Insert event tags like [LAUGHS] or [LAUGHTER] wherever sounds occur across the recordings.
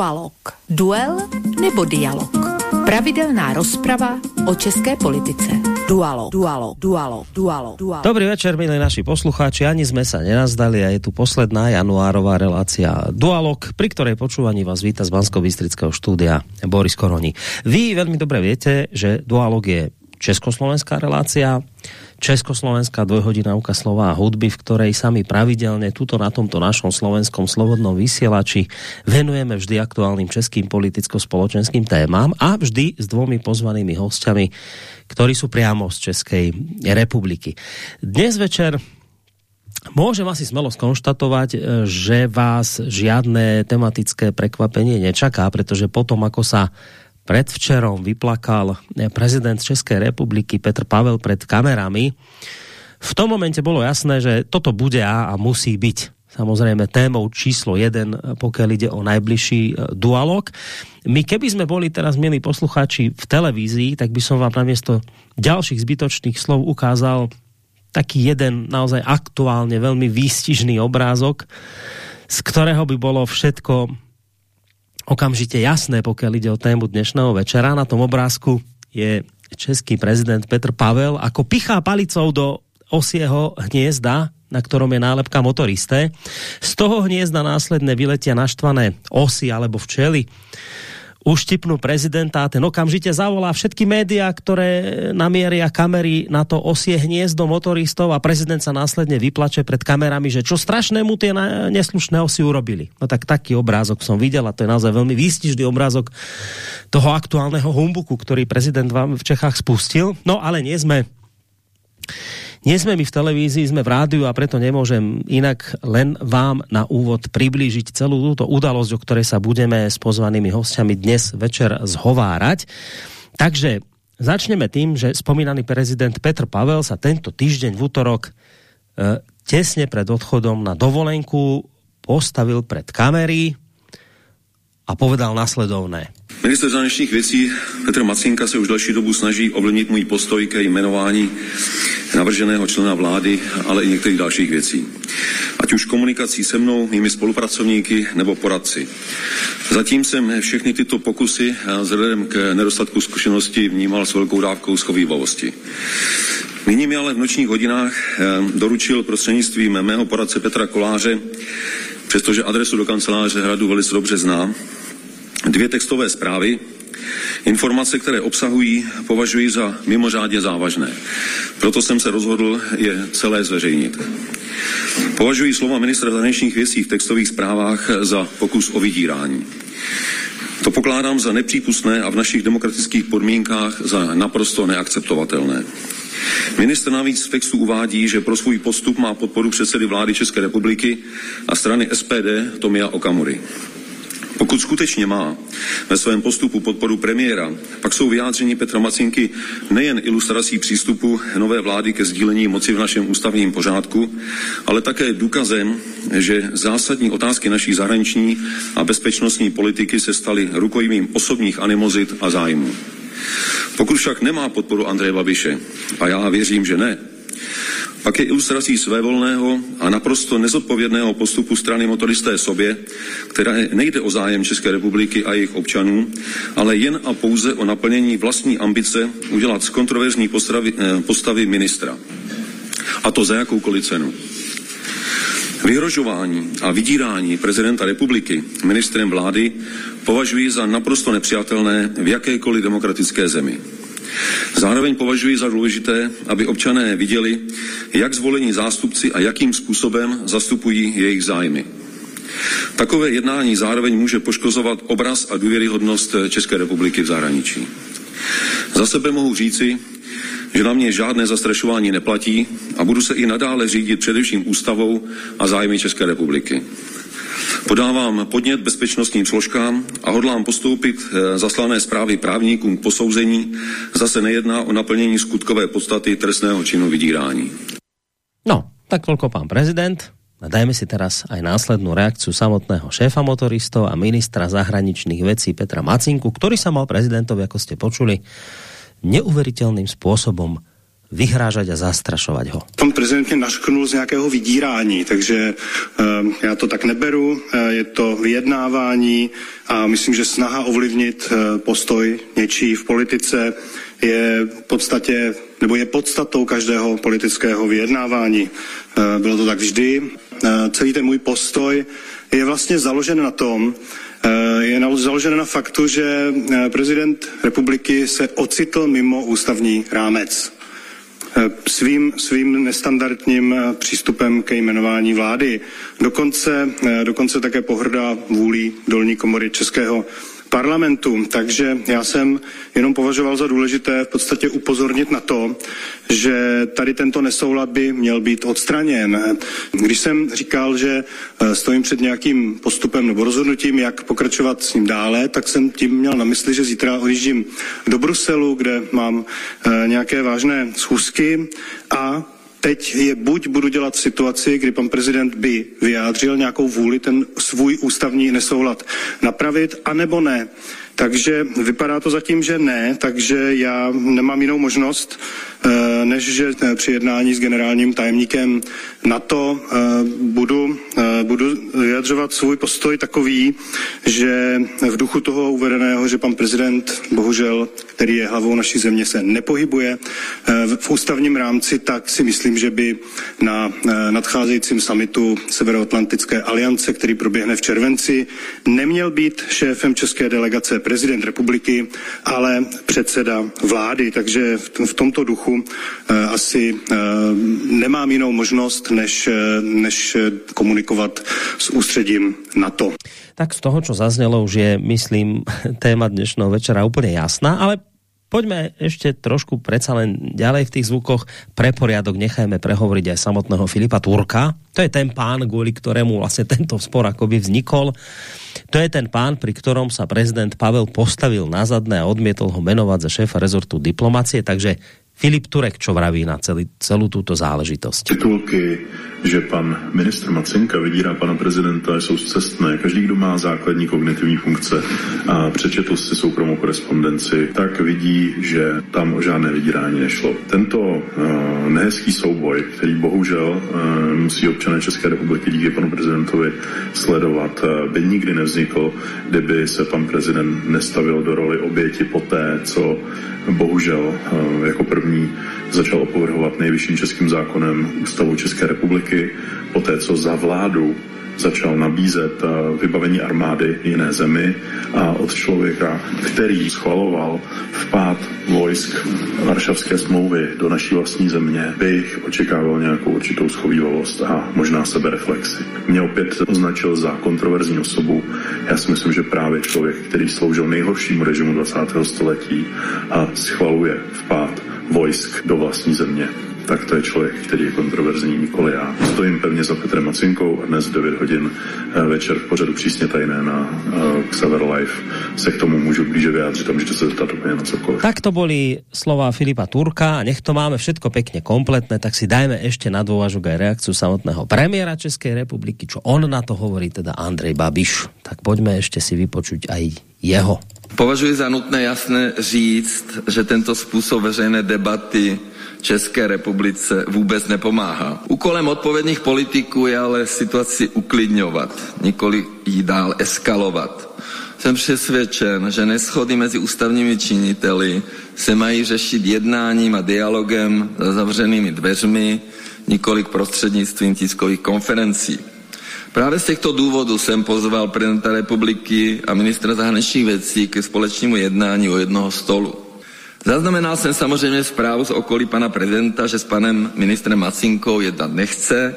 Dualog. Duel nebo dialog. Pravidelná rozprava o české politice. Dualog, dualog, dualog, dualog, dualog. Dobrý večer, milí naši poslucháči. Ani sme sa nenazdali a je tu posledná januárová relácia Dualog, pri ktorej počúvaní vás víta z bansko štúdia Boris Koroni. Vy veľmi dobre viete, že Dualog je československá relácia československá dvojhodinovka slova a hudby, v ktorej sami pravidelne tuto na tomto našom slovenskom slobodnom vysielači venujeme vždy aktuálnym českým politicko-spoločenským témam a vždy s dvomi pozvanými hostiami, ktorí sú priamo z Českej republiky. Dnes večer Môžem asi smelo skonštatovať, že vás žiadne tematické prekvapenie nečaká, pretože potom, ako sa predvčerom vyplakal prezident České republiky Petr Pavel pred kamerami. V tom momente bolo jasné, že toto bude a, a musí byť samozrejme témou číslo jeden, pokiaľ ide o najbližší e, dualog. My keby sme boli teraz, milí poslucháči, v televízii, tak by som vám namiesto ďalších zbytočných slov ukázal taký jeden naozaj aktuálne veľmi výstižný obrázok, z ktorého by bolo všetko okamžite jasné, pokiaľ ide o tému dnešného večera. Na tom obrázku je český prezident Petr Pavel, ako pichá palicou do osieho hniezda, na ktorom je nálepka motoristé. Z toho hniezda následne vyletia naštvané osy alebo včely uštipnú prezidenta a ten okamžite zavolá všetky média, ktoré namieria kamery na to osie hniezdo motoristov a prezident sa následne vyplače pred kamerami, že čo strašnému tie neslušné osy urobili. No tak taký obrázok som videl a to je naozaj veľmi výstižný obrázok toho aktuálneho humbuku, ktorý prezident vám v Čechách spustil. No ale nie sme nie sme my v televízii, sme v rádiu a preto nemôžem inak len vám na úvod priblížiť celú túto udalosť, o ktorej sa budeme s pozvanými hostiami dnes večer zhovárať. Takže začneme tým, že spomínaný prezident Petr Pavel sa tento týždeň v útorok e, tesne pred odchodom na dovolenku postavil pred kamery a povedal nasledovné. Minister zahraničních věcí Petr Macinka se už další dobu snaží ovlivnit můj postoj ke jmenování navrženého člena vlády, ale i některých dalších věcí. Ať už komunikací se mnou, mými spolupracovníky nebo poradci. Zatím jsem všechny tyto pokusy vzhledem k nedostatku zkušenosti vnímal s velkou dávkou schovývavosti. Nyní mi ale v nočních hodinách eh, doručil prostřednictvím mého poradce Petra Koláře, přestože adresu do kanceláře Hradu velice dobře zná, dvě textové zprávy, Informace, které obsahují, považuji za mimořádně závažné. Proto jsem se rozhodl je celé zveřejnit. Považuji slova ministra zahraničních věcí v textových zprávách za pokus o vydírání. To pokládám za nepřípustné a v našich demokratických podmínkách za naprosto neakceptovatelné. Minister navíc v textu uvádí, že pro svůj postup má podporu předsedy vlády České republiky a strany SPD Tomia Okamury. Pokud skutečně má ve svém postupu podporu premiéra, pak jsou vyjádření Petra Macinky nejen ilustrací přístupu nové vlády ke sdílení moci v našem ústavním pořádku, ale také důkazem, že zásadní otázky naší zahraniční a bezpečnostní politiky se staly rukojmím osobních animozit a zájmů. Pokud však nemá podporu Andreje Babiše, a já věřím, že ne, pak je ilustrací svévolného a naprosto nezodpovědného postupu strany motoristé sobě, která nejde o zájem České republiky a jejich občanů, ale jen a pouze o naplnění vlastní ambice udělat z kontroverzní postavy, eh, postavy ministra. A to za jakoukoliv cenu. Vyhrožování a vydírání prezidenta republiky ministrem vlády považuji za naprosto nepřijatelné v jakékoliv demokratické zemi. Zároveň považuji za důležité, aby občané viděli, jak zvolení zástupci a jakým způsobem zastupují jejich zájmy. Takové jednání zároveň může poškozovat obraz a důvěryhodnost České republiky v zahraničí. Za sebe mohu říci, že na mě žádné zastrašování neplatí a budu se i nadále řídit především ústavou a zájmy České republiky. Podávám podnět bezpečnostním složkám a hodlám postoupit eh, zaslané zprávy právníkům k posouzení. Zase nejedná o naplnění skutkové podstaty trestného činu vydírání. No, tak toľko pán prezident. A dajme si teraz aj následnú reakciu samotného šéfa motoristov a ministra zahraničných vecí Petra Macinku, ktorý sa mal prezidentovi, ako ste počuli, neuveriteľným spôsobom vyhrážať a zastrašovať ho. Pan prezident mě našknul z nějakého vydírání, takže uh, já to tak neberu. Uh, je to vyjednávání a myslím, že snaha ovlivnit uh, postoj něčí v politice je v podstatě, nebo je podstatou každého politického vyjednávání. Uh, bylo to tak vždy. Celý ten můj postoj je vlastně založen na tom, je založen na faktu, že prezident republiky se ocitl mimo ústavní rámec. Eh, svým, svým nestandardním eh, přístupem ke jmenování vlády. Dokonce, eh, dokonce také pohrdá vůlí dolní komory Českého parlamentu. Takže já jsem jenom považoval za důležité v podstatě upozornit na to, že tady tento nesoulad by měl být odstraněn. Když jsem říkal, že eh, stojím před nějakým postupem nebo rozhodnutím, jak pokračovat s ním dále, tak jsem tím měl na mysli, že zítra odjíždím do Bruselu, kde mám eh, nějaké vážné schůzky a Teď je buď budu dělat situaci, kdy pan prezident by vyjádřil nějakou vůli ten svůj ústavní nesoulad napravit, anebo ne. Takže vypadá to zatím, že ne, takže já nemám jinou možnost, než že eh, při jednání s generálním tajemníkem NATO eh, budu, budu vyjadřovat svůj postoj takový, že v duchu toho uvedeného, že pan prezident, bohužel, který je hlavou naší země, se nepohybuje v ústavním rámci, tak si myslím, že by na nadcházejícím samitu Severoatlantické aliance, který proběhne v červenci, neměl být šéfem české delegace prezident republiky, ale předseda vlády. Takže v tomto duchu eh, asi eh, nemám jinou možnost, než, eh, než komunikovat s ústředím NATO. Tak z toho, čo zaznělo, už je, myslím, [LAUGHS] téma dnešného večera úplně jasná, ale Poďme ešte trošku predsa len ďalej v tých zvukoch. Pre poriadok nechajme prehovoriť aj samotného Filipa Turka. To je ten pán, kvôli ktorému vlastne tento spor akoby vznikol. To je ten pán, pri ktorom sa prezident Pavel postavil na zadné a odmietol ho menovať za šéfa rezortu diplomacie. Takže Filip Turek, čo vraví na celý, celú túto záležitosť? Titulky, že pan ministr Macinka vydírá pana prezidenta, jsou cestné. Každý, kdo má základní kognitivní funkce a přečetl si soukromou korespondenci, tak vidí, že tam o žádné vydírání nešlo. Tento uh, nehezký souboj, který bohužel uh, musí občané České republiky díky panu prezidentovi sledovat, uh, by nikdy nevznikl, kdyby se pan prezident nestavil do roli oběti poté, co bohužel uh, jako první začal opovrhovat nejvyšším českým zákonem Ústavu České republiky, poté co za vládu začal nabízet eh, vybavení armády jiné zemi a od člověka, který schvaloval vpád vojsk Varšavské smlouvy do naší vlastní země, bych očekával nějakou určitou schovývalost a možná sebereflexy. Mě opět označil za kontroverzní osobu. Já si myslím, že právě člověk, který sloužil nejhoršímu režimu 20. století a schvaluje vpád vojsk do vlastní země tak to je člověk, který je kontroverzní, nikoli já. Stojím pevně za Petrem Macinkou a dnes 9 hodin eh, večer v pořadu přísně tajné na uh, Xaver Live se k tomu můžu blíže vyjádřit a můžete se zeptat úplně na cokoliv. Tak to boli slova Filipa Turka a nech to máme všetko pekne kompletné, tak si dajme ešte na dôvažok aj reakciu samotného premiéra Českej republiky, čo on na to hovorí, teda Andrej Babiš. Tak poďme ešte si vypočuť aj jeho. Považuji za nutné jasně říct, že tento způsob veřejné debaty České republice vůbec nepomáhá. Úkolem odpovědných politiků je ale situaci uklidňovat, nikoli ji dál eskalovat. Jsem přesvědčen, že neschody mezi ústavními činiteli se mají řešit jednáním a dialogem za zavřenými dveřmi, několik prostřednictvím tiskových konferencí. Právě z těchto důvodů jsem pozval prezidenta republiky a ministra zahraničních věcí ke společnému jednání o jednoho stolu. Zaznamenal jsem samozřejmě zprávu z okolí pana prezidenta, že s panem ministrem Macinkou jednat nechce,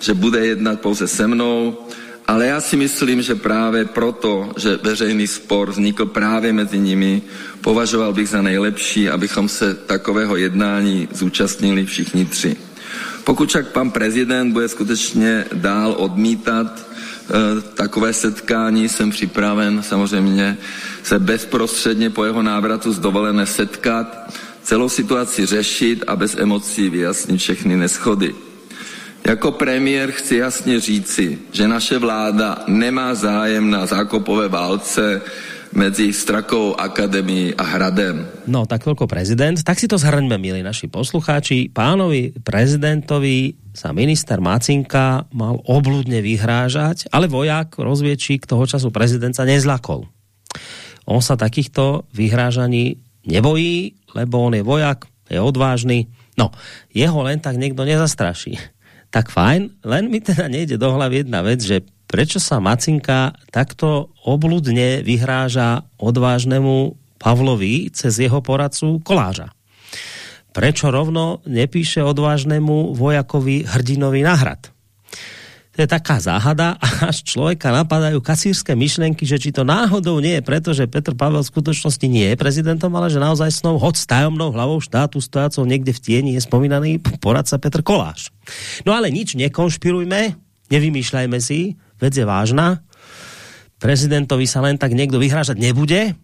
že bude jednat pouze se mnou, ale já si myslím, že právě proto, že veřejný spor vznikl právě mezi nimi, považoval bych za nejlepší, abychom se takového jednání zúčastnili všichni tři. Pokud však pan prezident bude skutečně dál odmítat e, takové setkání, jsem připraven samozřejmě se bezprostředně po jeho návratu z dovolené setkat, celou situaci řešit a bez emocí vyjasnit všechny neschody. Jako premiér chci jasně říci, že naše vláda nemá zájem na zákopové válce mezi Strakovou akademií a Hradem. No, tak toľko prezident. Tak si to zhrňme, milí naši poslucháči. Pánovi prezidentovi sa minister Macinka mal obludne vyhrážať, ale vojak, rozviečík toho času prezidenta nezlakol. On sa takýchto vyhrážaní nebojí, lebo on je vojak, je odvážny. No, jeho len tak niekto nezastraší. [LAUGHS] Tak fajn, len mi teda nejde do hlavy jedna vec, že prečo sa Macinka takto obludne vyhráža odvážnemu Pavlovi cez jeho poradcu Koláža. Prečo rovno nepíše odvážnemu vojakovi hrdinovi nahrad? To je taká záhada a až človeka napadajú kasírske myšlenky, že či to náhodou nie je preto, že Petr Pavel v skutočnosti nie je prezidentom, ale že naozaj snou hod s tajomnou hlavou štátu stojacou niekde v tieni je spomínaný poradca Petr Koláš. No ale nič nekonšpirujme, nevymýšľajme si, vec je vážna. Prezidentovi sa len tak niekto vyhrážať nebude,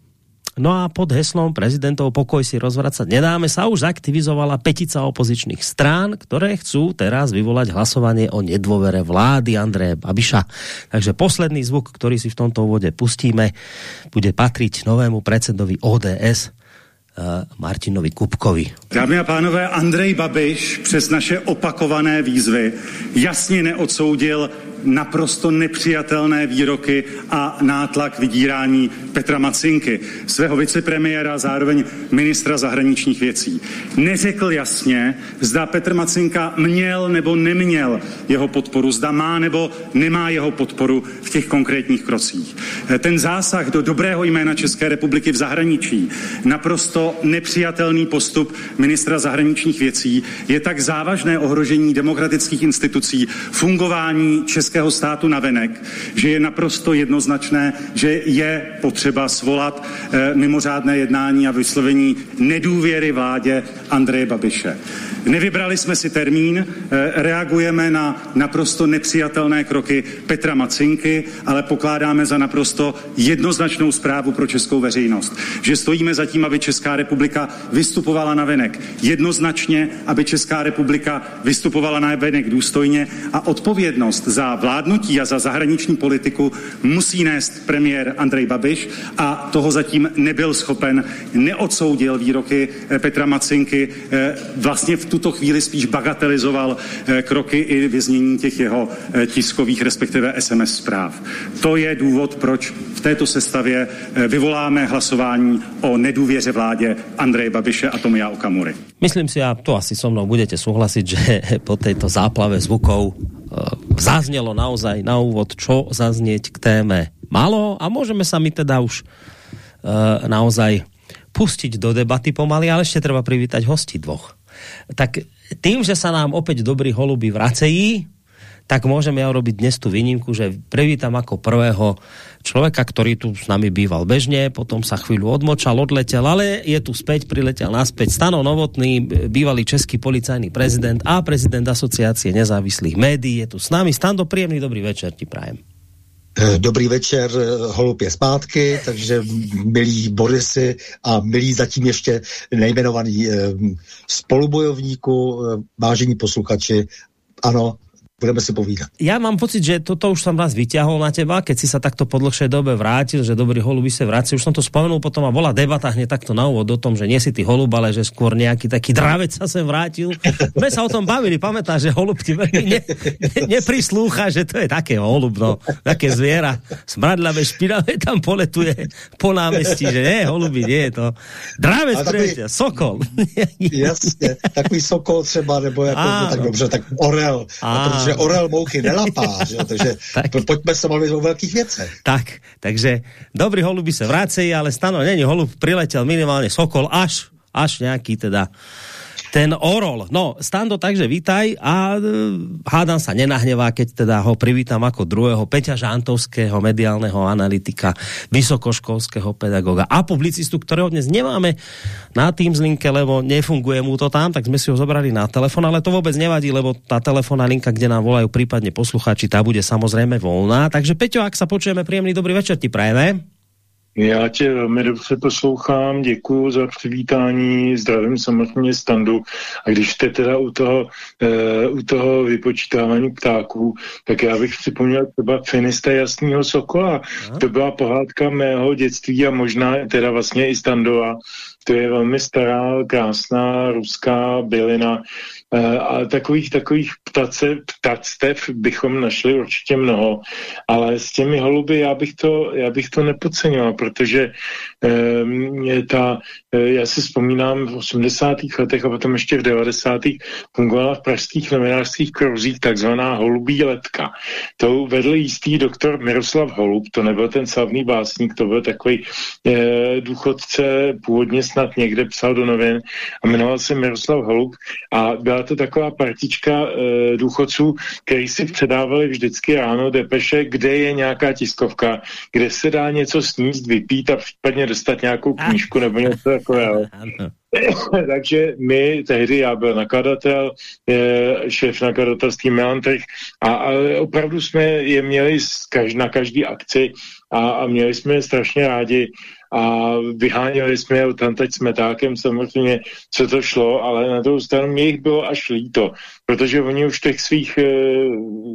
No a pod heslom prezidentov pokoj si rozvracať nedáme sa už zaktivizovala petica opozičných strán, ktoré chcú teraz vyvolať hlasovanie o nedôvere vlády Andreje Babiša. Takže posledný zvuk, ktorý si v tomto úvode pustíme, bude patriť novému predsedovi ODS uh, Martinovi Kupkovi. Dámy a pánové, Andrej Babiš přes naše opakované výzvy jasně neodsoudil naprosto nepřijatelné výroky a nátlak vydírání Petra Macinky, svého vicepremiéra, zároveň ministra zahraničních věcí. Neřekl jasně, zda Petr Macinka měl nebo neměl jeho podporu, zda má nebo nemá jeho podporu v těch konkrétních krocích. Ten zásah do dobrého jména České republiky v zahraničí, naprosto nepřijatelný postup ministra zahraničních věcí, je tak závažné ohrožení demokratických institucí, fungování České českého státu navenek, že je naprosto jednoznačné, že je potřeba svolat e, mimořádné jednání a vyslovení nedůvěry vládě Andreje Babiše. Nevybrali jsme si termín, e, reagujeme na naprosto nepřijatelné kroky Petra Macinky, ale pokládáme za naprosto jednoznačnou zprávu pro českou veřejnost, že stojíme za tím, aby Česká republika vystupovala na venek jednoznačně, aby Česká republika vystupovala na venek důstojně a odpovědnost za vládnutí a za zahraniční politiku musí nést premiér Andrej Babiš a toho zatím nebyl schopen, neodsoudil výroky eh, Petra Macinky, eh, vlastně v tuto chvíli spíš bagatelizoval eh, kroky i vyznění těch jeho tiskových, respektive SMS zpráv. To je důvod, proč v této sestavě vyvoláme hlasování o nedůvěře vládě Andreje Babiše a Tomia Okamury. Myslím si, a to asi so mnou budete súhlasiť, že po tejto záplave zvukov zaznělo naozaj na úvod, čo zaznieť k téme malo a môžeme sa my teda už uh, naozaj pustiť do debaty pomaly, ale ešte treba privítať hosti dvoch. Tak tým, že sa nám opäť dobrí holuby vracejí, tak môžeme ja urobiť dnes tú výnimku, že privítam ako prvého človeka, ktorý tu s nami býval bežne, potom sa chvíľu odmočal, odletel, ale je tu späť, priletel naspäť. Stano Novotný, bývalý český policajný prezident a prezident asociácie nezávislých médií je tu s nami. Stando, príjemný dobrý večer ti prajem. Eh, dobrý večer, eh, holub je zpátky, takže milí Borisy a milí zatím ještě nejmenovaný eh, spolubojovníku, vážení posluchači, ano, budeme si povídat. Já mám pocit, že toto už jsem raz vyťahol na teba, keď si sa takto po dlhšej dobe vrátil, že dobrý holub se vrací. Už som to spomenul potom a bola debata hneď takto na úvod o tom, že nie si ty holub, ale že skôr nejaký taký dravec sa sem vrátil. My sa o tom bavili, pamätáš, že holub ti veľmi ne, ne, neprislúcha, že to je také holub, no, také zviera. Smradlavé, špinavé tam poletuje po námestí, že ne, holuby, nie je to. Dravec, takový, sokol. Jasně, takový sokol třeba, nebo jako, no, tak dobře, tak orel. A, protože že orel mouchy nelapá, [LAUGHS] že? takže tak. pojďme se mluvit o velkých věcech. Tak, takže dobrý holuby se vracejí, ale stano není holub, priletěl minimálně sokol až, až nějaký teda ten Orol. No, Stando, takže vítaj a uh, hádam sa nenahnevá, keď teda ho privítam ako druhého Peťa Žantovského, mediálneho analytika, vysokoškolského pedagoga a publicistu, ktorého dnes nemáme na tým zlinke, lebo nefunguje mu to tam, tak sme si ho zobrali na telefon, ale to vôbec nevadí, lebo tá telefónna linka, kde nám volajú prípadne posluchači, tá bude samozrejme voľná. Takže Peťo, ak sa počujeme, príjemný dobrý večer ti prajeme. Já tě velmi dobře poslouchám, děkuji za přivítání, zdravím samozřejmě standu. A když jste teda u toho, e, u toho vypočítávání ptáků, tak já bych připomněl třeba Finista Jasného Sokola. Aha. To byla pohádka mého dětství a možná teda vlastně i standová. To je velmi stará, krásná ruská bylina, a takových, takových ptace, ptactev bychom našli určitě mnoho, ale s těmi holuby já bych to, já bych to nepodcenil, protože eh, ta, eh, já si vzpomínám v 80. letech a potom ještě v 90. fungovala v pražských novinářských kruzích takzvaná holubí letka. To vedl jistý doktor Miroslav Holub, to nebyl ten slavný básník, to byl takový eh, důchodce, původně snad někde psal do novin a jmenoval se Miroslav Holub a byla to taková partička e, důchodců, kteří si předávali vždycky ráno depeše, kde je nějaká tiskovka, kde se dá něco sníst, vypít a případně dostat nějakou knížku nebo něco takového. [LAUGHS] [LAUGHS] Takže my, tehdy já byl nakladatel, šéf nakladatelství Melantrich a, a opravdu jsme je měli na každý akci a, a měli jsme je strašně rádi a vyháněli jsme je tam teď s metákem samozřejmě, co to šlo, ale na druhou stranu mě jich bylo až líto, protože oni už v těch svých e,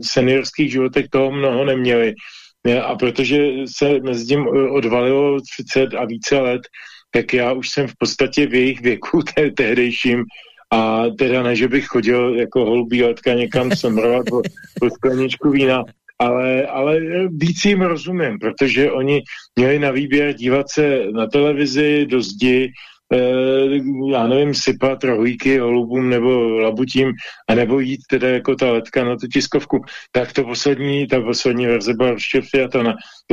seniorských životech toho mnoho neměli. A protože se mezi tím odvalilo 30 a více let, tak já už jsem v podstatě v jejich věku [LAUGHS] te tehdejším. A teda ne, že bych chodil jako holubí letka někam semrovat po, po skleničku vína, ale, ale víc jim rozumím, protože oni měli na výběr dívat se na televizi do zdi, já nevím, sypat rohlíky holubům nebo labutím, anebo jít teda jako ta letka na tu tiskovku, tak to poslední, ta poslední verze byla ještě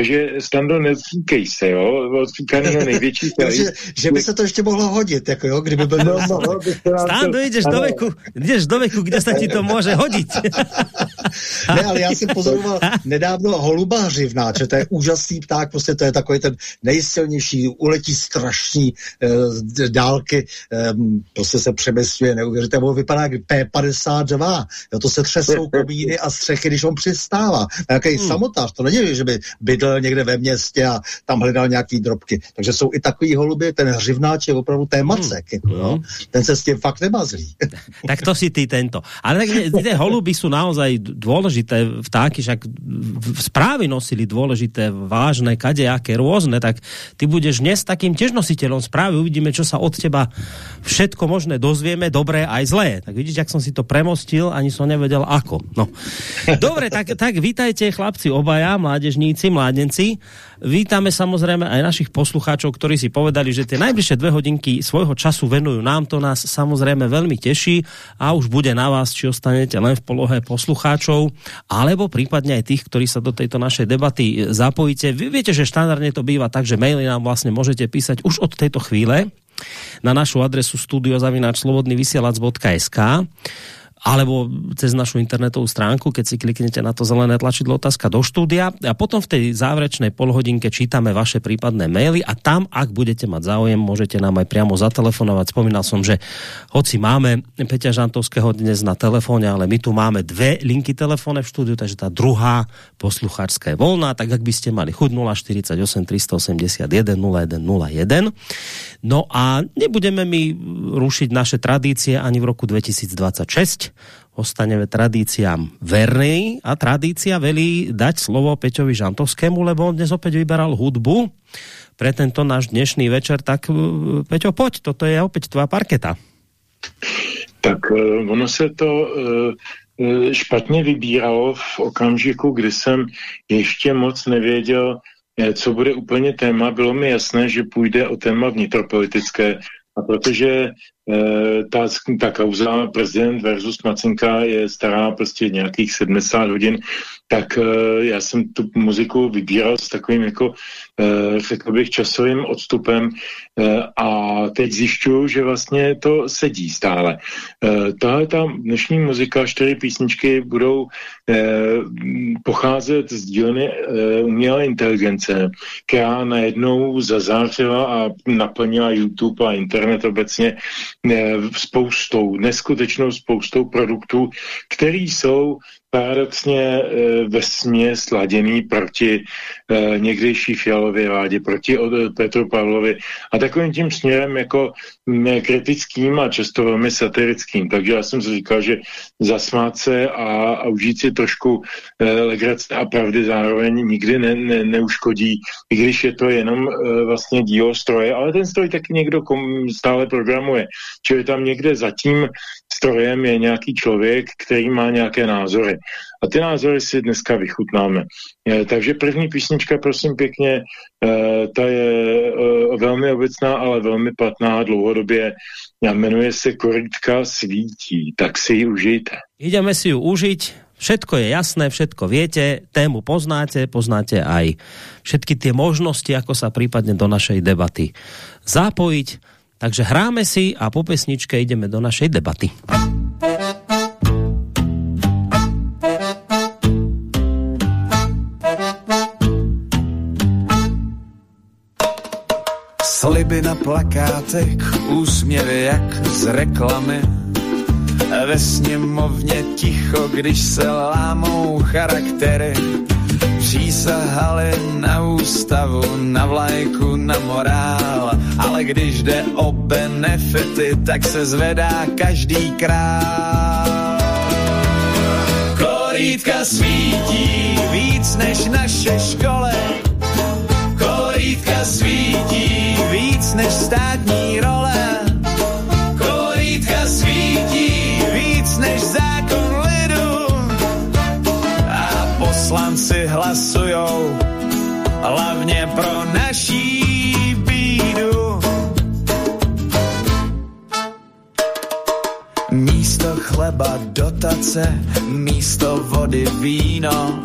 přijatana. Takže Stando, nezříkej se, jo, od říkanýho největší [LAUGHS] že, že, by se to ještě mohlo hodit, jako jo, kdyby byl... [LAUGHS] No, no, Stando, jdeš do veku, jdeš do veku, kde se ti to může hodit. [LAUGHS] ne, ale já jsem pozoroval nedávno holuba hřivnáče, to je úžasný pták, prostě to je takový ten nejsilnější, uletí strašný e, dálky, e, prostě se přemysťuje neuvěřitelně, vypadá jak P-52, jo, to se třesou komíny a střechy, když on přistává. Nějaký hmm. samotář, to není, že by bydlel někde ve městě a tam hledal nějaký drobky. Takže jsou i takový holuby, ten hřivnáč je opravdu té macek, hmm. jako, no. ten se s tím fakt nemazlí. [LAUGHS] tak to si ty tento. Ale tak ty holuby jsou naozaj důležité vtáky, však správy nosili důležité, vážné, kadejaké, různé, tak ty budeš dnes takým těž nositelom správy, uvidíme, čo sa od teba všetko možné dozvieme, dobré aj zlé. Tak vidíš, jak som si to premostil, ani som nevedel ako. No. Dobre, tak, tak vítajte chlapci obaja, mládežníci, mládenci. Vítame samozrejme aj našich poslucháčov, ktorí si povedali, že tie najbližšie dve hodinky svojho času venujú nám. To nás samozrejme veľmi teší a už bude na vás, či ostanete len v polohe poslucháčov, alebo prípadne aj tých, ktorí sa do tejto našej debaty zapojíte. Vy viete, že štandardne to býva tak, že maily nám vlastne môžete písať už od tejto chvíle na našu adresu studiozavináčslobodnyvysielac.sk alebo cez našu internetovú stránku, keď si kliknete na to zelené tlačidlo otázka do štúdia a potom v tej záverečnej polhodinke čítame vaše prípadné maily a tam, ak budete mať záujem, môžete nám aj priamo zatelefonovať. Spomínal som, že hoci máme Peťa Žantovského dnes na telefóne, ale my tu máme dve linky telefóne v štúdiu, takže tá druhá posluchačská je voľná, tak ak by ste mali chuť 048 381 0101. No a nebudeme my rušiť naše tradície ani v roku 2026 ostaneme tradíciám verný a tradícia velí dať slovo Peťovi Žantovskému, lebo on dnes opäť vyberal hudbu pre tento náš dnešný večer, tak e, Peťo, poď, toto je opäť tvá parketa. Tak e, ono se to e, špatně vybíralo v okamžiku, kdy jsem ještě moc nevěděl, co bude úplně téma. Bylo mi jasné, že půjde o téma vnitropolitické, a protože ta, ta kauza prezident versus Macinka je stará prostě nějakých 70 hodin, tak eh, já jsem tu muziku vybíral s takovým jako, eh, řekl bych, časovým odstupem a teď zjišťuju, že vlastně to sedí stále. Tahle ta dnešní muzika, čtyři písničky budou pocházet z dílny umělé inteligence, která najednou zazářila a naplnila YouTube a internet obecně spoustou, neskutečnou spoustou produktů, které jsou paradoxně e, ve smě sladěný proti e, někdejší Fialově vládě, proti Petru Pavlovi a takovým tím směrem jako kritickým a často velmi satirickým. Takže já jsem si říkal, že zasmát se a, a užít si trošku legrace a pravdy zároveň nikdy ne, ne, neuškodí, i když je to jenom vlastně dílo stroje, ale ten stroj taky někdo kom, stále programuje. Čili tam někde zatím strojem je nějaký člověk, který má nějaké názory. A ty názory si dneska vychutnáme. Takže první písnička, prosím pěkně, e, ta je e, velmi obecná, ale velmi platná dlouhodobě. Jmenuje se Korítka svítí, tak si ji užijte. Ideme si ju užiť. Všetko je jasné, všetko viete, tému poznáte, poznáte aj všetky tie možnosti, ako sa prípadne do našej debaty zapojiť. Takže hráme si a po pesničke ideme do našej debaty. Sliby na plakátech, úsměvy jak z reklamy. Ve sněmovně ticho, když se lámou charaktery. Přísahali na ústavu, na vlajku, na morál. Ale když jde o benefity, tak se zvedá každý král. Korítka svítí víc než naše škole Korítka svítí víc než státní role. Korítka svítí víc než zákon lidu. A poslanci hlasujou hlavně pro naší bídu. Místo chleba dotace, místo vody víno,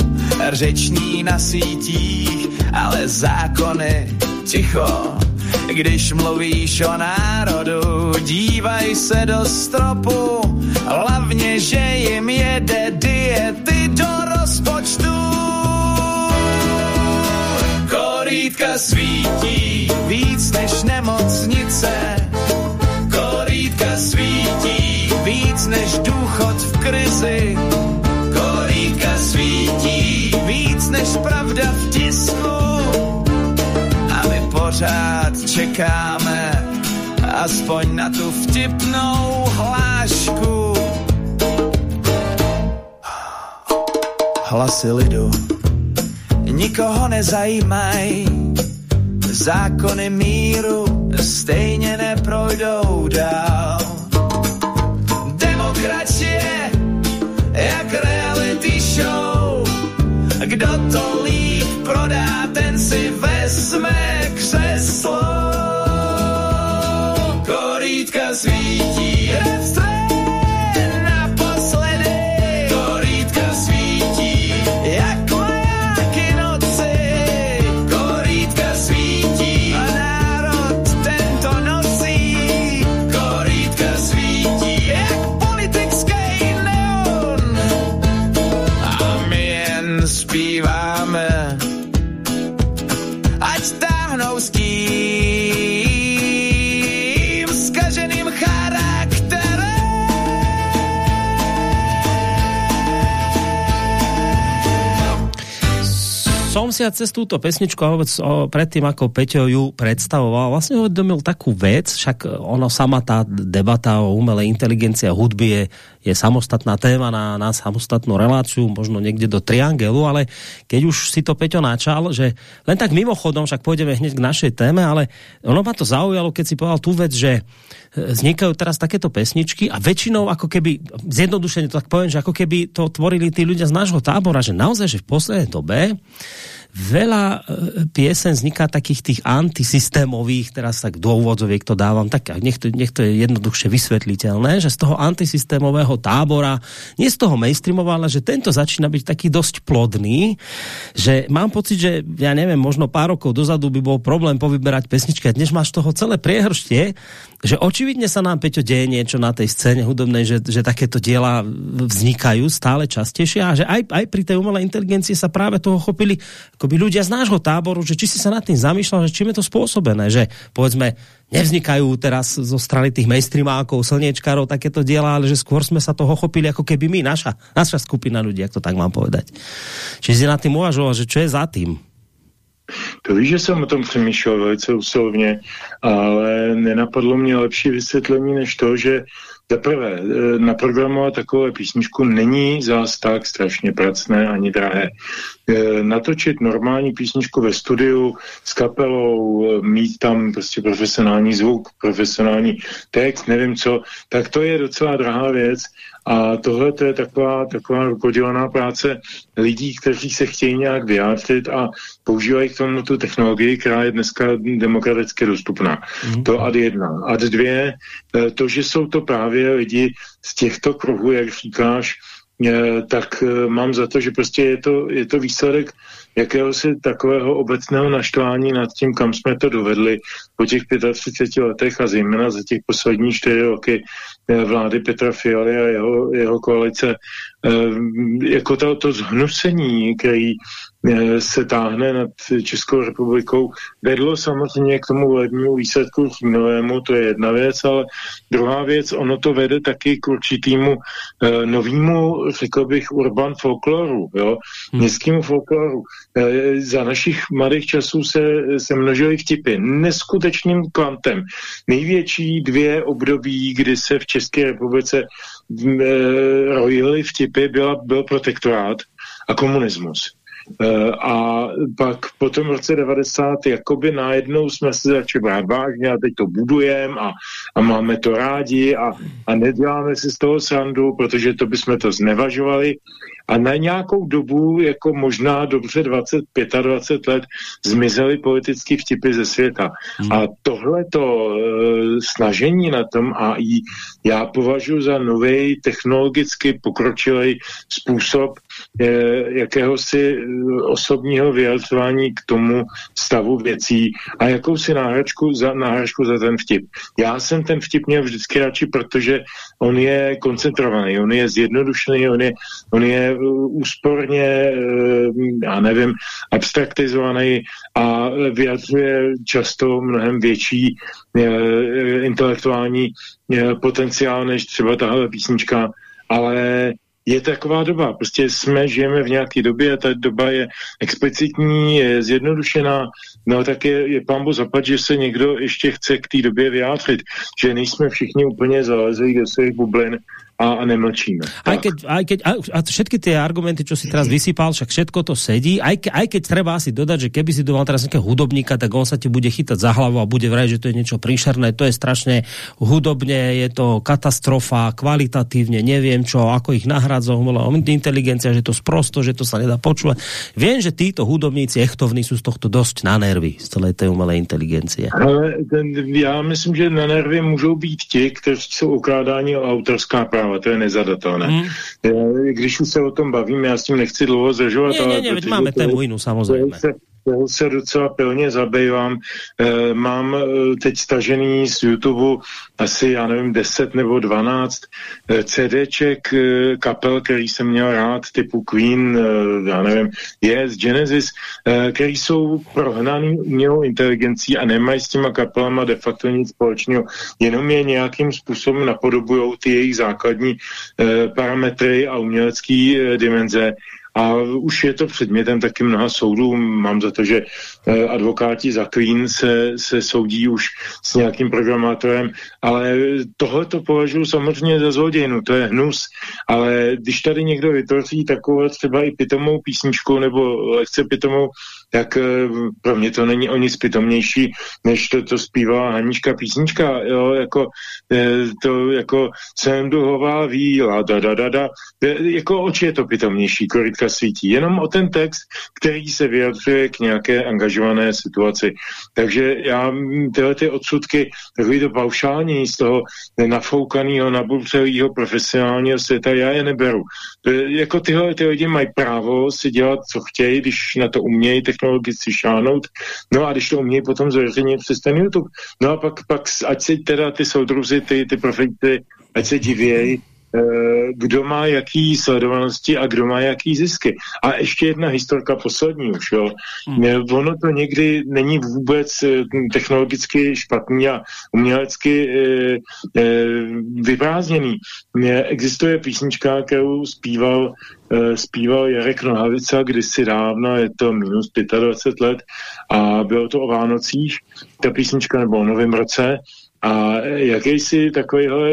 řeční na sítích, ale zákony ticho. Když mluvíš o národu, dívaj se do stropu, hlavně, že jim jede diety do rozpočtu. Korítka svítí víc než nemocnice, korítka svítí víc než důchod v krizi, korítka svítí víc než pravda v tisku pořád čekáme aspoň na tu vtipnou hlášku. Hlasy lidu nikoho nezajímaj, zákony míru stejně neprojdou dál. Som si ja cez túto pesničku a vôbec o, predtým, ako Peťo ju predstavoval, vlastne uvedomil takú vec, však ono sama tá debata o umelej inteligencii a hudby je, je samostatná téma na, na samostatnú reláciu, možno niekde do triangelu, ale keď už si to Peťo načal, že len tak mimochodom, však pôjdeme hneď k našej téme, ale ono ma to zaujalo, keď si povedal tú vec, že vznikajú teraz takéto pesničky a väčšinou ako keby, zjednodušene to tak poviem, že ako keby to tvorili tí ľudia z nášho tábora, že naozaj, že v poslednej dobe veľa e, piesen vzniká takých tých antisystémových, teraz tak do to dávam, tak nech to, nech to je jednoduchšie vysvetliteľné, že z toho antisystémového tábora, nie z toho mainstreamového, ale že tento začína byť taký dosť plodný, že mám pocit, že ja neviem, možno pár rokov dozadu by bol problém povyberať pesničky a dnes máš toho celé priehrštie, že očividne sa nám, Peťo, deje niečo na tej scéne hudobnej, že, že takéto diela vznikajú stále častejšie a že aj, aj pri tej umelej inteligencii sa práve toho chopili ako akoby ľudia z nášho táboru, že či si sa nad tým zamýšľal, že čím je to spôsobené, že povedzme, nevznikajú teraz zo strany tých mainstreamákov, slniečkárov takéto diela, ale že skôr sme sa toho chopili ako keby my, naša, naša skupina ľudí, ak to tak mám povedať. Čiže si nad tým uvažoval, že čo je za tým? To víš, že jsem o tom přemýšlel velice usilovně, ale nenapadlo mě lepší vysvětlení než to, že Zaprvé, e, naprogramovat takové písničku není zás tak strašně pracné ani drahé. E, natočit normální písničku ve studiu s kapelou, e, mít tam prostě profesionální zvuk, profesionální text, nevím co, tak to je docela drahá věc a tohle to je taková, taková rukodělaná práce lidí, kteří se chtějí nějak vyjádřit a používají k tomu tu technologii, která je dneska demokraticky dostupná. Mm. To ad jedna. Ad dvě, to, že jsou to právě lidi z těchto kruhů, jak říkáš, tak mám za to, že prostě je to, je to výsledek jakéhosi takového obecného naštvání nad tím, kam jsme to dovedli po těch 35 letech a zejména za těch posledních čtyři roky eh, vlády Petra Fialy a jeho, jeho koalice, eh, jako to, to zhnusení, který eh, se táhne nad Českou republikou, vedlo samozřejmě k tomu volebnímu výsledku říjnovému, to je jedna věc, ale druhá věc, ono to vede taky k určitýmu novému, řekl bych, urban folkloru, jo? Hmm. městskému folkloru. Za našich mladých časů se, se množily vtipy. Neskutečným klantem. Největší dvě období, kdy se v České republice e, rojily vtipy, byla, byl protektorát a komunismus. E, a pak po tom roce 90 jakoby najednou jsme se začali brát vážně a teď to budujeme a, a máme to rádi a, a neděláme si z toho srandu, protože to bychom to znevažovali a na nějakou dobu, jako možná dobře 20, 25 let, zmizely politické vtipy ze světa. Hmm. A tohleto e, snažení na tom AI já považuji za nový technologicky pokročilý způsob jakéhosi e, osobního vyjadřování k tomu stavu věcí a jakousi náhračku za, náhračku za ten vtip. Já jsem ten vtip měl vždycky radši, protože on je koncentrovaný, on je zjednodušený, on je, on je úsporně, eh, já nevím, abstraktizovaný a vyjadřuje často mnohem větší eh, intelektuální eh, potenciál než třeba tahle písnička, ale je taková doba. Prostě jsme, žijeme v nějaké době, ta doba je explicitní, je zjednodušená, no tak je, je pambo zapad, že se někdo ještě chce k té době vyjádřit, že nejsme všichni úplně zalezli do svých bublin a, a nemlčíme. Aj keď, aj keď, a všetky tie argumenty, čo si teraz vysypal, však všetko to sedí, aj, ke, aj keď treba asi dodať, že keby si doval teraz nejakého hudobníka, tak on sa ti bude chytať za hlavu a bude vrať, že to je niečo príšerné, to je strašne hudobne, je to katastrofa, kvalitatívne, neviem čo, ako ich nahradzov, inteligencia, že to sprosto, že to sa nedá počúvať. Viem, že títo hudobníci echtovní sú z tohto dosť na nervy, z celej tej umelej inteligencie. Ale ten, já myslím, že na nervy můžou být ti, kteří jsou okrádáni o autorská práva práva, to je nezadatelné. Mm. Když už se o tom bavíme, já s tím nechci dlouho zdržovat. Ne, ne, ne, máme tému jinou samozřejmě. Se, toho se docela pilně zabývám. E, mám e, teď stažený z YouTube asi, já nevím, 10 nebo 12 e, CDček e, kapel, který jsem měl rád, typu Queen, e, já nevím, Yes, Genesis, e, který jsou prohnaný umělou inteligencí a nemají s těma kapelama de facto nic společného, jenom je nějakým způsobem napodobují ty jejich základní e, parametry a umělecké e, dimenze a už je to předmětem taky mnoha soudů. Mám za to, že eh, advokáti za Queen se, se soudí už s nějakým programátorem, ale tohle to považuji samozřejmě za zlodějnu, to je hnus. Ale když tady někdo vytvoří takovou třeba i pitomou písničku nebo lehce pitomou tak eh, pro mě to není o nic pitomnější, než to, co zpívá Hanička písnička, jo, jako eh, to jako jsem duhová víla, da, da, da, da, jako oči je to pitomnější, koritka svítí, jenom o ten text, který se vyjadřuje k nějaké angažované situaci. Takže já tyhle ty odsudky, takový to paušální z toho nafoukaného, naburcelého profesionálního světa, já je neberu. Jako tyhle ty lidi mají právo si dělat, co chtějí, když na to umějí, technologicky šánout. No a když to umějí potom zveřejnit přes ten YouTube. No a pak, pak ať se teda ty soudruzy, ty, ty profety, ať se divějí, kdo má jaký sledovanosti a kdo má jaký zisky. A ještě jedna historka poslední už, jo. Hmm. Ono to někdy není vůbec technologicky špatný a umělecky vyprázdněný. Existuje písnička, kterou zpíval zpíval Jarek Nohavica kdysi dávno, je to minus 25 let a bylo to o Vánocích, ta písnička nebo o Novém roce a jakýsi takovýhle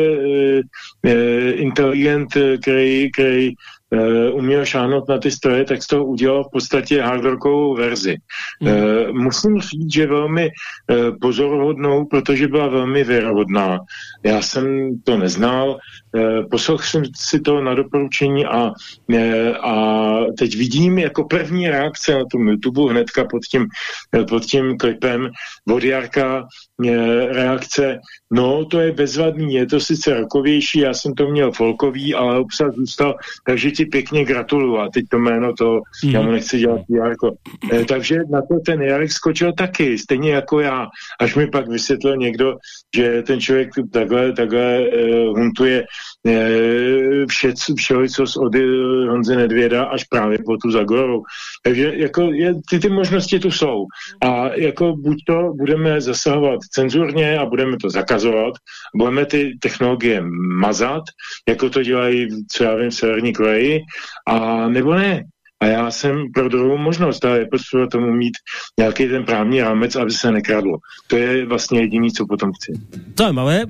e, inteligent, který, který e, uměl šánout na ty stroje, tak z toho udělal v podstatě hardrockovou verzi. Mm. E, musím říct, že velmi e, pozoruhodnou, protože byla velmi věrohodná. Já jsem to neznal, poslouchl jsem si to na doporučení a, e, a teď vidím jako první reakce na tom YouTube hnedka pod tím, e, pod tím klipem od Jarka e, reakce, no to je bezvadný, je to sice rokovější, já jsem to měl folkový, ale obsah zůstal, takže ti pěkně gratuluju a teď to jméno to, mm. já mu nechci dělat Jarko. E, takže na to ten Jarek skočil taky, stejně jako já, až mi pak vysvětlil někdo, že ten člověk takhle, takhle uh, huntuje uh, vše, všeho, co od Honze Nedvěda až právě po tu Zagorovou. Takže jako je, ty, ty možnosti tu jsou. A jako buď to budeme zasahovat cenzurně a budeme to zakazovat, budeme ty technologie mazat, jako to dělají, co já vím, v Severní Koreji, a nebo ne. A já jsem pro druhou možnost, ale je potřeba tomu mít nějaký ten právní rámec, aby se nekradlo. To je vlastně jediný, co potom chci. Zajímavé,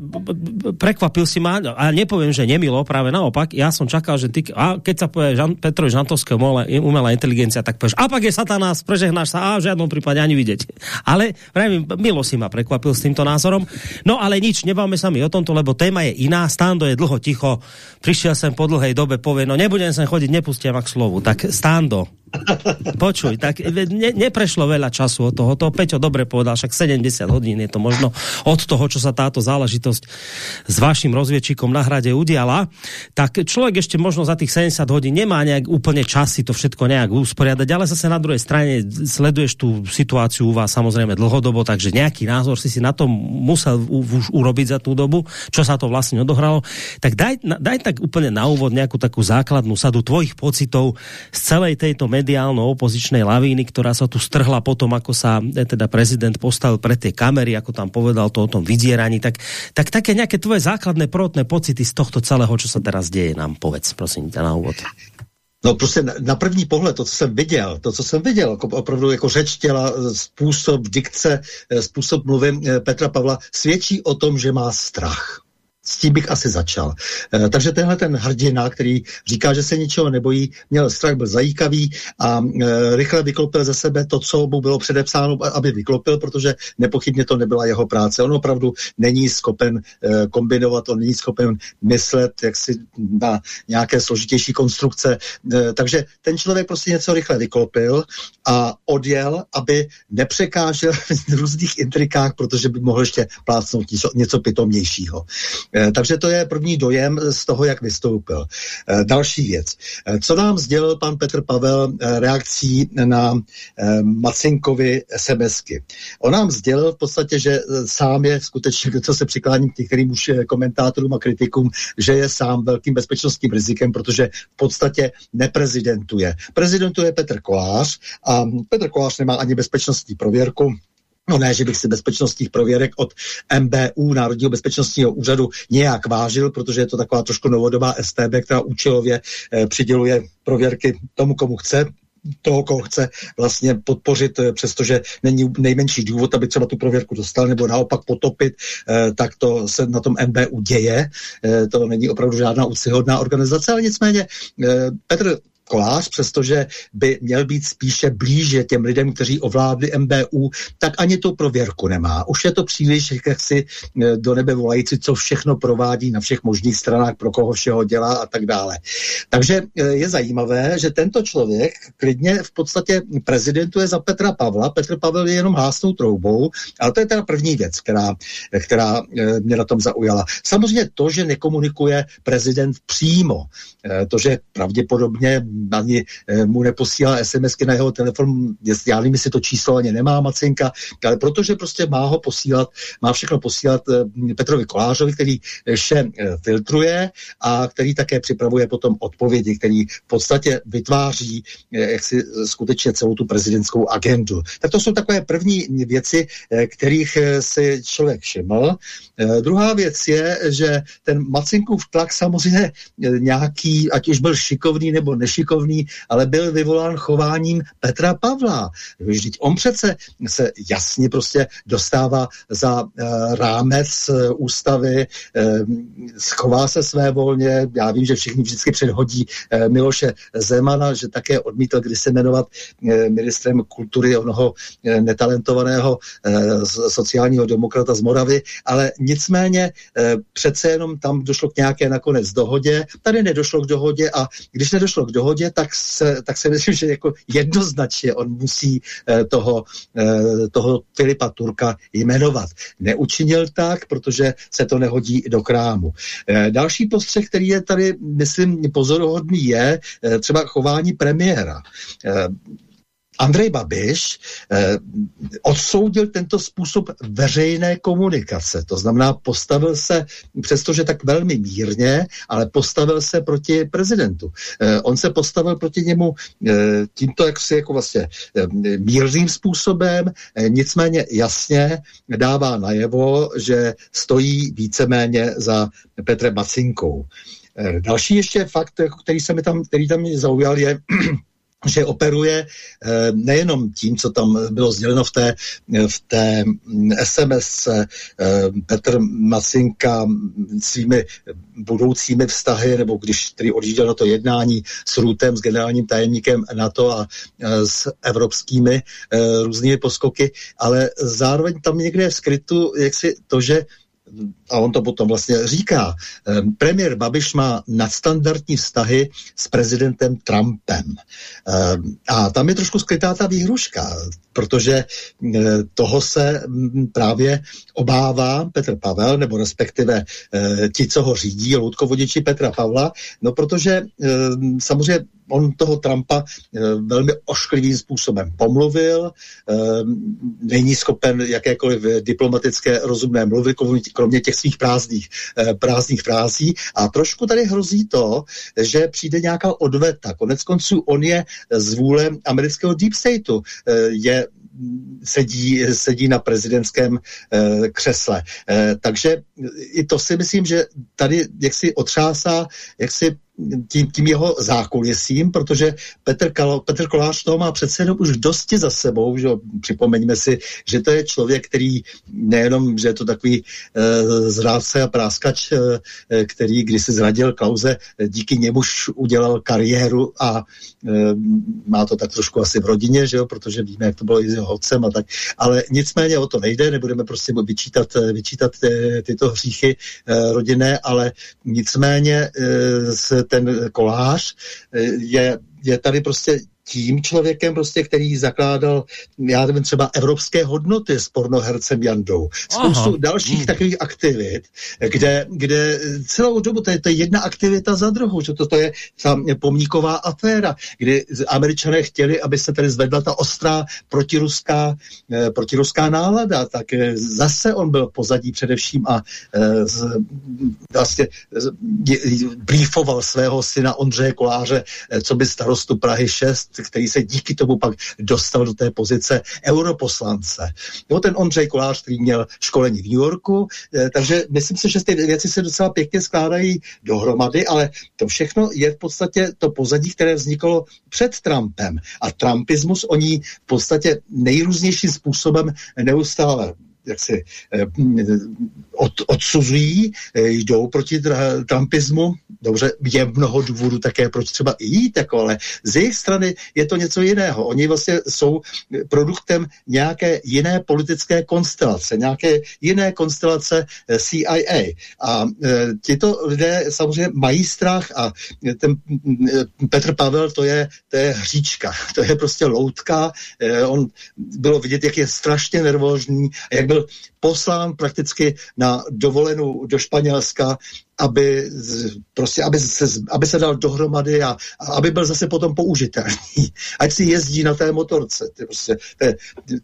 prekvapil si ma, a nepovím, že nemilo, právě naopak, já jsem čakal, že ty, a keď sa povie Žan, Petro Žantovské umelá inteligencia, tak povieš, a pak je satanás, prežehnáš sa, a v žiadnom prípade ani vidieť. [LAUGHS] Ale pravím, milo si ma prekvapil s týmto názorom. No ale nič, nebavme sa mi o tomto, lebo téma je iná, Stando je dlho ticho, prišiel sem po dlhej dobe, povie, no nebudem sem chodiť, nepustím k slovu. Tak Stando Stando. [LAUGHS] Počuj, tak ne, neprešlo veľa času od toho. To Peťo dobre povedal, však 70 hodín je to možno od toho, čo sa táto záležitosť s vašim rozviečikom na hrade udiala. Tak človek ešte možno za tých 70 hodín nemá nejak úplne časy to všetko nejak usporiadať, ale zase na druhej strane sleduješ tú situáciu u vás samozrejme dlhodobo, takže nejaký názor si si na tom musel už urobiť za tú dobu, čo sa to vlastne odohralo. Tak daj, daj tak úplne na úvod nejakú takú základnú sadu tvojich pocitov z celej celej tejto mediálno-opozičnej lavíny, ktorá sa tu strhla potom, ako sa e, teda prezident postavil pre tie kamery, ako tam povedal to o tom vydieraní, tak, tak také nejaké tvoje základné prvotné pocity z tohto celého, čo sa teraz deje, nám povedz, prosím ťa na úvod. No prostě na první pohled, to, co jsem viděl, to, co jsem viděl, jako, opravdu jako řeč těla, způsob dikce, e, způsob mluvy e, Petra Pavla, svědčí o tom, že má strach s tím bych asi začal. E, takže tenhle ten hrdina, který říká, že se ničeho nebojí, měl strach, byl zajíkavý a e, rychle vyklopil ze sebe to, co mu bylo předepsáno, aby vyklopil, protože nepochybně to nebyla jeho práce. On opravdu není schopen e, kombinovat, on není schopen myslet jak si na nějaké složitější konstrukce. E, takže ten člověk prostě něco rychle vyklopil a odjel, aby nepřekážel [LAUGHS] v různých intrikách, protože by mohl ještě plácnout něco, něco pitomnějšího. Eh, takže to je první dojem z toho, jak vystoupil. Eh, další věc. Eh, co nám sdělil pan Petr Pavel reakcí na Macinkovi SMSky? On nám sdělil v podstatě, že sám je skutečně, [LAUGHS] co se přiklání k některým už komentátorům a kritikům, že je sám velkým bezpečnostním rizikem, protože v podstatě neprezidentuje. Prezidentuje Petr Kolář a Petr Kolář nemá ani bezpečnostní prověrku, No ne, že bych si bezpečnostních prověrek od MBU, Národního bezpečnostního úřadu, nějak vážil, protože je to taková trošku novodobá STB, která účelově eh, přiděluje prověrky tomu, komu chce, toho, koho chce vlastně podpořit, eh, přestože není nejmenší důvod, aby třeba tu prověrku dostal, nebo naopak potopit, eh, tak to se na tom MBU děje. Eh, to není opravdu žádná úctyhodná organizace, ale nicméně Petr kolář, přestože by měl být spíše blíže těm lidem, kteří ovládli MBU, tak ani tu prověrku nemá. Už je to příliš si eh, do nebe volající, co všechno provádí na všech možných stranách, pro koho všeho dělá a tak dále. Takže eh, je zajímavé, že tento člověk klidně v podstatě prezidentuje za Petra Pavla. Petr Pavel je jenom hásnou troubou, ale to je teda první věc, která, která eh, mě na tom zaujala. Samozřejmě to, že nekomunikuje prezident přímo, to, že pravděpodobně ani mu neposílá SMSky na jeho telefon, já nevím, jestli to číslo ani nemá Macinka, ale protože prostě má ho posílat, má všechno posílat Petrovi Kolářovi, který vše filtruje a který také připravuje potom odpovědi, který v podstatě vytváří jak si skutečně celou tu prezidentskou agendu. Tak to jsou takové první věci, kterých si člověk všiml. Druhá věc je, že ten Macinkův tlak samozřejmě nějaký, ať už byl šikovný nebo nešikovný, ale byl vyvolán chováním Petra Pavla. Vždyť on přece se jasně prostě dostává za uh, rámec uh, ústavy, uh, schová se své volně, já vím, že všichni vždycky předhodí uh, Miloše Zemana, že také odmítl když se jmenovat uh, ministrem kultury onoho uh, netalentovaného uh, sociálního demokrata z Moravy, ale nicméně uh, přece jenom tam došlo k nějaké nakonec dohodě, tady nedošlo k dohodě a když nedošlo k dohodě, tak se, tak se myslím, že jako jednoznačně on musí eh, toho, eh, toho Filipa Turka jmenovat. Neučinil tak, protože se to nehodí do krámu. Eh, další postřeh, který je tady, myslím, pozoruhodný, je třeba chování premiéra. Andrej Babiš eh, odsoudil tento způsob veřejné komunikace. To znamená, postavil se, přestože tak velmi mírně, ale postavil se proti prezidentu. Eh, on se postavil proti němu eh, tímto jaksi jako vlastně eh, mírným způsobem, eh, nicméně jasně dává najevo, že stojí víceméně za Petrem Macinkou. Eh, další ještě fakt, jako který, se mi tam, který tam mě zaujal, je [CLEARS THROAT] že operuje eh, nejenom tím, co tam bylo sděleno v té, v té SMS eh, Petr Masinka svými budoucími vztahy, nebo když tedy odjížděl na to jednání s Růtem, s generálním tajemníkem NATO a eh, s evropskými různými poskoky, ale zároveň tam někde je skrytu jaksi to, že a on to potom vlastně říká, ehm, premiér Babiš má nadstandardní vztahy s prezidentem Trumpem. Ehm, a tam je trošku skrytá ta výhruška, protože e, toho se právě obává Petr Pavel, nebo respektive e, ti, co ho řídí, loutkovodiči Petra Pavla, no protože ehm, samozřejmě on toho Trumpa eh, velmi ošklivým způsobem pomluvil, eh, není schopen jakékoliv diplomatické rozumné mluvy, kromě těch svých prázdných, eh, prázdných frází a trošku tady hrozí to, že přijde nějaká odveta. Konec konců on je z vůle amerického deep stateu, je sedí, sedí na prezidentském eh, křesle. Eh, takže i to si myslím, že tady jaksi otřásá jaksi tím, tím jeho zákulisím, protože Petr, Kalo, Petr Kolář toho má přece jenom už dosti za sebou, že připomeňme si, že to je člověk, který nejenom, že je to takový e, zrádce a práskač, e, který když se zradil Klauze, díky němuž udělal kariéru a e, má to tak trošku asi v rodině, že jo, protože víme, jak to bylo i s jeho otcem a tak, ale nicméně o to nejde, nebudeme prostě vyčítat, vyčítat ty, tyto hříchy e, rodinné, ale nicméně e, ten kolář eh, je, je tady prostě tím člověkem, prostě, který zakládal, já nevím, třeba evropské hodnoty s pornohercem Jandou. Spoustu Aha. dalších hmm. takových aktivit, kde, kde celou dobu, to je, to je jedna aktivita za druhou, že to, to je ta pomníková aféra, kdy američané chtěli, aby se tady zvedla ta ostrá protiruská, eh, protiruská nálada, tak eh, zase on byl pozadí především a eh, z, vlastně je, briefoval svého syna Ondřeje Koláře, eh, co by starostu Prahy 6 který se díky tomu pak dostal do té pozice europoslance. Jo, ten Ondřej Kolář, který měl školení v New Yorku, eh, takže myslím si, že ty věci se docela pěkně skládají dohromady, ale to všechno je v podstatě to pozadí, které vzniklo před Trumpem. A Trumpismus oni v podstatě nejrůznějším způsobem neustále jak si eh, od, odsuzují, eh, jdou proti trumpismu. Dobře, je mnoho důvodů také, proč třeba i jít, jako, ale z jejich strany je to něco jiného. Oni vlastně jsou produktem nějaké jiné politické konstelace, nějaké jiné konstelace eh, CIA. A tito lidé samozřejmě mají strach a ten Petr Pavel, to je, to je hříčka, [LAUGHS] to je prostě loutka. On bylo vidět, jak je strašně nervózní, jak byl byl poslán prakticky na dovolenou do Španělska aby, prostě, aby, se, aby se dal dohromady a, a aby byl zase potom použitelný. [LAUGHS] Ať si jezdí na té motorce. Ty prostě,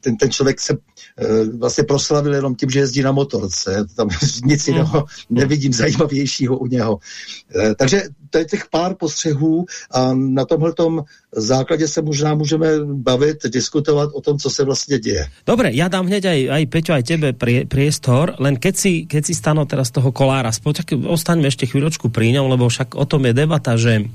ten, ten člověk se uh, vlastně proslavil jenom tím, že jezdí na motorce. Tam [LAUGHS] nic jiného mm. nevidím zajímavějšího u něho. Uh, takže to je těch pár postřehů a na tomhle základě se možná můžeme bavit, diskutovat o tom, co se vlastně děje. Dobre, já dám hned aj, aj Peťo, aj tebe priestor, len keď si, keď si stano teraz toho kolára, spočak, ostaňme ešte chvíľočku pri ňom, lebo však o tom je debata, že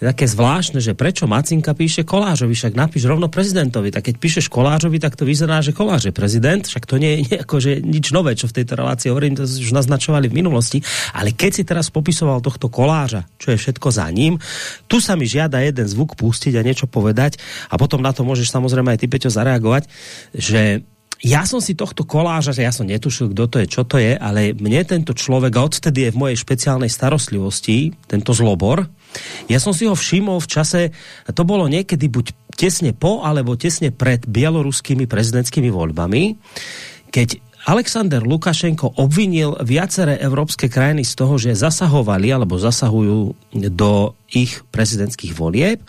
je také zvláštne, že prečo Macinka píše Kolážovi, však napíš rovno prezidentovi, tak keď píšeš Kolážovi, tak to vyzerá, že Koláž je prezident, však to nie je [LAUGHS] nejako, že nič nové, čo v tejto relácii hovorím, to už naznačovali v minulosti, ale keď si teraz popisoval tohto Koláža, čo je všetko za ním, tu sa mi žiada jeden zvuk pustiť a niečo povedať. A potom na to môžeš samozrejme aj ty, Peťo, zareagovať, že ja som si tohto koláža, že ja som netušil, kto to je, čo to je, ale mne tento človek, a odtedy je v mojej špeciálnej starostlivosti, tento zlobor, ja som si ho všimol v čase, to bolo niekedy buď tesne po, alebo tesne pred bieloruskými prezidentskými voľbami, keď Alexander Lukašenko obvinil viaceré evropské krajiny z toho, že zasahovali alebo zasahujú do ich prezidentských volieb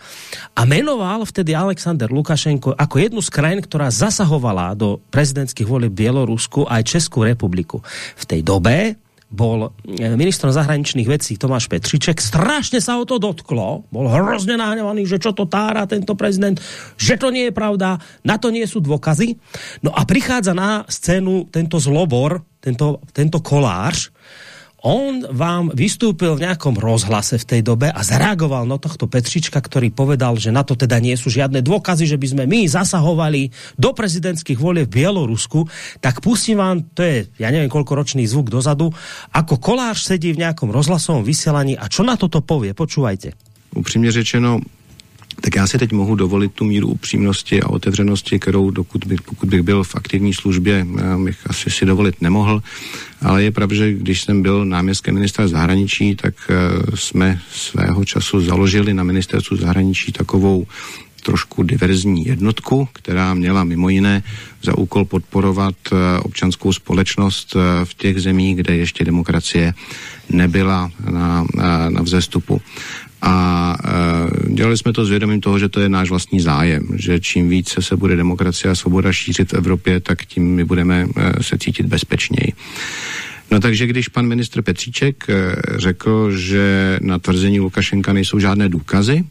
a menoval vtedy Alexander Lukašenko ako jednu z krajín, ktorá zasahovala do prezidentských volieb Bielorusku aj Českou republiku. V tej dobe bol eh, ministrom zahraničných vecí Tomáš Petříček, strašne sa o to dotklo, bol hrozne nahnevaný, že čo to tára tento prezident, že to nie je pravda, na to nie sú dôkazy. No a prichádza na scénu tento zlobor, tento, tento kolář, on vám vystúpil v nejakom rozhlase v tej dobe a zareagoval na tohto Petřička, ktorý povedal, že na to teda nie sú žiadne dôkazy, že by sme my zasahovali do prezidentských volie v Bielorusku, tak pustím vám, to je, ja neviem koľko ročný zvuk dozadu, ako kolář sedí v nejakom rozhlasovom vysielaní a čo na toto povie, počúvajte. Upřímně řečeno, tak já si teď mohu dovolit tu míru upřímnosti a otevřenosti, kterou dokud bych, pokud bych byl v aktivní službě, bych asi si dovolit nemohl. Ale je pravda, že když jsem byl náměstkem ministra zahraničí, tak uh, jsme svého času založili na ministerstvu zahraničí takovou trošku diverzní jednotku, která měla mimo jiné za úkol podporovat uh, občanskou společnost v těch zemích, kde ještě demokracie nebyla na, na vzestupu. A e, dělali jsme to s vědomím toho, že to je náš vlastní zájem, že čím více se bude demokracie a svoboda šířit v Evropě, tak tím my budeme e, se cítit bezpečněji. No takže když pan ministr Petříček e, řekl, že na tvrzení Lukašenka nejsou žádné důkazy,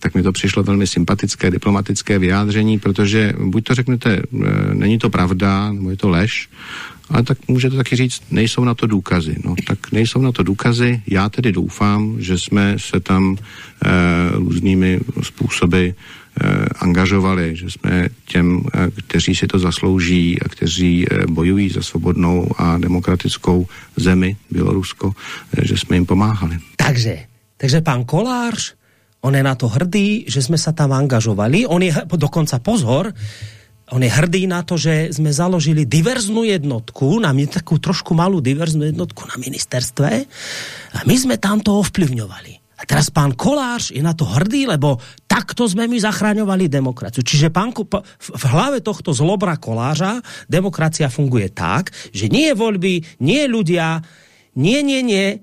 tak mi to přišlo velmi sympatické diplomatické vyjádření, protože buď to řeknete, e, není to pravda, nebo je to lež, ale tak můžete taky říct, nejsou na to důkazy. No tak nejsou na to důkazy, já tedy doufám, že jsme se tam e, různými způsoby e, angažovali, že jsme těm, e, kteří si to zaslouží a kteří bojují za svobodnou a demokratickou zemi, Bělorusko, že jsme jim pomáhali. Takže, takže pán Kolář, on je na to hrdý, že jsme se tam angažovali, on je dokonca pozor, on je hrdý na to, že jsme založili diverznú jednotku, na takú trošku malú diverznú jednotku na ministerstve a my jsme tam to ovplyvňovali. A teraz pán Kolář je na to hrdý, lebo takto jsme my zachraňovali demokraciu. Čiže pán, v hlave tohto zlobra Kolářa demokracia funguje tak, že nie voľby, nie ľudia, nie, nie, nie,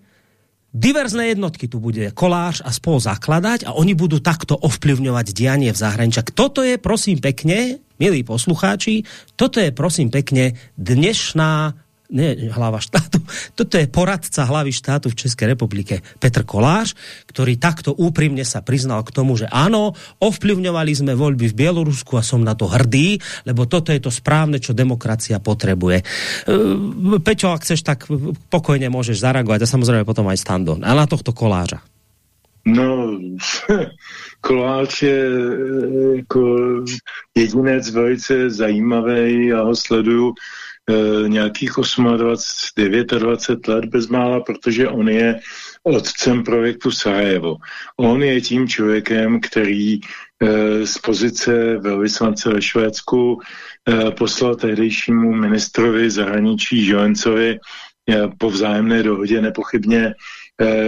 diverzné jednotky tu bude kolář a spol zakladať a oni budú takto ovplyvňovať dianie v zahraničí. Toto je, prosím pekne, milí poslucháči, toto je, prosím pekne, dnešná ne hlava štátu, [LAUGHS] toto je poradca hlavy štátu v České republike Petr Kolář, ktorý takto úprimne sa priznal k tomu, že áno, ovplyvňovali sme voľby v Bielorusku a som na to hrdý, lebo toto je to správne, čo demokracia potrebuje. E, Peťo, ak chceš, tak pokojne môžeš zareagovať a samozrejme potom aj Stando. A na tohto Kolářa. No, [LAUGHS] Koláč je jako jedinec velice zajímavý, já ho sleduju e, nějakých 28, 29 let bezmála, protože on je otcem projektu Sarajevo. On je tím člověkem, který e, z pozice velvyslance ve Švédsku poslal tehdejšímu ministrovi zahraničí Joencovi po vzájemné dohodě nepochybně eh,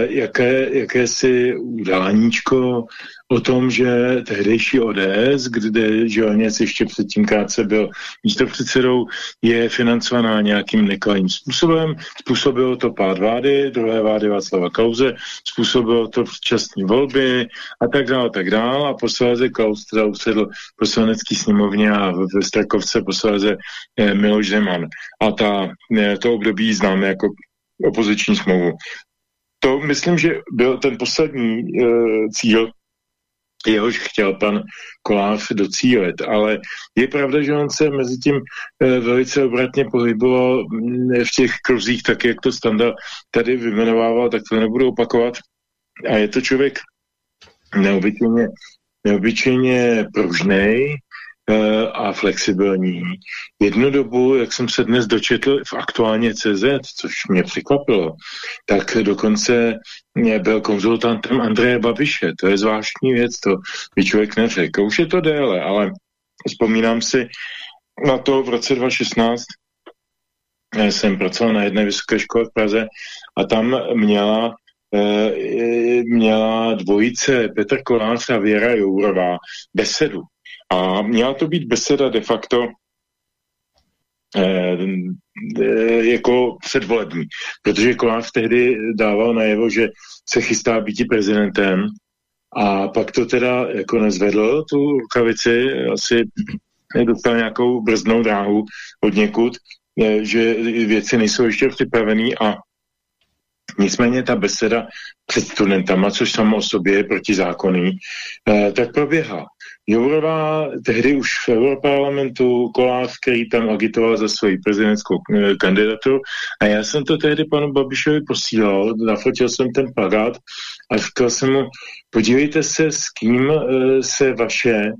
jaké, jakési udáníčko o tom, že tehdejší ODS, kde Želněc ještě předtím krátce byl místopředsedou, je financovaná nějakým nekalým způsobem. Způsobilo to pád vlády, druhé vlády Václava Klauze, způsobilo to včasné volby a tak dále, tak dále. A posléze Klaus teda usedl poslanecký sněmovně a ve Strakovce posléze eh, Miloš Zeman. A ta, eh, to období známe jako opoziční smlouvu. To myslím, že byl ten poslední e, cíl jehož chtěl pan Kolář docílit. Ale je pravda, že on se mezi tím e, velice obratně pohyboval mm, v těch kruzích, tak jak to Standa tady vymenovával, tak to nebudu opakovat. A je to člověk neobyčejně, neobyčejně pružnej, Eh, a flexibilní. Jednu dobu, jak jsem se dnes dočetl v aktuálně CZ, což mě překvapilo, tak dokonce byl konzultantem Andreje Babiše. To je zvláštní věc, to by člověk neřekl. Už je to déle, ale vzpomínám si na to v roce 2016, já jsem pracoval na jedné vysoké škole v Praze a tam měla eh, měla dvojice Petr Kolář a Věra Jourová besedu a měla to být beseda de facto eh, jako předvolební, protože Kolář tehdy dával najevo, že se chystá být prezidentem a pak to teda jako nezvedl tu rukavici, asi dostal nějakou brzdnou dráhu od někud, eh, že věci nejsou ještě připravený a Nicméně ta beseda před studentama, což samo o sobě je protizákonný, eh, tak proběhla. Jourová tehdy už v Europarlamentu Kolář, který tam agitoval za svoji prezidentskou eh, kandidaturu a já jsem to tehdy panu Babišovi posílal, nafotil jsem ten plagát a říkal jsem mu, podívejte se, s kým e, se vaše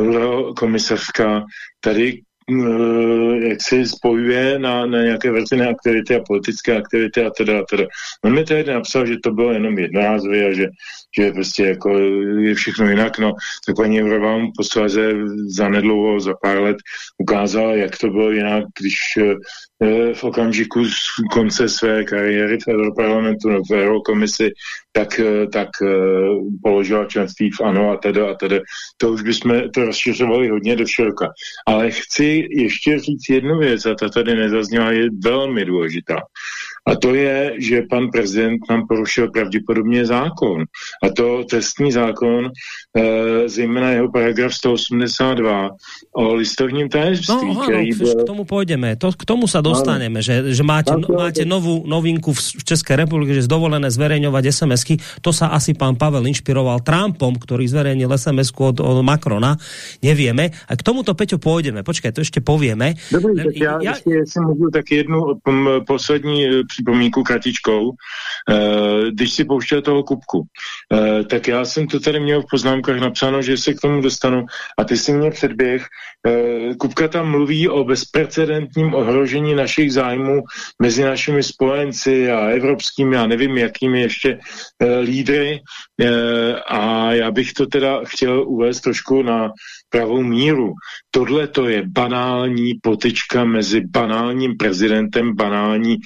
eurokomisařka tady Eh, jak si spojuje na, na nějaké veřejné aktivity a politické aktivity a teda, a teda. On mi tehdy napsal, že to bylo jenom jednorázově a že, že prostě jako je všechno jinak, no, tak paní Jourová mu posléze za nedlouho, za pár let ukázala, jak to bylo jinak, když eh, v okamžiku z konce své kariéry v Europarlamentu nebo v Eurokomisi tak, eh, tak položila členství v ANO a teda a teda. To už bychom to rozšiřovali hodně do široka. Ale chci ještě říct jednu věc, a ta tady nezazněla, je velmi důležitá. A to je, že pan prezident nám porušil pravděpodobně zákon. A to testní zákon, e, zejména jeho paragraf 182 o listovním tajemství. No, ano, byl... k tomu půjdeme. To, k tomu sa dostaneme, že, že máte, no, máte novou novinku v, v České republike, že je dovolené zverejňovať SMS-ky. To sa asi pán Pavel inšpiroval Trumpom, ktorý zverejnil SMS-ku od, od Macrona. Nevieme. A k tomuto, Peťo, půjdeme. Počkej, to ještě povieme. Dobrý, tak já, já... ještě, jestli můžu, tak jednu poslední eh, připomínku kratičkou. E, když si pouštěl toho Kupku, e, tak já jsem to tady měl v poznámkách napsáno, že se k tomu dostanu a ty si mě předběh. E, Kupka tam mluví o bezprecedentním ohrožení našich zájmů mezi našimi spojenci a evropskými a nevím jakými ještě lídry a já bych to teda chtěl uvést trošku na pravou míru. Tohle to je banální potička mezi banálním prezidentem banální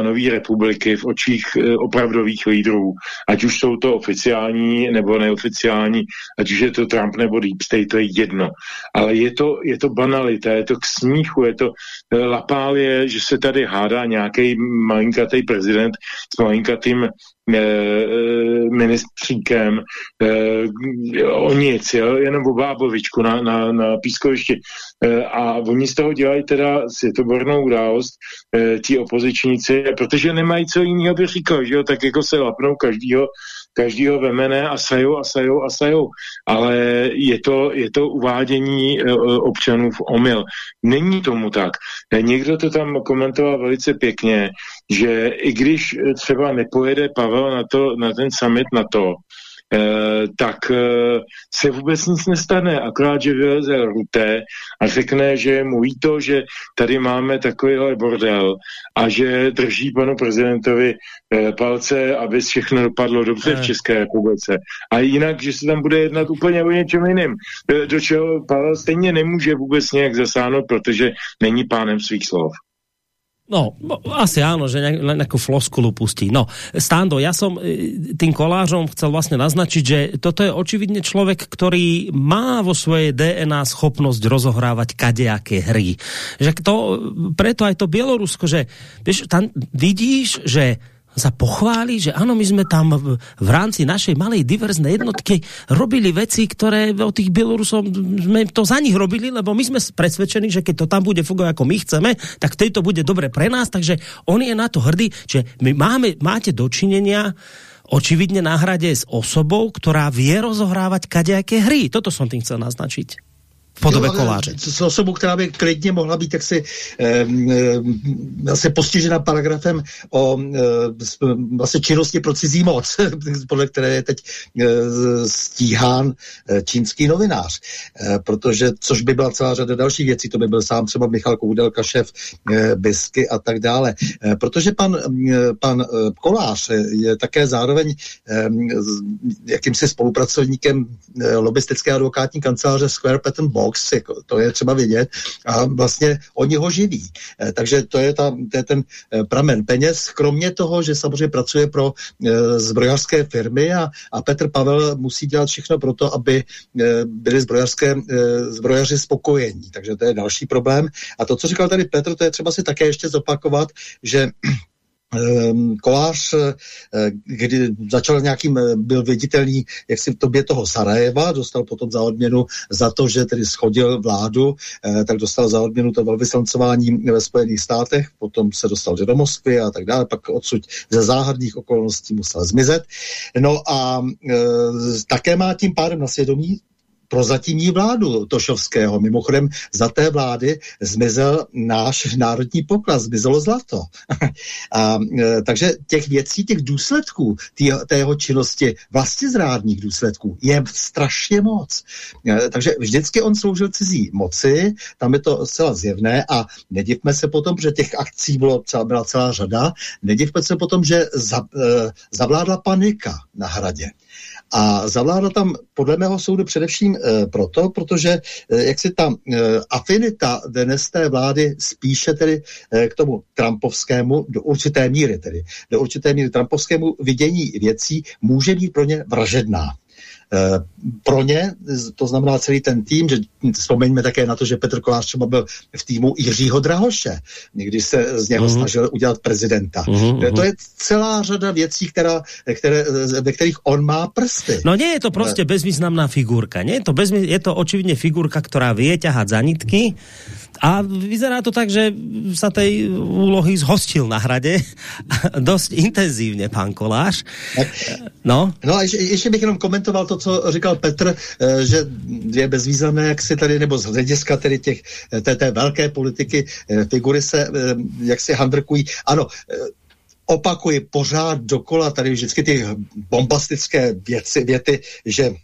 banánové republiky v očích e, opravdových lídrů. Ať už jsou to oficiální nebo neoficiální, ať už je to Trump nebo Deep State, to je jedno. Ale je to, je to banalita, je to k smíchu, je to e, lapálie, že se tady hádá nějaký malinkatý prezident s malinkatým Eh, ministříkem eh, o nic, jo, jenom o bábovičku na, na, na pískovišti. Eh, a oni z toho dělají teda světobornou událost, ti opozičníci, protože nemají co jiného by říkal, že jo, tak jako se lapnou každýho každýho vemene a sajou a sajou a sajou. Ale je to, je to uvádění e, e, občanů v omyl. Není tomu tak. Někdo to tam komentoval velice pěkně, že i když třeba nepojede Pavel na, to, na ten summit na to, tak eh, se vůbec nic nestane, akorát, že vyleze Ruté a řekne, že mu ví to, že tady máme takovýhle bordel a že drží panu prezidentovi eh, palce, aby všechno dopadlo dobře v České republice. A jinak, že se tam bude jednat úplně o něčem jiným, do čeho Pavel stejně nemůže vůbec nějak zasáhnout, protože není pánem svých slov. No, asi áno, že nejakú floskulu pustí. No, Stando, ja som e, tým kolážom chcel vlastne naznačiť, že toto je očividne človek, ktorý má vo svojej DNA schopnosť rozohrávať kadejaké hry. Že to, preto aj to Bielorusko, že vieš, tam vidíš, že sa pochváli, že áno, my sme tam v, v rámci našej malej diverznej jednotky robili veci, ktoré od tých Bielorusov sme to za nich robili, lebo my sme presvedčení, že keď to tam bude fungovať ako my chceme, tak vtedy to bude dobre pre nás, takže on je na to hrdý, že my máme, máte dočinenia očividne na s osobou, ktorá vie rozohrávať kadejaké hry. Toto som tým chcel naznačiť podobě koláře. S osobou, která by klidně mohla být jaksi e, postižena paragrafem o e, vlastně činnosti pro cizí moc, [LAUGHS] podle které je teď e, stíhán e, čínský novinář. E, protože, což by byla celá řada dalších věcí, to by byl sám třeba Michal Koudelka, šéf e, Bisky a tak dále. E, protože pan, e, pan e, Kolář je také zároveň e, jakýmsi spolupracovníkem e, lobistické advokátní kanceláře Square Pattern Box, box, jako, to je třeba vidět, a vlastně oni ho živí. E, takže to je, ta, to je ten e, pramen peněz, kromě toho, že samozřejmě pracuje pro e, zbrojařské firmy a, a Petr Pavel musí dělat všechno pro to, aby byli zbrojařské, zbrojaři spokojení. Takže to je další problém. A to, co říkal tady Petr, to je třeba si také ještě zopakovat, že kolář, eh, kdy začal nějakým, eh, byl viditelný, jak si v tobě toho Sarajeva, dostal potom za odměnu za to, že tedy schodil vládu, eh, tak dostal za odměnu to velvyslancování ve Spojených státech, potom se dostal do Moskvy a tak dále, pak odsud ze záhadných okolností musel zmizet. No a také má tím pádem na svědomí prozatímní vládu Tošovského. Mimochodem za té vlády zmizel náš národní poklad, zmizelo zlato. [LAUGHS] a, e, takže těch věcí, těch důsledků tý, tého činnosti, vlastně zrádných důsledků, je strašně moc. E, takže vždycky on sloužil cizí moci, tam je to zcela zjevné a nedivme se potom, že těch akcí bylo, celá, byla celá řada, nedivme se potom, že za, e, zavládla panika na hradě. A zavládla tam podle mého soudu především e, proto, protože e, jak si ta e, afinita dnes té vlády spíše tedy e, k tomu Trumpovskému do určité míry tedy, do určité míry Trumpovskému vidění věcí může být pro ně vražedná. Eh, pro ně, to znamená celý ten tým, že vzpomeňme také na to, že Petr Kolář třeba byl v týmu Jiřího Drahoše, když se z něho uh-huh. snažil udělat prezidenta. Uh-huh. To je celá řada věcí, která, které, ve kterých on má prsty. No nie je to prostě bezvýznamná figurka. Nie je to, bezvýz... je to očividně figurka, která vie ťahať za nitky a vyzerá to tak, že sa tej úlohy zhostil na hrade [LAUGHS] dost intenzívně, pán Koláš. No, no a ještě, ještě bych jenom komentoval to, co říkal Petr, eh, že je bezvýznamné, jak si tady, nebo z hlediska tedy těch, eh, té, té velké politiky, eh, figury se, jak si handrkují. Ano, opakuji pořád dokola tady vždycky ty bombastické věci, věty, že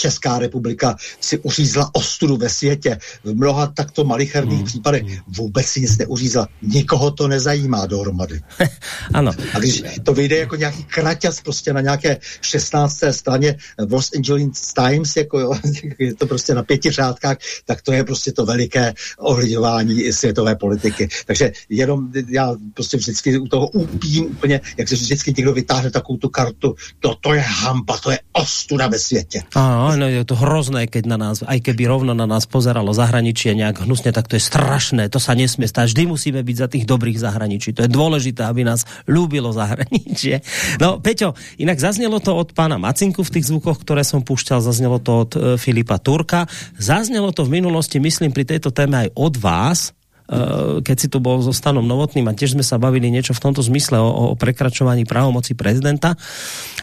Česká republika si uřízla ostudu ve světě. V mnoha takto malicherných mm. případech vůbec si nic neuřízla. Nikoho to nezajímá dohromady. [LAUGHS] ano. A když to vyjde jako nějaký kraťas prostě na nějaké 16. straně v Los Angeles Times, jako jo, [LAUGHS] je to prostě na pěti řádkách, tak to je prostě to veliké ohledování světové politiky. Takže jenom já prostě vždycky u toho úpím úplně, jak se vždycky někdo vytáhne takovou tu kartu, to, to je hamba, to je ostuda ve světě. Ano, no, je to hrozné, keď na nás, aj keby rovno na nás pozeralo zahraničie nejak hnusne, tak to je strašné, to sa nesmie stať. Vždy musíme byť za tých dobrých zahraničí. To je dôležité, aby nás ľúbilo zahraničie. No, Peťo, inak zaznelo to od pána Macinku v tých zvukoch, ktoré som púšťal, zaznelo to od e, Filipa Turka. Zaznelo to v minulosti, myslím, pri tejto téme aj od vás, e, keď si tu bol so Stanom Novotným a tiež sme sa bavili niečo v tomto zmysle o, o prekračovaní právomoci prezidenta.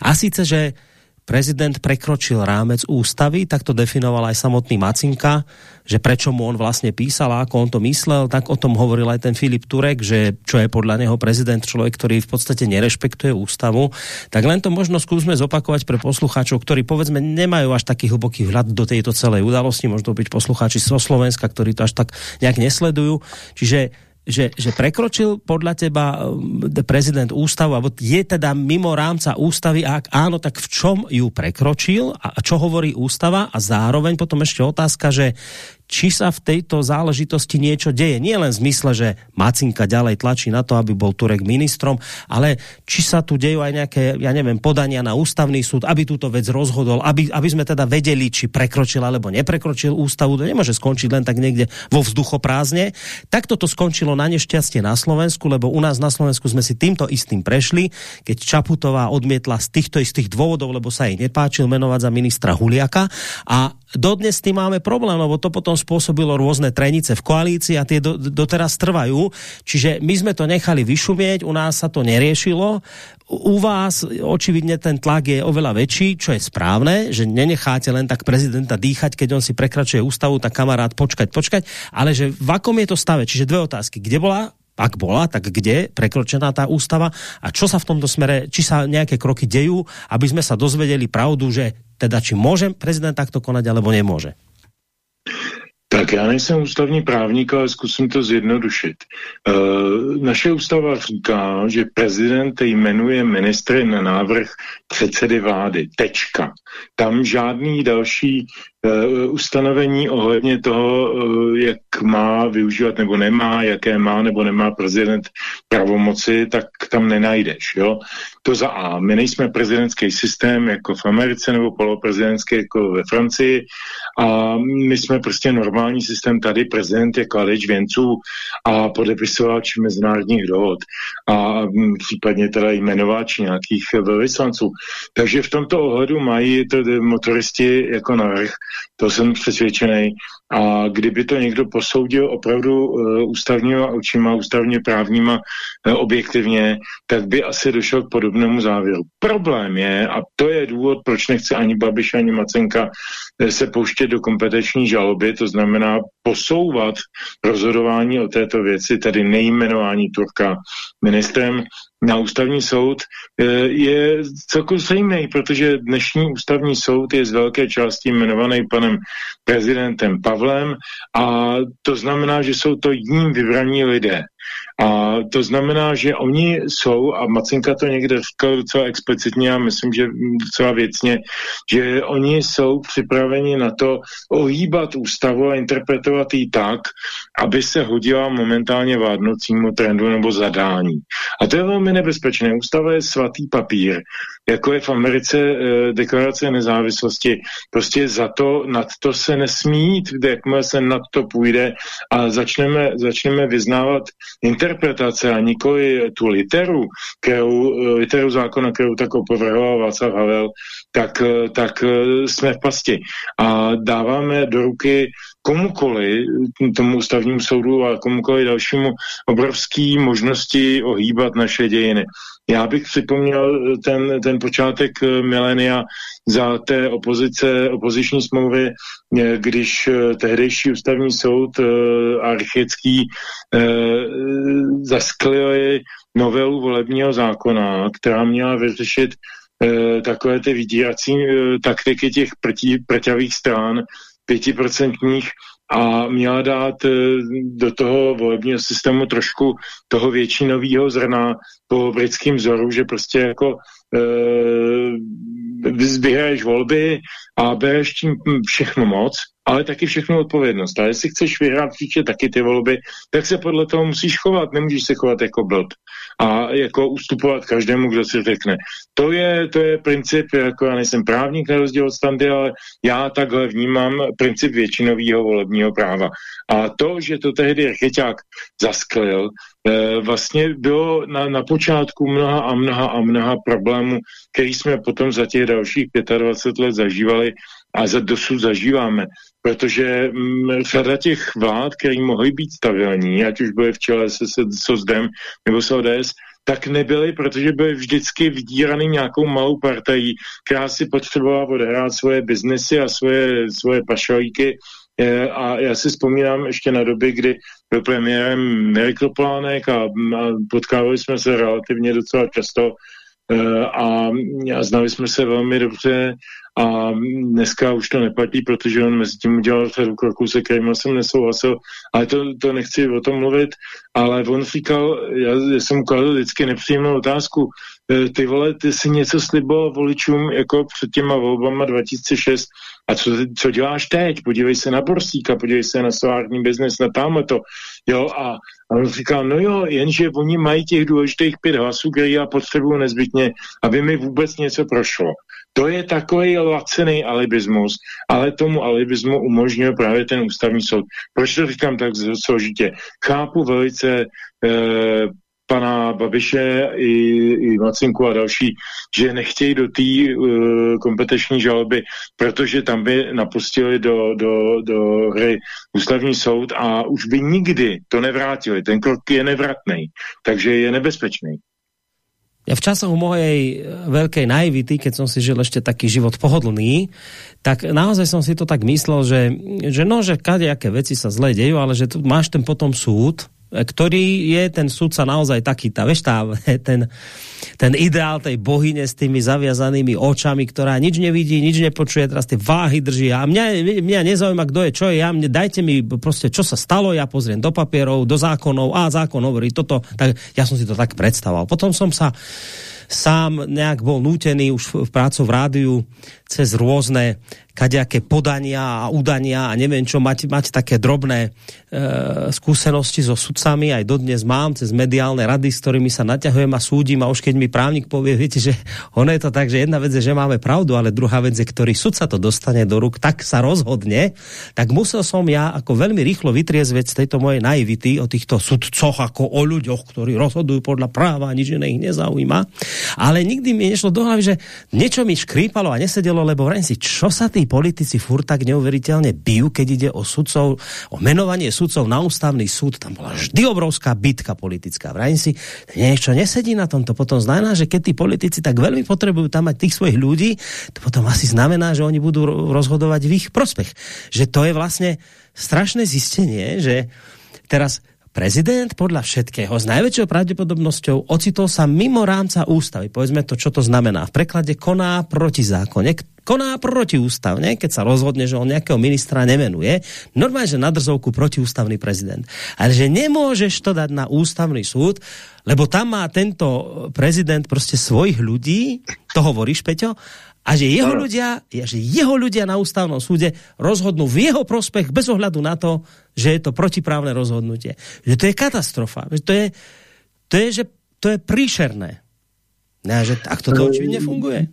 A síce, že prezident prekročil rámec ústavy, tak to definoval aj samotný Macinka, že prečo mu on vlastne písal a ako on to myslel, tak o tom hovoril aj ten Filip Turek, že čo je podľa neho prezident človek, ktorý v podstate nerešpektuje ústavu. Tak len to možno skúsme zopakovať pre poslucháčov, ktorí povedzme nemajú až taký hlboký vhľad do tejto celej udalosti, možno byť poslucháči zo Slovenska, ktorí to až tak nejak nesledujú. Čiže že, že prekročil podľa teba eh, prezident ústavu, alebo je teda mimo rámca ústavy a ak áno, tak v čom ju prekročil a čo hovorí ústava? A zároveň potom ešte otázka, že či sa v tejto záležitosti niečo deje. Nie len v zmysle, že Macinka ďalej tlačí na to, aby bol Turek ministrom, ale či sa tu dejú aj nejaké, ja neviem, podania na ústavný súd, aby túto vec rozhodol, aby, aby sme teda vedeli, či prekročil alebo neprekročil ústavu. To nemôže skončiť len tak niekde vo vzduchoprázdne. Takto to skončilo na nešťastie na Slovensku, lebo u nás na Slovensku sme si týmto istým prešli, keď Čaputová odmietla z týchto istých dôvodov, lebo sa jej nepáčil menovať za ministra Huliaka a dodnes s tým máme problém, lebo to potom spôsobilo rôzne trenice v koalícii a tie do, doteraz trvajú. Čiže my sme to nechali vyšumieť, u nás sa to neriešilo. U vás očividne ten tlak je oveľa väčší, čo je správne, že nenecháte len tak prezidenta dýchať, keď on si prekračuje ústavu, tak kamarát počkať, počkať, ale že v akom je to stave? Čiže dve otázky. Kde bola ak bola, tak kde prekročená tá ústava a čo sa v tomto smere, či sa nejaké kroky dejú, aby sme sa dozvedeli pravdu, že teda či může prezident takto konať, alebo nemůže? Tak já nejsem ústavní právník, ale zkusím to zjednodušit. E, naše ústava říká, že prezident jmenuje ministry na návrh předsedy vlády. Tečka. Tam žádný další ustanovení ohledně toho, uh, jak má využívat nebo nemá, jaké má nebo nemá prezident pravomoci, tak tam nenajdeš. Jo? To za A. My nejsme prezidentský systém jako v Americe nebo poloprezidentský jako ve Francii a my jsme prostě normální systém tady, prezident je kladeč věnců a podepisovač mezinárodních dohod a mm, případně teda jmenovač nějakých velvyslanců. Takže v tomto ohledu mají to motoristi jako navrh to jsem přesvědčený. A kdyby to někdo posoudil opravdu uh, ústavního očima, ústavně právníma uh, objektivně, tak by asi došel k podobnému závěru. Problém je, a to je důvod, proč nechce ani Babiš, ani Macenka uh, se pouštět do kompetenční žaloby, to znamená posouvat rozhodování o této věci, tedy nejmenování Turka ministrem na ústavní soud eh, je celkem zajímavý, protože dnešní ústavní soud je z velké části jmenovaný panem prezidentem Pavlem a to znamená, že jsou to jím vybraní lidé. A to znamená, že oni jsou, a Macinka to někde říkal docela explicitně a myslím, že docela věcně, že oni jsou připraveni na to ohýbat ústavu a interpretovat ji tak, aby se hodila momentálně vládnoucímu trendu nebo zadání. A to je velmi nebezpečné. Ústava je svatý papír, jako je v Americe e, deklarace nezávislosti. Prostě za to, nad to se nesmí jít, jakmile se nad to půjde a začneme, začneme vyznávat interpretace a nikoli tu literu, kterou, literu zákona, kterou tak opovrhoval Václav Havel, tak, tak jsme v pasti. A dáváme do ruky komukoli, tomu ústavnímu soudu a komukoli dalšímu obrovský možnosti ohýbat naše dějiny. Já bych připomněl ten, ten počátek milénia za té opozice, opoziční smlouvy, když tehdejší ústavní soud a Rychecký zasklili novelu volebního zákona, která měla vyřešit takové ty vydírací taktiky těch proti, prťavých stran, pětiprocentních a měla dát eh, do toho volebního systému trošku toho většinového zrna po britském vzoru, že prostě jako vyhraješ volby a bereš tím všechno moc ale taky všechno odpovědnost. A jestli chceš vyhrát příště taky ty volby, tak se podle toho musíš chovat, nemůžeš se chovat jako blb a jako ustupovat každému, kdo si řekne. To je, to je princip, jako já nejsem právník na rozdíl od standy, ale já takhle vnímám princip většinového volebního práva. A to, že to tehdy Chyťák zasklil, eh, vlastně bylo na, na počátku mnoha a mnoha a mnoha problémů, který jsme potom za těch dalších 25 let zažívali a za dosud zažíváme protože mm, řada těch vlád, které mohly být stabilní, ať už byly v čele se, se SOSDem nebo s ODS, tak nebyly, protože byly vždycky vydíraný nějakou malou partají, která si potřebovala odehrát svoje biznesy a svoje, svoje pašalíky. E, a já si vzpomínám ještě na doby, kdy byl premiérem Mirek Toplánek a, a potkávali jsme se relativně docela často e, a, a znali jsme se velmi dobře a dneska už to neplatí, protože on mezi tím udělal řadu kroků, se kterými jsem nesouhlasil, ale to, to nechci o tom mluvit, ale on říkal, já, já jsem ukladl vždycky nepříjemnou otázku, ty vole, ty si něco sliboval voličům jako před těma volbama 2006 a co, co děláš teď? Podívej se na Borsíka, podívej se na solární biznes, na tamhle to. Jo, a, a on říkal, no jo, jenže oni mají těch důležitých pět hlasů, které já potřebuju nezbytně, aby mi vůbec něco prošlo. To je takový lacený alibismus, ale tomu alibismu umožňuje právě ten ústavní soud. Proč to říkám tak složitě? Chápu velice eh, pana Babiše i, i Macinku a další, že nechtějí do té uh, kompetenční žaloby, protože tam by napustili do, do, do hry ústavní soud a už by nikdy to nevrátili. Ten krok je nevratný, takže je nebezpečný. Ja v časoch mojej veľkej naivity, keď som si žil ešte taký život pohodlný, tak naozaj som si to tak myslel, že, že no, že kadejaké veci sa zle dejú, ale že tu máš ten potom súd, ktorý je ten sudca naozaj taký, tá, vieš, tá, [LAUGHS] ten, ten ideál tej bohyne s tými zaviazanými očami, ktorá nič nevidí, nič nepočuje, teraz tie váhy drží. A mňa, mňa nezaujíma, kto je, čo je, ja, mne, dajte mi proste, čo sa stalo, ja pozriem do papierov, do zákonov, a zákon hovorí toto, tak ja som si to tak predstavoval. Potom som sa sám nejak bol nútený už v prácu v rádiu cez rôzne kadejaké podania a udania a neviem čo, mať, mať také drobné e, skúsenosti so sudcami, aj dodnes mám, cez mediálne rady, s ktorými sa naťahujem a súdim a už keď mi právnik povie, [LAUGHS] viete, že ono je to tak, že jedna vec je, že máme pravdu, ale druhá vec je, ktorý sudca to dostane do ruk, tak sa rozhodne, tak musel som ja ako veľmi rýchlo vytriezveť z tejto mojej naivity o týchto sudcoch ako o ľuďoch, ktorí rozhodujú podľa práva, nič iné ich nezaujíma. Ale nikdy mi nešlo do hlavy, že niečo mi škrípalo a nesedelo, lebo vrajím si, čo sa tí politici furt tak neuveriteľne bijú, keď ide o sudcov, o menovanie sudcov na ústavný súd. Tam bola vždy obrovská bitka politická. Vrajím si, niečo nesedí na tomto. Potom znamená, že keď tí politici tak veľmi potrebujú tam mať tých svojich ľudí, to potom asi znamená, že oni budú rozhodovať v ich prospech. Že to je vlastne strašné zistenie, že teraz prezident podľa všetkého s najväčšou pravdepodobnosťou ocitol sa mimo rámca ústavy. Povedzme to, čo to znamená. V preklade koná proti zákone, koná protiústavne, keď sa rozhodne, že on nejakého ministra nemenuje. Normálne, že na drzovku protiústavný prezident. Ale že nemôžeš to dať na ústavný súd, lebo tam má tento prezident prostě svojich ľudí, to hovoríš, Peťo, a že jeho no. ľudia, že jeho ľudia na ústavnom súde rozhodnú v jeho prospech bez ohľadu na to, že je to protiprávne rozhodnutie. Že to je katastrofa. Že to je, to je, že to je príšerné. Ne, že takto to očividne funguje.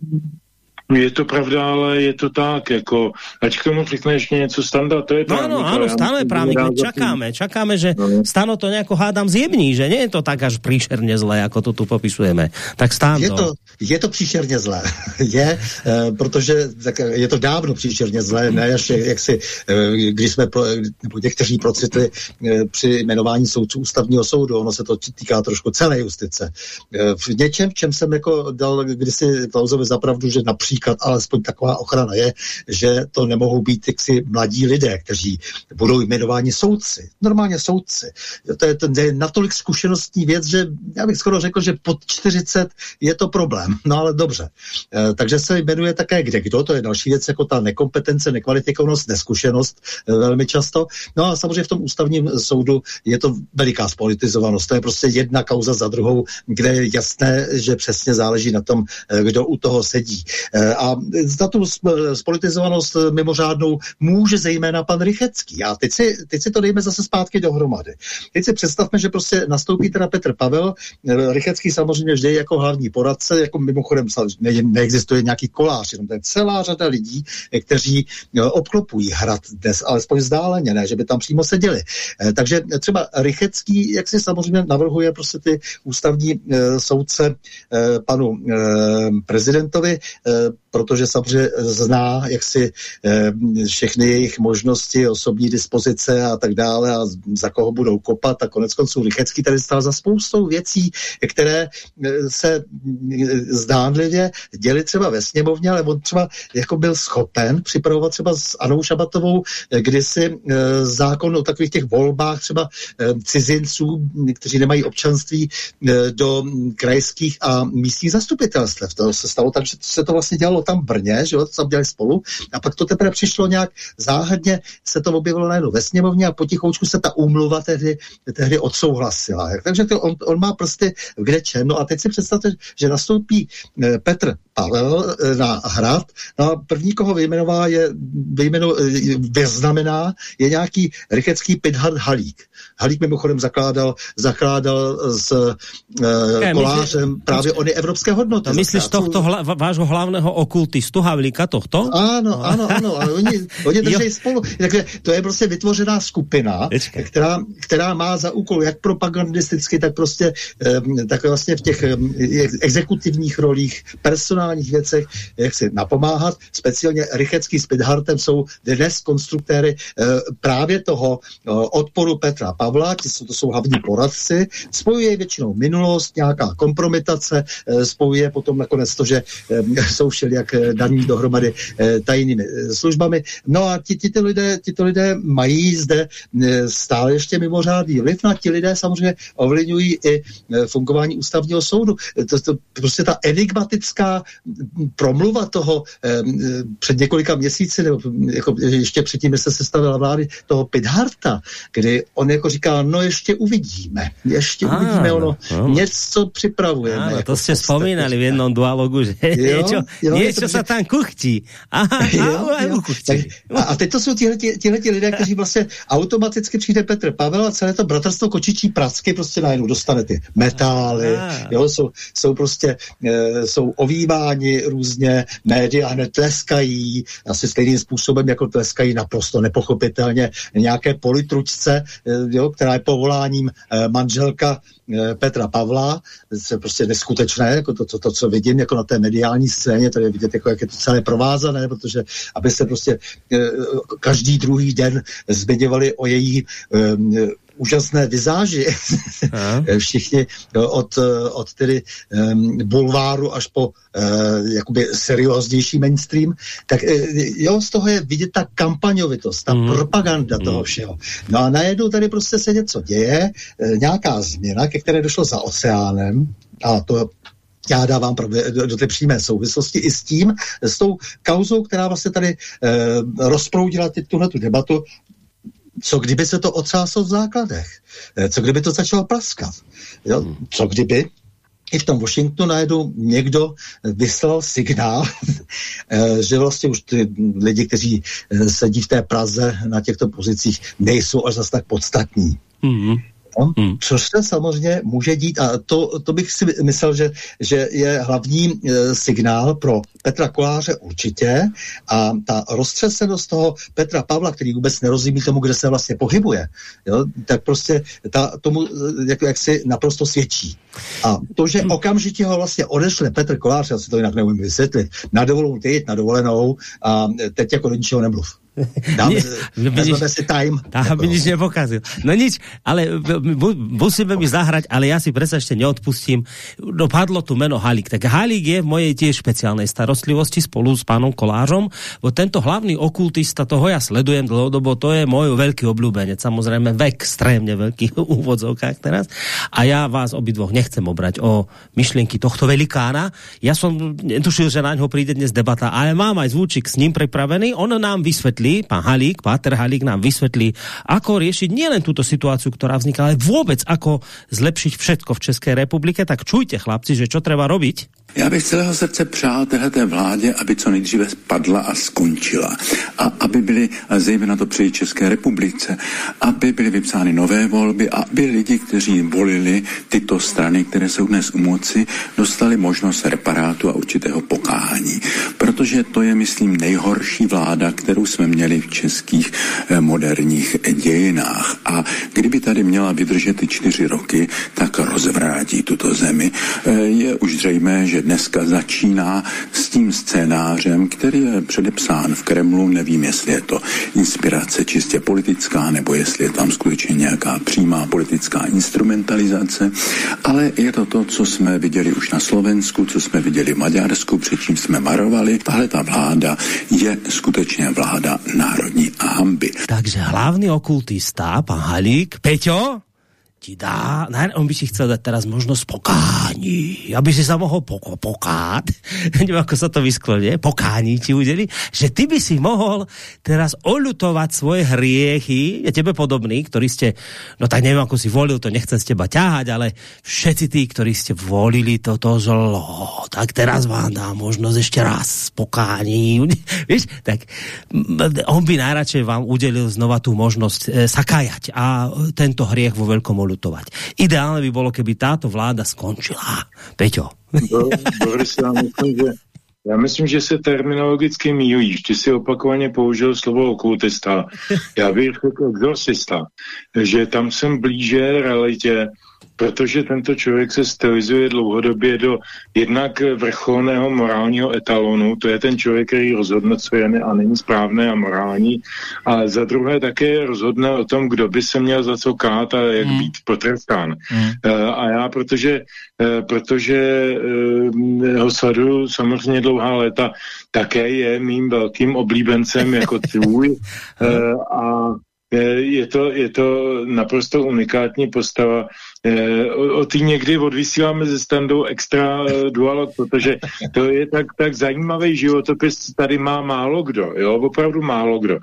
Je to pravda, ale je to tak, jako, ať k tomu řekneš něco standa, to je no, právník. No, áno, stále je právník, my čakáme, čakáme, že no. Stano to nejako hádám zjemní, že nie je to tak až příšerně zlé, jako to tu popisujeme. Tak stán je to. Je to příšerně zlé, [LAUGHS] je, e, protože tak, je to dávno příšerně zlé, ne až jak si, e, když jsme pro, nebo někteří procitli e, při jmenování soudců ústavního soudu, ono se to týká trošku celé justice. E, v něčem, v čem jsem jako dal kdysi Klausovi zapravdu, že například například alespoň taková ochrana je, že to nemohou být jaksi mladí lidé, kteří budou jmenováni soudci. Normálně soudci. To je, to je natolik zkušenostní věc, že já bych skoro řekl, že pod 40 je to problém. No ale dobře. E, takže se jmenuje také kde kdo, to je další věc, jako ta nekompetence, nekvalifikovanost, neskušenost e, velmi často. No a samozřejmě v tom ústavním soudu je to veliká spolitizovanost. To je prostě jedna kauza za druhou, kde je jasné, že přesně záleží na tom, e, kdo u toho sedí. E, a za tu spolitizovanost mimořádnou může zejména pan Rychecký. A teď si, teď si to dejme zase zpátky dohromady. Teď si představme, že prostě nastoupí teda Petr Pavel, Rychecký samozřejmě vždy jako hlavní poradce, jako mimochodem ne, neexistuje nějaký kolář, jenom to je celá řada lidí, kteří e, obklopují hrad dnes, alespoň vzdáleně, ne, že by tam přímo seděli. Takže třeba Rychecký, jak si samozřejmě navrhuje prostě ty ústavní soudce panu prezidentovi, protože samozřejmě zná jak si eh, všechny jejich možnosti, osobní dispozice a tak dále a za koho budou kopat a konec konců Rychecký tady stál za spoustou věcí, které eh, se eh, zdánlivě děli třeba ve sněmovně, ale on třeba jako byl schopen připravovat třeba s Anou Šabatovou kdysi zákon o takových těch volbách třeba cizinců, kteří nemají občanství do krajských a místních zastupitelstv. To se stalo tak, že se to vlastně dělalo tam Brně, že jo, to tam dělali spolu, a pak to teprve přišlo nějak záhadně, se to objevilo najednou ve sněmovně a potichoučku se ta úmluva tehdy, tehdy odsouhlasila. Takže to on, on má prostě kde čem. No a teď si představte, že nastoupí eh, Petr Pavel eh, na hrad, no a první, koho vyjmenová, je, vyjmenu, eh, vyznamená, je nějaký rychecký Pidhard Halík. Halík mimochodem zakládal, zakládal s uh, kolářem myslí, právě ony evropské hodnoty. To myslíš tohto hla, vášho hlavného okultistu Havlíka tohto? Ano, ano, ano. A oni, oni [LAUGHS] drží spolu. Takže to je prostě vytvořená skupina, která, která má za úkol jak propagandisticky, tak prostě tak vlastně v těch exekutivních rolích, personálních věcech, jak si napomáhat. Speciálně Rychecký s Pidhartem jsou dnes konstruktéry uh, právě toho uh, odporu Petra Pavla, ti jsou, to jsou hlavní poradci, spojuje většinou minulost, nějaká kompromitace, eh, spojuje potom nakonec to, že eh, [LAUGHS] jsou všelijak eh, daní dohromady tajnými službami. No a ti, tito, lidé, tito lidé mají zde stále ještě mimořádný vliv, no a ti lidé samozřejmě ovlivňují i fungování ústavního soudu. To, to, prostě ta enigmatická promluva toho před několika měsíci, nebo jako ještě předtím, než se sestavila vlády, toho Pidharta, kdy on jako říká, no ještě uvidíme, ještě ah, uvidíme, ono no. něco připravujeme. Áno, jako to jste vzpomínali v jednom dialogu, že jo, [LAUGHS] niečo, jo, niečo se tam kuchtí. Aha, [LAUGHS] jo, jo. Tak, a, a teď to jsou tihle lidé, kteří vlastně automaticky přijde Petr Pavel a celé to bratrstvo kočičí pracky prostě najednou dostane ty metály, ah. jo, jsou, jsou prostě, e, jsou ovýváni různě, média hned tleskají, asi stejným způsobem, jako tleskají naprosto nepochopitelně nějaké politručce, e, jo, která je povoláním e, manželka e, Petra Pavla, to je prostě neskutečné, jako to, to, to, co vidím jako na té mediální scéně, tady je vidět, jako, jak je to celé provázané, protože aby se prostě e, každý druhý den zmiňovali o její úžasné vizáži. [LAUGHS] Všichni od, od tedy um, bulváru až po uh, jakoby serióznější mainstream, tak jo, z toho je vidět ta kampaňovitost, ta mm. propaganda toho všeho. No a najednou tady prostě se něco děje, nějaká změna, ke které došlo za oceánem, a to já dávám pravdě, do, do té přímé souvislosti i s tím, s tou kauzou, která vlastně tady eh, rozproudila tuhle tu debatu co kdyby se to otřáslo v základech? Eh, co kdyby to začalo praskat? Jo? Hmm. Co kdyby i v tom Washingtonu najednou někdo vyslal signál, [LAUGHS] eh, že vlastně už ty lidi, kteří eh, sedí v té Praze na těchto pozicích, nejsou až zase tak podstatní. Mm. No, hmm. Což se samozřejmě může dít a to, to bych si myslel, že, že je hlavní e, signál pro Petra Koláře určitě a ta roztřesenost toho Petra Pavla, který vůbec nerozumí tomu, kde se vlastně pohybuje, jo, tak prostě ta, tomu e, jak, jak si naprosto svědčí. A to, že hmm. okamžitě ho vlastně odešle Petr Kolář, já si to jinak neumím vysvětlit, na dovolenou teď, na dovolenou a teď jako do ničeho nemluv. Dáme, vidíš, si time. Aby nič nepokazil. No nič, ale musíme mi zahrať, ale ja si predsa ešte neodpustím. Dopadlo tu meno Halík. Tak Halík je v mojej tiež špeciálnej starostlivosti spolu s pánom Kolářom, bo tento hlavný okultista, toho ja sledujem dlhodobo, to je môj veľký obľúbenec, samozrejme v extrémne veľkých úvodzovkách teraz. A ja vás obidvoch nechcem obrať o myšlienky tohto velikána. Ja som netušil, že na ňo príde dnes debata, ale mám aj zvúčik s ním pripravený. On nám vysvetlí, vysvetlí, pán Halík, Páter Halík nám vysvetlí, ako riešiť nielen túto situáciu, ktorá vzniká, ale vôbec ako zlepšiť všetko v Českej republike. Tak čujte, chlapci, že čo treba robiť? Já bych celého srdce přál téhleté vládě, aby co nejdříve spadla a skončila. A aby byly, a zejména to přeji České republice, aby byly vypsány nové volby a aby lidi, kteří volili tyto strany, které jsou dnes u moci, dostali možnost reparátu a určitého pokání. Protože to je, myslím, nejhorší vláda, kterou jsme měli v českých eh, moderních dějinách. A kdyby tady měla vydržet ty čtyři roky, tak rozvrátí tuto zemi. Eh, je už zřejmé, že dneska začíná s tím scénářem, který je předepsán v Kremlu. Nevím, jestli je to inspirace čistě politická, nebo jestli je tam skutečně nějaká přímá politická instrumentalizace, ale je to to, co jsme viděli už na Slovensku, co jsme viděli v Maďarsku, před čím jsme marovali. Tahle ta vláda je skutečně vláda národní hamby. Takže hlavní okultista, pan Halík, Peťo, ti dá, on by si chcel dať teraz možnosť pokání, aby si sa mohol poko, pokát, [LAUGHS] neviem ako sa to vysklonie, pokání ti udeli, že ty by si mohol teraz oľutovať svoje hriechy, je tebe podobný, ktorí ste, no tak neviem ako si volil, to nechcem z teba ťahať, ale všetci tí, ktorí ste volili toto zlo, tak teraz vám dá možnosť ešte raz pokání, [LAUGHS] víš, tak on by najradšej vám udelil znova tú možnosť e, sa kajať a tento hriech vo veľkom olutovať. Ideálne by bolo, keby táto vláda skončila. Peťo. Boris, já myslím, že já myslím, že se terminologicky míjíš. Ty si opakovaně použil slovo okultista. Já bych řekl exorcista, že tam jsem blíže realitě, protože tento člověk se stylizuje dlouhodobě do jednak vrcholného morálního etalonu, to je ten člověk, který rozhodne, co je a není správné a morální, a za druhé také rozhodne o tom, kdo by se měl za co kát a jak mm. být potrestán. Mm. A já, protože, eh, protože eh, ho sleduju samozřejmě dlouhá léta, také je mým velkým oblíbencem jako [LAUGHS] tvůj a je to, je to naprosto unikátní postava. Eh, o, tý někdy odvysíláme ze standou extra eh, dualog, protože to je tak, tak zajímavý životopis, tady má málo kdo, jo, opravdu málo kdo.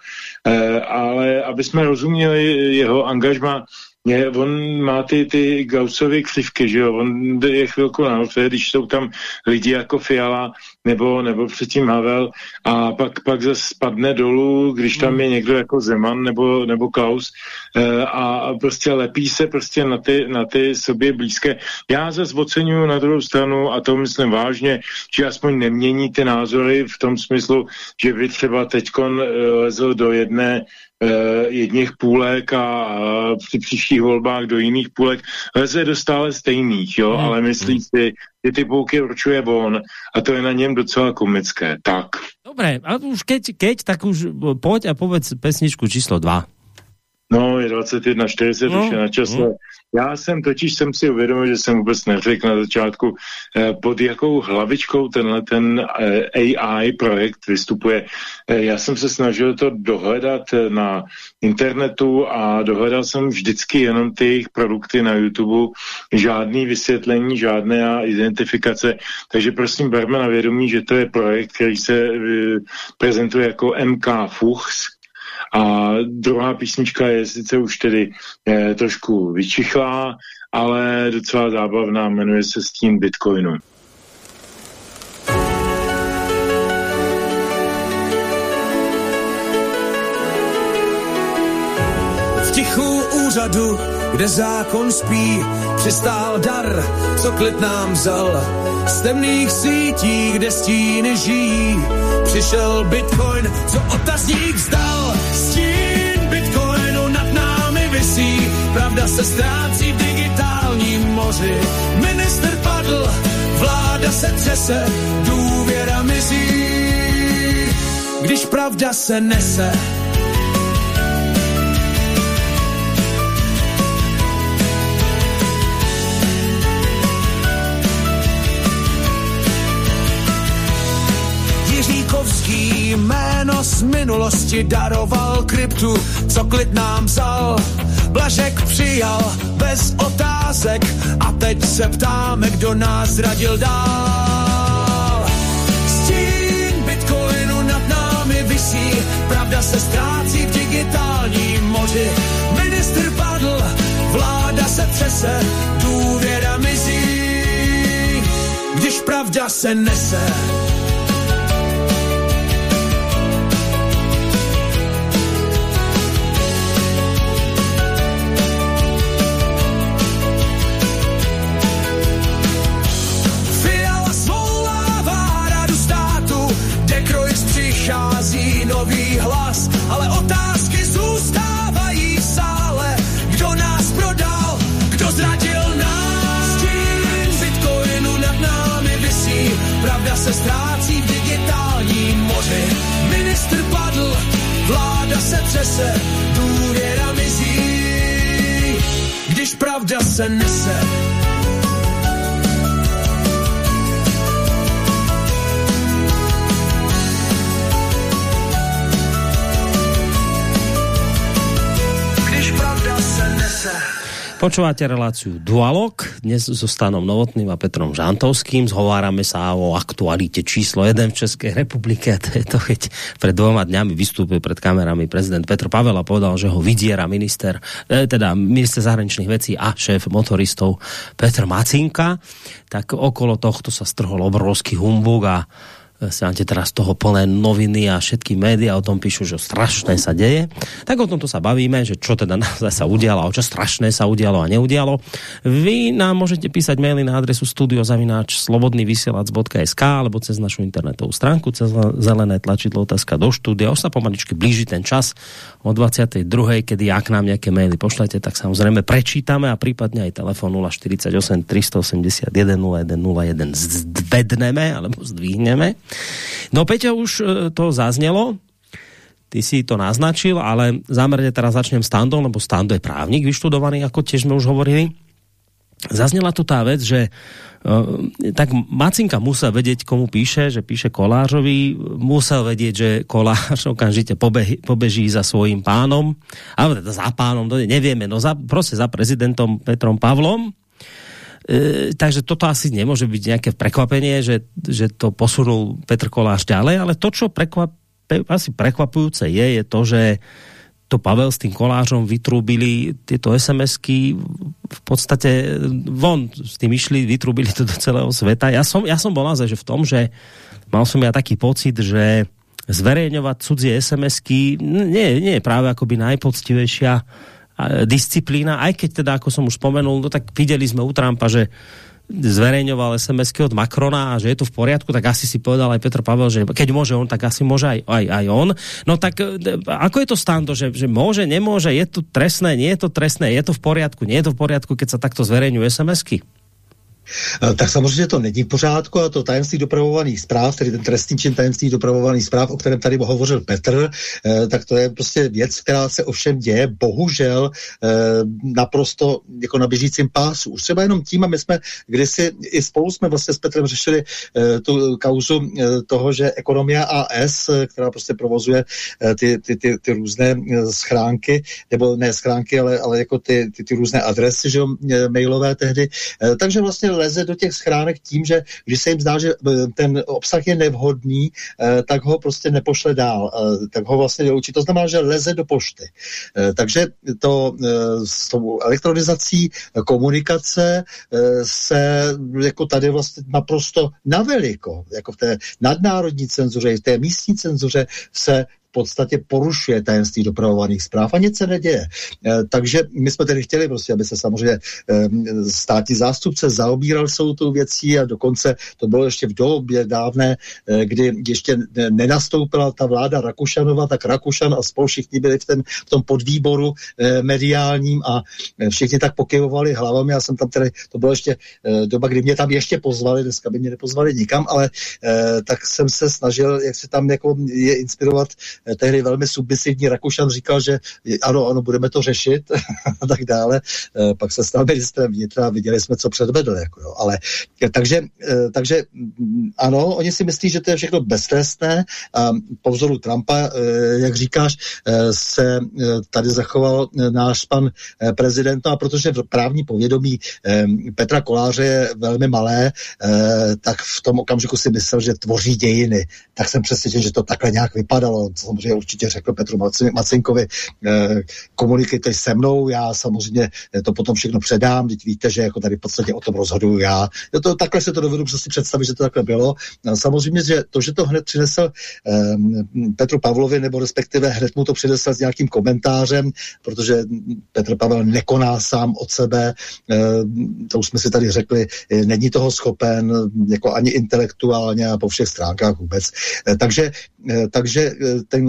Eh, ale aby jsme rozuměli jeho angažma je, on má ty, ty Gaussovy křivky, že jo, on je chvilku nahoře, když jsou tam lidi jako Fiala nebo, nebo předtím Havel a pak, pak zase spadne dolů, když tam je někdo jako Zeman nebo, nebo Klaus e, a prostě lepí se prostě na ty, na ty sobě blízké. Já zase oceňuju na druhou stranu a to myslím vážně, že aspoň nemění ty názory v tom smyslu, že by třeba teďkon e, lezl do jedné uh, jedních půlek a, a při příštích volbách do jiných půlek. Leze do stále stejných, jo, hmm. ale myslí si, že ty půlky určuje on a to je na něm docela komické. Tak. Dobré, a už keď, keď tak už pojď a povedz pesničku číslo 2. No, je 21.40, no, už je na čase. No. Já jsem totiž jsem si uvědomil, že jsem vůbec neřekl na začátku, eh, pod jakou hlavičkou tenhle ten eh, AI projekt vystupuje. Eh, já jsem se snažil to dohledat eh, na internetu a dohledal jsem vždycky jenom ty jejich produkty na YouTube, žádný vysvětlení, žádné identifikace, takže prosím berme na vědomí, že to je projekt, který se eh, prezentuje jako MK Fuchs, a druhá písnička je sice už tedy je, trošku vyčichlá, ale docela zábavná, jmenuje se Stín Bitcoinu. V tichu úřadu, kde zákon spí, přistál dar, co klid nám vzal. Z temných sítí, kde stíny žijí, přišel Bitcoin, co otazník vzdal. Visí, pravda se ztrácí v digitálním moři. Minister padl, vláda se třese, důvěra mizí. Když pravda se nese, Jiříkovský jméno z minulosti daroval kryptu, co klid nám vzal. Blažek přijal bez otázek a teď se ptáme, kdo nás zradil dál. Stín bitcoinu nad námi visí, pravda se ztrácí v digitálním moři. Ministr padl, vláda se třese, důvěra mizí, když pravda se nese. Počúvate reláciu Dualog, dnes so Stanom Novotným a Petrom Žantovským. Zhovárame sa o aktualite číslo 1 v Českej republike. A to je to, keď pred dvoma dňami vystúpil pred kamerami prezident Petr Pavel a povedal, že ho vydiera minister, eh, teda minister zahraničných vecí a šéf motoristov Petr Macinka. Tak okolo tohto sa strhol obrovský humbug a máte teraz toho plné noviny a všetky médiá o tom píšu, že strašné sa deje. Tak o tomto sa bavíme, že čo teda [LAUGHS] naozaj sa udialo, o čo strašné sa udialo a neudialo. Vy nám môžete písať maily na adresu studiozavináč slobodnyvysielac.sk alebo cez našu internetovú stránku, cez zelené tlačidlo otázka do štúdia. Už sa pomaličky blíži ten čas o 22. kedy ak nám nejaké maily pošlete, tak samozrejme prečítame a prípadne aj telefon 048 381 0101 zdvedneme alebo zdvihneme. No Peťa, už e, to zaznelo, ty si to naznačil, ale zámerne teraz začnem Standom, lebo Stando je právnik vyštudovaný, ako tiež sme už hovorili. Zaznela tu tá vec, že uh, tak Macinka musel vedieť, komu píše, že píše Kolářovi, musel vedieť, že Kolář [LAUGHS] okamžite pobeží, pobeží za svojím pánom, teda za pánom, to nevieme, no za, proste za prezidentom Petrom Pavlom, E, takže toto asi nemôže byť nejaké prekvapenie, že, že to posunul Petr Koláš ďalej, ale to, čo prekvap, asi prekvapujúce je, je to, že to Pavel s tým kolážom vytrúbili tieto SMS-ky v podstate von s tým išli, vytrúbili to do celého sveta. Ja som, ja som bol naozaj že v tom, že mal som ja taký pocit, že zverejňovať cudzie SMS-ky nie, nie je práve akoby najpoctivejšia disciplína, aj keď teda, ako som už spomenul, no tak videli sme u Trumpa, že zverejňoval sms od Macrona a že je to v poriadku, tak asi si povedal aj Petr Pavel, že keď môže on, tak asi môže aj, aj, aj on. No tak e, ako je to stando, že, že môže, nemôže, je to trestné, nie je to trestné, je to v poriadku, nie je to v poriadku, keď sa takto zverejňujú SMS-ky? Eh, tak samozřejmě to není v pořádku a to tajemství dopravovaných zpráv, tedy ten trestný čin tajemství dopravovaných zpráv, o kterém tady hovořil Petr, eh, tak to je prostě věc, která se ovšem děje, bohužel eh, naprosto jako na běžícím pásu. Už třeba jenom tím, a my jsme kdysi i spolu jsme vlastně s Petrem řešili tu kauzu toho, že Ekonomia AS, která prostě provozuje ty, ty, ty, ty různé schránky, nebo ne schránky, ale, ale jako ty, ty, ty různé adresy, že jo, mailové tehdy, takže vlastně leze do těch schránek tím, že když se jim zdá, že eh, ten obsah je nevhodný, eh, tak ho prostě nepošle dál, eh, tak ho vlastně vyloučí. To znamená, že leze do pošty. Takže to s tou elektronizací komunikace se jako tady vlastně naprosto naveliko, jako v té nadnárodní cenzuře, v té místní cenzuře se podstatě porušuje tajemství dopravovaných zpráv a nic se neděje. E, takže my jsme tedy chtěli prostě, aby se samozřejmě e, státní zástupce zaobíral celou tou věcí a dokonce to bylo ještě v době dávné, e, kdy ještě nenastoupila ta vláda Rakušanova, tak Rakušan a spol všichni byli v, ten, v tom podvýboru e, mediálním a všichni tak pokyvovali hlavami. Já jsem tam tedy, to bylo ještě doba, kdy mě tam ještě pozvali, dneska by mě nepozvali nikam, ale tak jsem se snažil, jak se tam jako je inspirovat Eh, tehdy velmi submisivní Rakušan říkal, že ano, ano, budeme to řešit [LAUGHS] a tak dále. Eh, pak se stal ministrem vnitra a viděli jsme, co předvedl. Jako jo. Ale, eh, takže, takže mm, ano, oni si myslí, že to je všechno beztrestné a po vzoru Trumpa, jak říkáš, se tady zachoval náš pan prezident, no a protože právní povědomí Petra Koláře je velmi malé, tak v tom okamžiku si myslel, že tvoří dějiny. Tak jsem přesvědčen, že to takhle nějak vypadalo samozřejmě určitě řekl Petru Macinkovi, eh, komunikujte se mnou, já samozřejmě to potom všechno předám, teď víte, že jako tady v podstatě o tom rozhoduju já. No to, takhle se to dovedu si představit, že to takhle bylo. No, samozřejmě, že to, že to hned přinesl eh, Petru Pavlovi, nebo respektive hned mu to přinesl s nějakým komentářem, protože Petr Pavel nekoná sám od sebe, eh, to už jsme si tady řekli, eh, není toho schopen, jako ani intelektuálně a po všech stránkách vůbec. Eh, takže, eh, takže ten,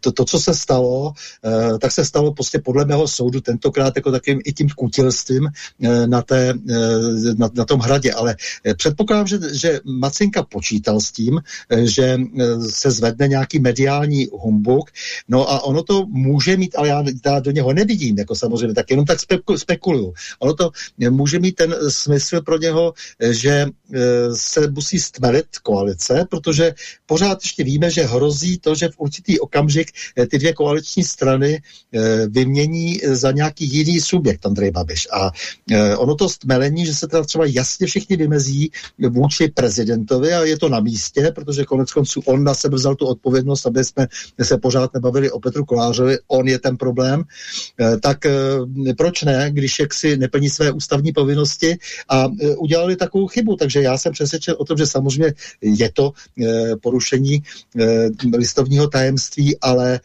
to, to, co se stalo, eh, tak se stalo prostě podle mého soudu tentokrát jako takým i tím kutilstvím eh, na, té, eh, na, na tom hradě. Ale předpokládám, že, že Macinka počítal s tím, že se zvedne nějaký mediální humbuk, no a ono to může mít, ale já, já do něho nevidím, jako samozřejmě, tak jenom tak speku, spekuluju. Ono to může mít ten smysl pro něho, že se musí stmelit koalice, protože pořád ještě víme, že hrozí to, to, že v určitý okamžik ty dvě koaliční strany vymění za nějaký jiný subjekt Andrej Babiš. A ono to stmelení, že se teda třeba jasně všichni vymezí vůči prezidentovi a je to na místě, protože konec konců on na sebe vzal tu odpovědnost, aby jsme se pořád nebavili o Petru Kolářovi, on je ten problém, tak proč ne, když jaksi neplní své ústavní povinnosti a udělali takovou chybu. Takže já jsem přesvědčen o tom, že samozřejmě je to porušení listovního tajemství, ale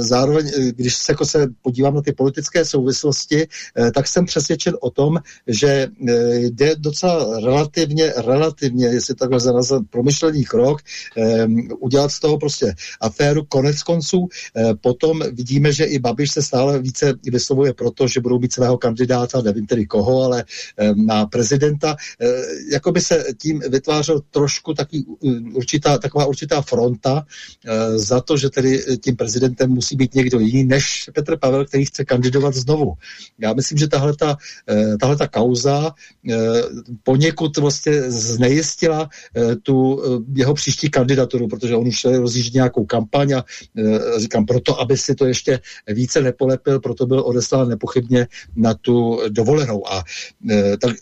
zároveň, když se, jako se podívám na ty politické souvislosti, tak jsem přesvědčen o tom, že jde docela relativně, relativně, jestli takhle za promyšlený krok, udělat z toho prostě aféru. Konec konců potom vidíme, že i Babiš se stále více vyslovuje proto, že budou mít svého kandidáta, nevím tedy koho, ale na prezidenta. Jako by se tím vytvářel trošku taky určitá, taková určitá fronta za to, že tedy tím prezidentem musí být někdo jiný než Petr Pavel, který chce kandidovat znovu. Já myslím, že tahle ta, tahle ta kauza poněkud vlastně znejistila tu jeho příští kandidaturu, protože on už rozjíždí nějakou kampaň a říkám, proto, aby si to ještě více nepolepil, proto byl odeslán nepochybně na tu dovolenou. A tak,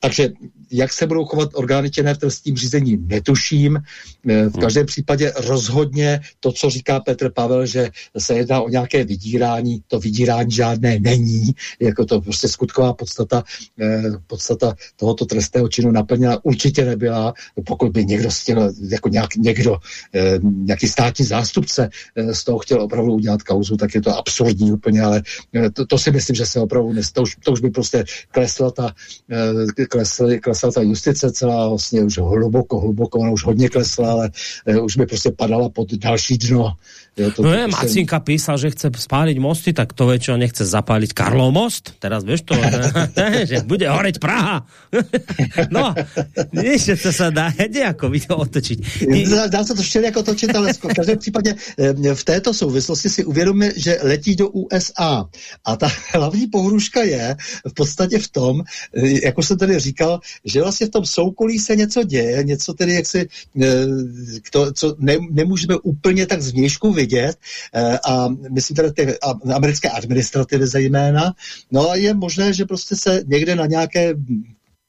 takže jak se budou chovat orgány činné v trestním řízení, netuším. Eh, v každém případě rozhodně to, co říká Petr Pavel, že se jedná o nějaké vydírání, to vydírání žádné není, jako to prostě skutková podstata, eh, podstata tohoto trestného činu naplněna určitě nebyla, pokud by někdo chtěl, jako nějak, někdo, eh, nějaký státní zástupce z toho chtěl opravdu udělat kauzu, tak je to absurdní úplně, ale to, to si myslím, že se opravdu, to už, to už by prostě klesla ta, klesla, klesla klesla ta justice celá vlastně už hluboko, hluboko, ona už hodně klesla, ale eh, už by prostě padala pod další dno. Jo, to, no je. Macinka písal, že chce spáliť mosty, tak to väčšinou nechce zapáliť Karlov most. Teraz vieš to, ne, [LAUGHS] že bude horeť Praha. [LAUGHS] no, víš, že to sa dá [LAUGHS] nejako video otočiť. Dá, dá se to jako točit, ale v každém případě v této souvislosti si uvědomíme, že letí do USA. A ta hlavní pohruška je v podstatě v tom, eh, jako jsem tady říkal, že vlastně v tom soukolí se něco děje, něco tedy, jak si, eh, to, co ne, nemůžeme úplně tak zvnějšku vidět eh, a myslím tedy ty americké administrativy zejména, no a je možné, že prostě se někde na nějaké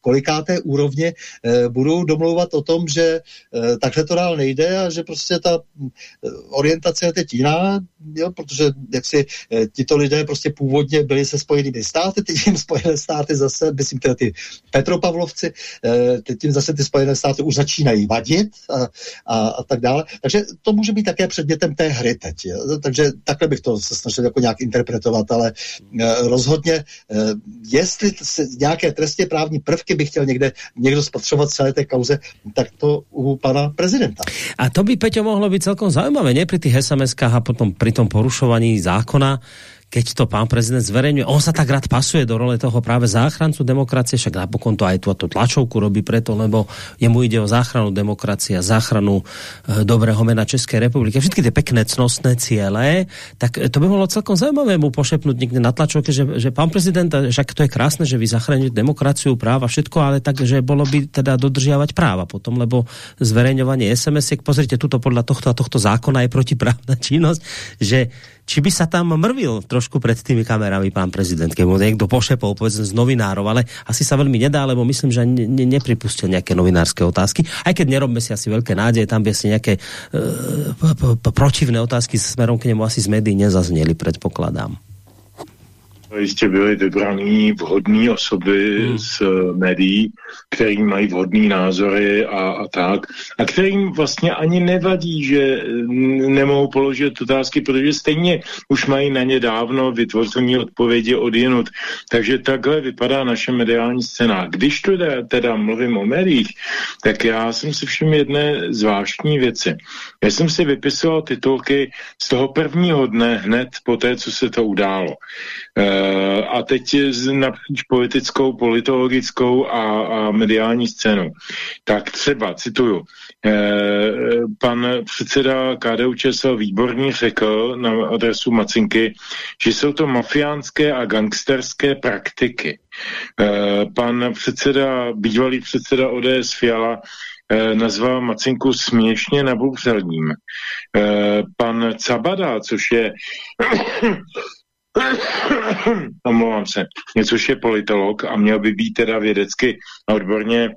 kolikáté úrovně e, budou domlouvat o tom, že e, takhle to dál nejde a že prostě ta e, orientace je teď jiná, jo, protože jak si tito lidé prostě původně byli se spojenými státy, teď jim spojené státy zase, myslím teda ty Petropavlovci, teď jim zase ty spojené státy už začínají vadit a, a, a tak dále. Takže to může být také předmětem té hry teď. Jo. Takže takhle bych to se snažil jako nějak interpretovat, ale rozhodně, jestli se nějaké trestně právní prvky by chtěl někde někdo spatřovat celé té kauze, tak to u pana prezidenta. A to by, Peťo, mohlo být celkom zaujímavé, ne? Pri tých SMS-kách a potom pri tom porušovaní zákona, keď to pán prezident zverejňuje, on sa tak rád pasuje do role toho práve záchrancu demokracie, však napokon to aj tú, tú tlačovku robí preto, lebo jemu ide o záchranu demokracie, záchranu e, dobrého mena Českej republiky. Všetky tie pekné cnostné ciele, tak to by bolo celkom zaujímavé mu pošepnúť niekde na tlačovke, že, že pán prezident, však to je krásne, že vy zachránite demokraciu, práva, všetko, ale tak, že bolo by teda dodržiavať práva potom, lebo zverejňovanie SMS-iek, pozrite, tuto podľa tohto a tohto zákona je protiprávna činnosť, že či by sa tam mrvil trošku pred tými kamerami pán prezident, keď mu niekto pošepol, povedzme, z novinárov, ale asi sa veľmi nedá, lebo myslím, že ne, ne, nepripustil nejaké novinárske otázky. Aj keď nerobme si asi veľké nádeje, tam by si nejaké uh, protivné otázky smerom k nemu asi z médií nezazneli, predpokladám jistě byly vybraný vhodné osoby hmm. z eh, médií, který mají vhodné názory a, a tak, a kterým vlastně ani nevadí, že nemohou položit otázky, protože stejně už mají na ně dávno vytvořené odpovědi od jinut. Takže takhle vypadá naše mediální scéna. Když teda, teda mluvím o médiích, tak já jsem si všiml jedné zvláštní věci. Já jsem si vypisoval titulky z toho prvního dne hned po té, co se to událo. E, a teď napříč politickou, politologickou a, a mediální scénou. Tak třeba, cituju, e, pan předseda KDU ČSL výborně řekl na adresu Macinky, že jsou to mafiánské a gangsterské praktiky. E, pan předseda, bývalý předseda ODS Fiala eh, nazval Macinku směšně nabubřelním. Eh, pan Cabada, což je [COUGHS] omlouvám se, což je politolog a měl by být teda vědecky a odborně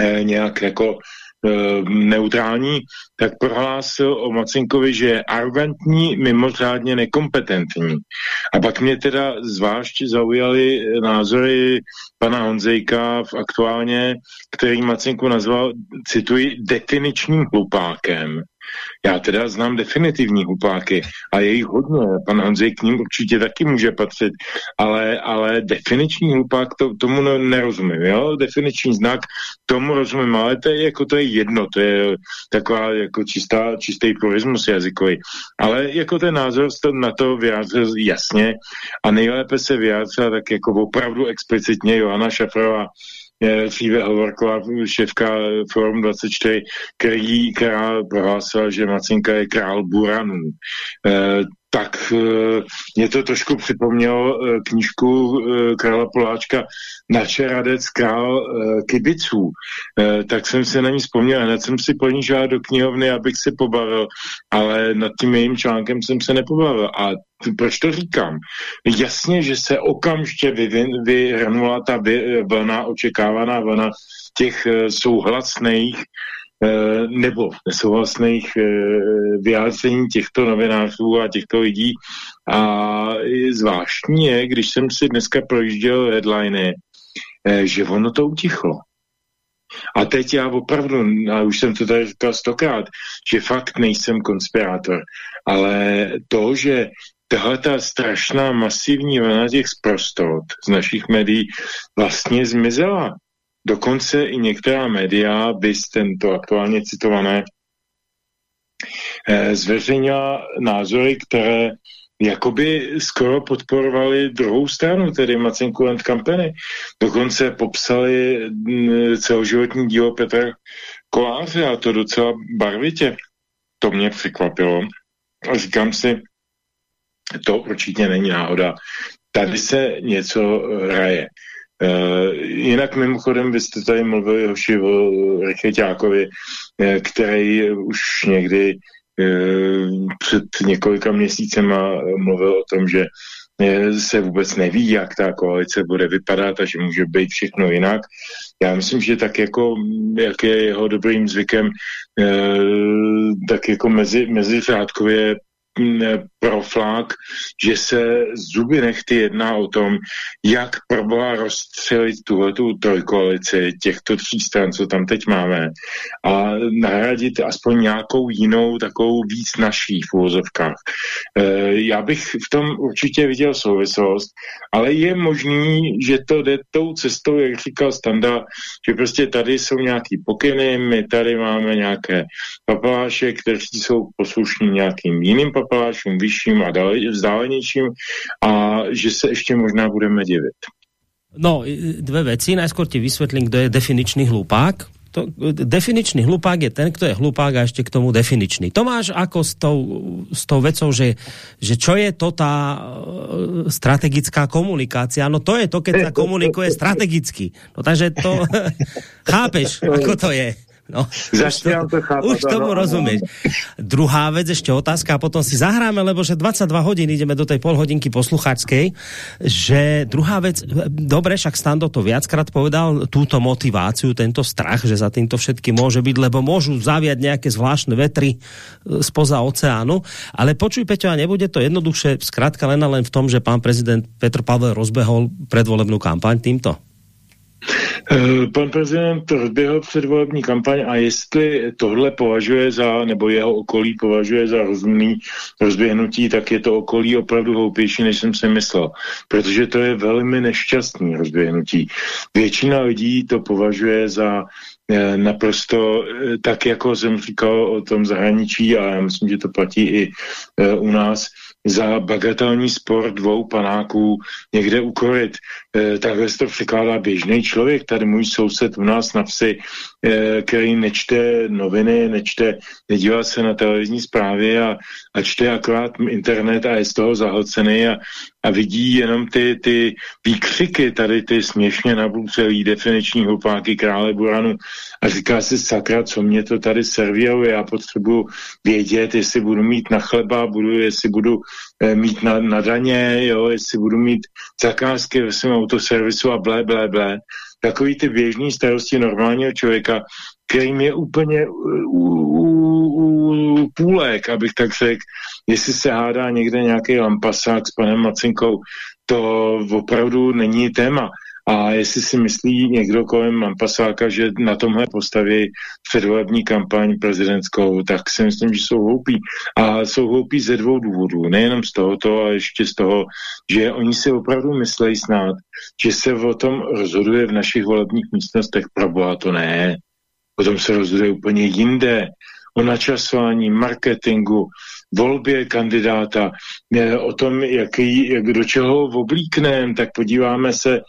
eh, nějak jako Eh, neutrální, tak prohlásil o Macinkovi, že je arrogantní, mimořádně nekompetentní. A pak mě teda zvlášť zaujaly názory pana Honzejka v aktuálně, který Macinku nazval, cituji, definičním hlupákem. Já teda znám definitivní hupáky a je jich hodně. Pan Honzej k ním určitě taky může patřit, ale, ale definiční hlupák to, tomu nerozumím. Jo? Definiční znak tomu rozumím, ale to je, jako, to je jedno, to je taková jako čistá, čistý purismus jazykový. Ale jako ten názor na to vyjádřil jasně a nejlépe se vyjádřila tak jako opravdu explicitně Johanna Šafrová dříve hovorková šéfka Forum 24, který, která prohlásila, že Macinka je král Buranů. Tak e, mě to trošku připomnělo e, knížku e, Krála Poláčka Načeradec král kibiců. Tak jsem se na ní vzpomněl, hned jsem si po ní žádal do knihovny, abych se pobavil, ale nad tím jejím článkem jsem se nepobavil. A proč to říkám? Jasně, že se okamžitě vyhrnula ta vlna, očekávaná vlna těch souhlasných nebo nesouhlasných eh, vyjádření těchto novinářů a těchto lidí. A zvláštní je, když jsem si dneska projížděl headliny, eh, že ono to utichlo. A teď já opravdu, a už jsem to tady říkal stokrát, že fakt nejsem konspirátor, ale to, že tahle ta strašná masivní vlna těch zprostot z našich médií vlastně zmizela. Dokonce i některá média, bys tento aktuálně citované, eh, zveřejnila názory, které jakoby skoro podporovali druhou stranu, tedy Macenku and Company. Dokonce popsali mm, celoživotní dílo Petra Koláře a to docela barvitě. To mě překvapilo. A říkám si, to určitě není náhoda. Tady se něco hraje. Uh, jinak mimochodem, vy jste tady mluvili Hoši o Rycheťákovi, uh, který už někdy uh, před několika měsícema mluvil o tom, že se vůbec neví, jak ta koalice bude vypadat a že může být všechno jinak. Já myslím, že tak jako, jak je jeho dobrým zvykem, tak jako mezi, mezi řádkově proflák, že se zuby nechty jedná o tom, jak proboha rozstřelit tuhletu trojkoalici těchto tří stran, co tam teď máme a nahradit aspoň nějakou jinou, takovou víc naší v úvozovkách. E, já bych v tom určitě viděl souvislost, ale je možný, že to jde tou cestou, jak říkal Standa, že prostě tady jsou nějaký pokyny, my tady máme nějaké papaláše, kteří jsou poslušní nějakým jiným papalášům, vyšším a vzdálenějším a že se ještě možná budeme divit. No, dve veci. Najskôr ti vysvetlím, kdo je definičný hlupák. To, definičný hlupák je ten, kto je hlupák a ešte k tomu definičný. To máš ako s tou, s tou vecou, že, že čo je to tá e, strategická komunikácia? No to je to, keď sa komunikuje strategicky. No takže to [LAUGHS] chápeš, ako to je. No, Začínám to. Už tomu no, rozumieš. Druhá vec, ešte otázka, a potom si zahráme, lebo že 22 hodín ideme do tej polhodinky posluchačskej, že druhá vec, dobre, však Stando to viackrát povedal, túto motiváciu, tento strach, že za týmto všetky môže byť, lebo môžu zaviať nejaké zvláštne vetry e, spoza oceánu, ale počuj, Peťo, a nebude to jednoduše, zkrátka len len v tom, že pán prezident Petr Pavel rozbehol predvolebnú kampaň týmto? Eh, pan prezident rozběhl předvolební kampaň a jestli tohle považuje za, nebo jeho okolí považuje za rozumný rozběhnutí, tak je to okolí opravdu hloupější, než jsem si myslel. Protože to je velmi nešťastný rozběhnutí. Většina lidí to považuje za eh, naprosto, eh, tak jako jsem říkal o tom zahraničí a já myslím, že to platí i u nás, za bagatelní spor dvou panáků někde ukorit. E, takhle se to překládá běžný člověk. Tady můj soused u nás na vsi, který nečte noviny, nečte, nedívá se na televizní zprávy a, a čte akorát internet a je z toho zahlcený a, a vidí jenom ty, ty výkřiky, tady ty směšně nablucelý definiční hlupáky krále Buranu a říká si sakra, co mě to tady servíruje, já potřebuji vědět, jestli budu mít na chleba, budu, jestli budu eh, mít na, na daně, jo, jestli budu mít zakázky ve svém autoservisu a blé, blé, blé. Takový ty běžný starosti normálního člověka, kterým je úplně u, u, u půlek, abych tak řekl, jestli se hádá někde nějaký lampasák s panem Macinkou, to opravdu není téma. A jestli si myslí někdo kolem Lampasáka, že na tomhle postaví předvolební kampaň prezidentskou, tak si myslím, že jsou hloupí. A jsou hloupí ze dvou důvodů. Nejenom z tohoto, ale ještě z toho, že oni si opravdu myslejí snad, že se o tom rozhoduje v našich volebních místnostech. Proboha to ne. O tom se rozhoduje úplně jinde. O načasování, marketingu, volbě kandidáta, o tom, jaký, jak do čeho oblíknem, tak podíváme se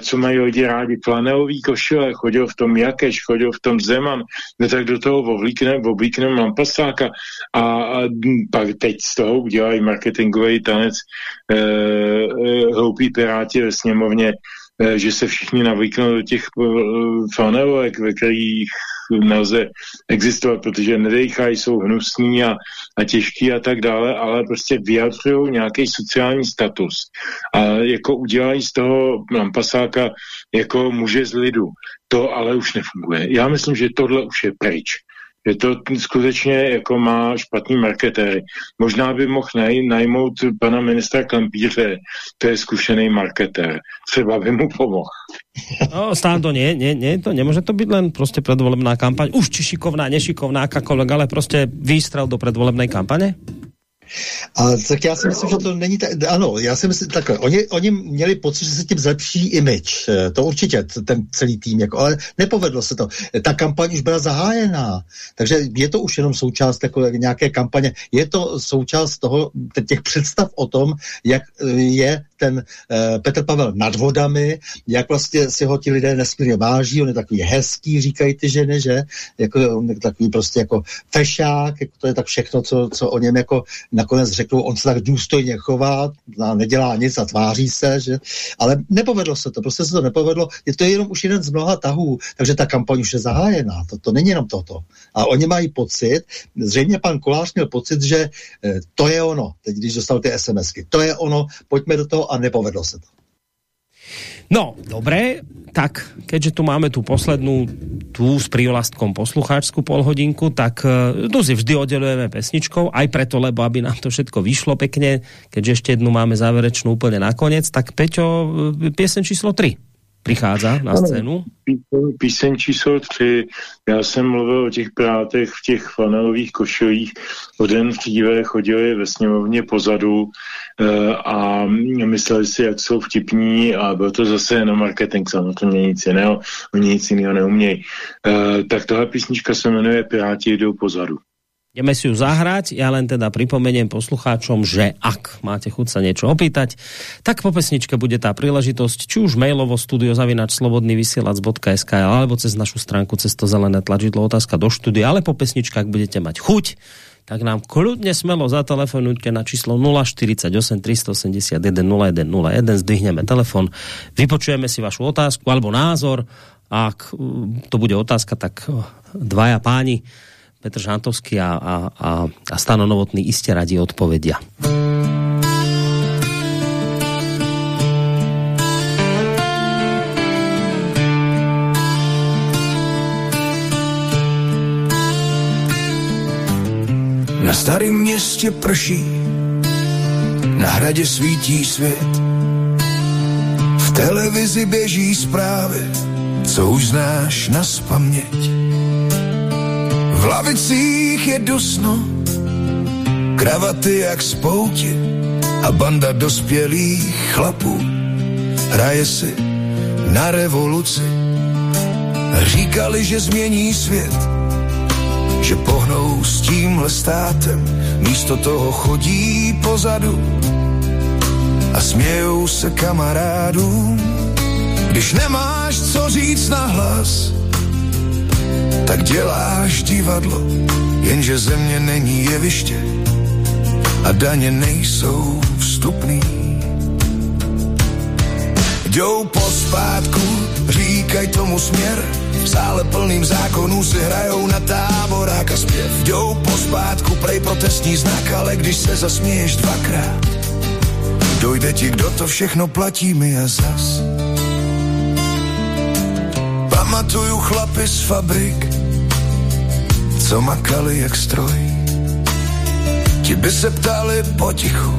co mají lidi rádi, flanelový košile, chodil v tom Jakeš, chodil v tom Zeman, no tak do toho oblíknem, oblíknem Lampasáka a, a pak teď z toho udělají marketingový tanec e, e, hloupí piráti ve sněmovně, že se všichni navlíknou do těch e, flanelovek, ve kterých nelze existovat, protože nedejchají, jsou hnusní a, a těžký a tak dále, ale prostě vyjadřují nějaký sociální status a jako udělají z toho lampasáka jako muže z lidu. To ale už nefunguje. Já myslím, že tohle už je pryč že to skutečně jako má špatný marketéry. Možná by mohl naj, najmout pana ministra Klempíře, to je zkušený marketér. Třeba by mu pomohl. No, to nie, nie, nie, to nemůže to být len prostě predvolebná kampaň. Už či šikovná, nešikovná, akákoľvek, ale prostě výstrel do predvolebnej kampaně? A tak já si myslím, že to není tak, ano, já si myslím takhle, oni, oni měli pocit, že se tím zlepší image, eh, to určitě, ten celý tým, jako, ale nepovedlo se to. Ta kampaň už byla zahájená, takže je to už jenom součást jako nějaké kampaně, je to součást toho, těch představ o tom, jak eh, je ten uh, Petr Pavel nad vodami, jak vlastně si ho ti lidé nesmírně váží, on je takový hezký, říkají ty ženy, že? Jako, on je takový prostě jako fešák, jako to je tak všechno, co, co o něm jako nakonec řeknou, on se tak důstojně chová, nedělá nic a tváří se, že? Ale nepovedlo se to, prostě se to nepovedlo, je to jenom už jeden z mnoha tahů, takže ta kampaň už je zahájená, to, to není jenom toto. A oni mají pocit, zřejmě pan Kolář měl pocit, že eh, to je ono, teď když dostal ty SMSky, to je ono, pojďme do toho a nepovedlo se to. No, dobré, tak keďže tu máme tu poslednú tú s prívlastkom poslucháčskú polhodinku, tak uh, tu si vždy oddelujeme pesničkou, aj preto, lebo aby nám to všetko vyšlo pekne, keďže ešte jednu máme záverečnú úplne nakoniec, tak Peťo, e, piesen číslo 3 přichází na scénu? Píseň, píseň číslo 3. Já jsem mluvil o těch prátech v těch flanelových košilích. O den dříve chodili ve sněmovně pozadu e, a mysleli si, jak jsou vtipní a byl to zase jenom marketing, samozřejmě nic jiného, oni nic jiného neumějí. E, tak tohle písnička se jmenuje Piráti jdou pozadu. Ideme si ju zahrať, ja len teda pripomeniem poslucháčom, že ak máte chuť sa niečo opýtať, tak po pesničke bude tá príležitosť, či už mailovo studiozavinač slobodnyvysielac.sk alebo cez našu stránku cez to zelené tlačidlo otázka do štúdia, ale po pesničke, ak budete mať chuť, tak nám kľudne smelo zatelefonujte na číslo 048 381 0101, zdvihneme telefon, vypočujeme si vašu otázku alebo názor, ak to bude otázka, tak dvaja páni Petr Žantovský a, a, a, a Stano Novotný iste radi odpovedia. Na starém městě prší, na hradě svítí svět. V televizi běží zprávy, co už znáš na spaměť v lavicích je dusno, kravaty jak spouti a banda dospělých chlapů hraje si na revoluci. Říkali, že změní svět, že pohnou s tímhle státem, místo toho chodí pozadu a smějou se kamarádům. Když nemáš co říct na hlas, tak děláš divadlo, jenže země není jeviště a daně nejsou vstupný. Jdou pospátku, říkaj tomu směr, v sále plným zákonů si hrajou na táborák a zpěv. Jdou pospátku, prej protestní znak, ale když se zasměješ dvakrát, dojde ti, kdo to všechno platí, mi a zas. Pamatuju chlapy z fabrik, co makali jak stroj. Ti by se ptali potichu,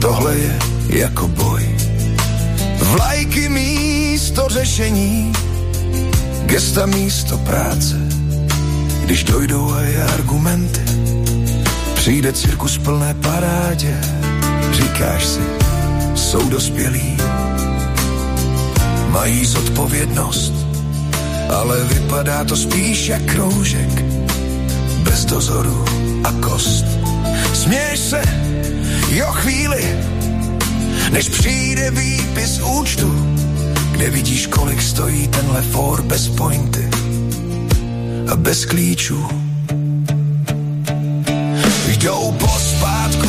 tohle je jako boj. Vlajky místo řešení, gesta místo práce. Když dojdou a je argumenty, přijde cirkus plné parádě. Říkáš si, jsou dospělí, mají zodpovědnost, ale vypadá to spíš jak kroužek, bez dozoru a kost. Směješ se, jo chvíli, než přijde výpis účtu, kde vidíš, kolik stojí tenhle for bez pointy a bez klíčů. Jdou pospátku,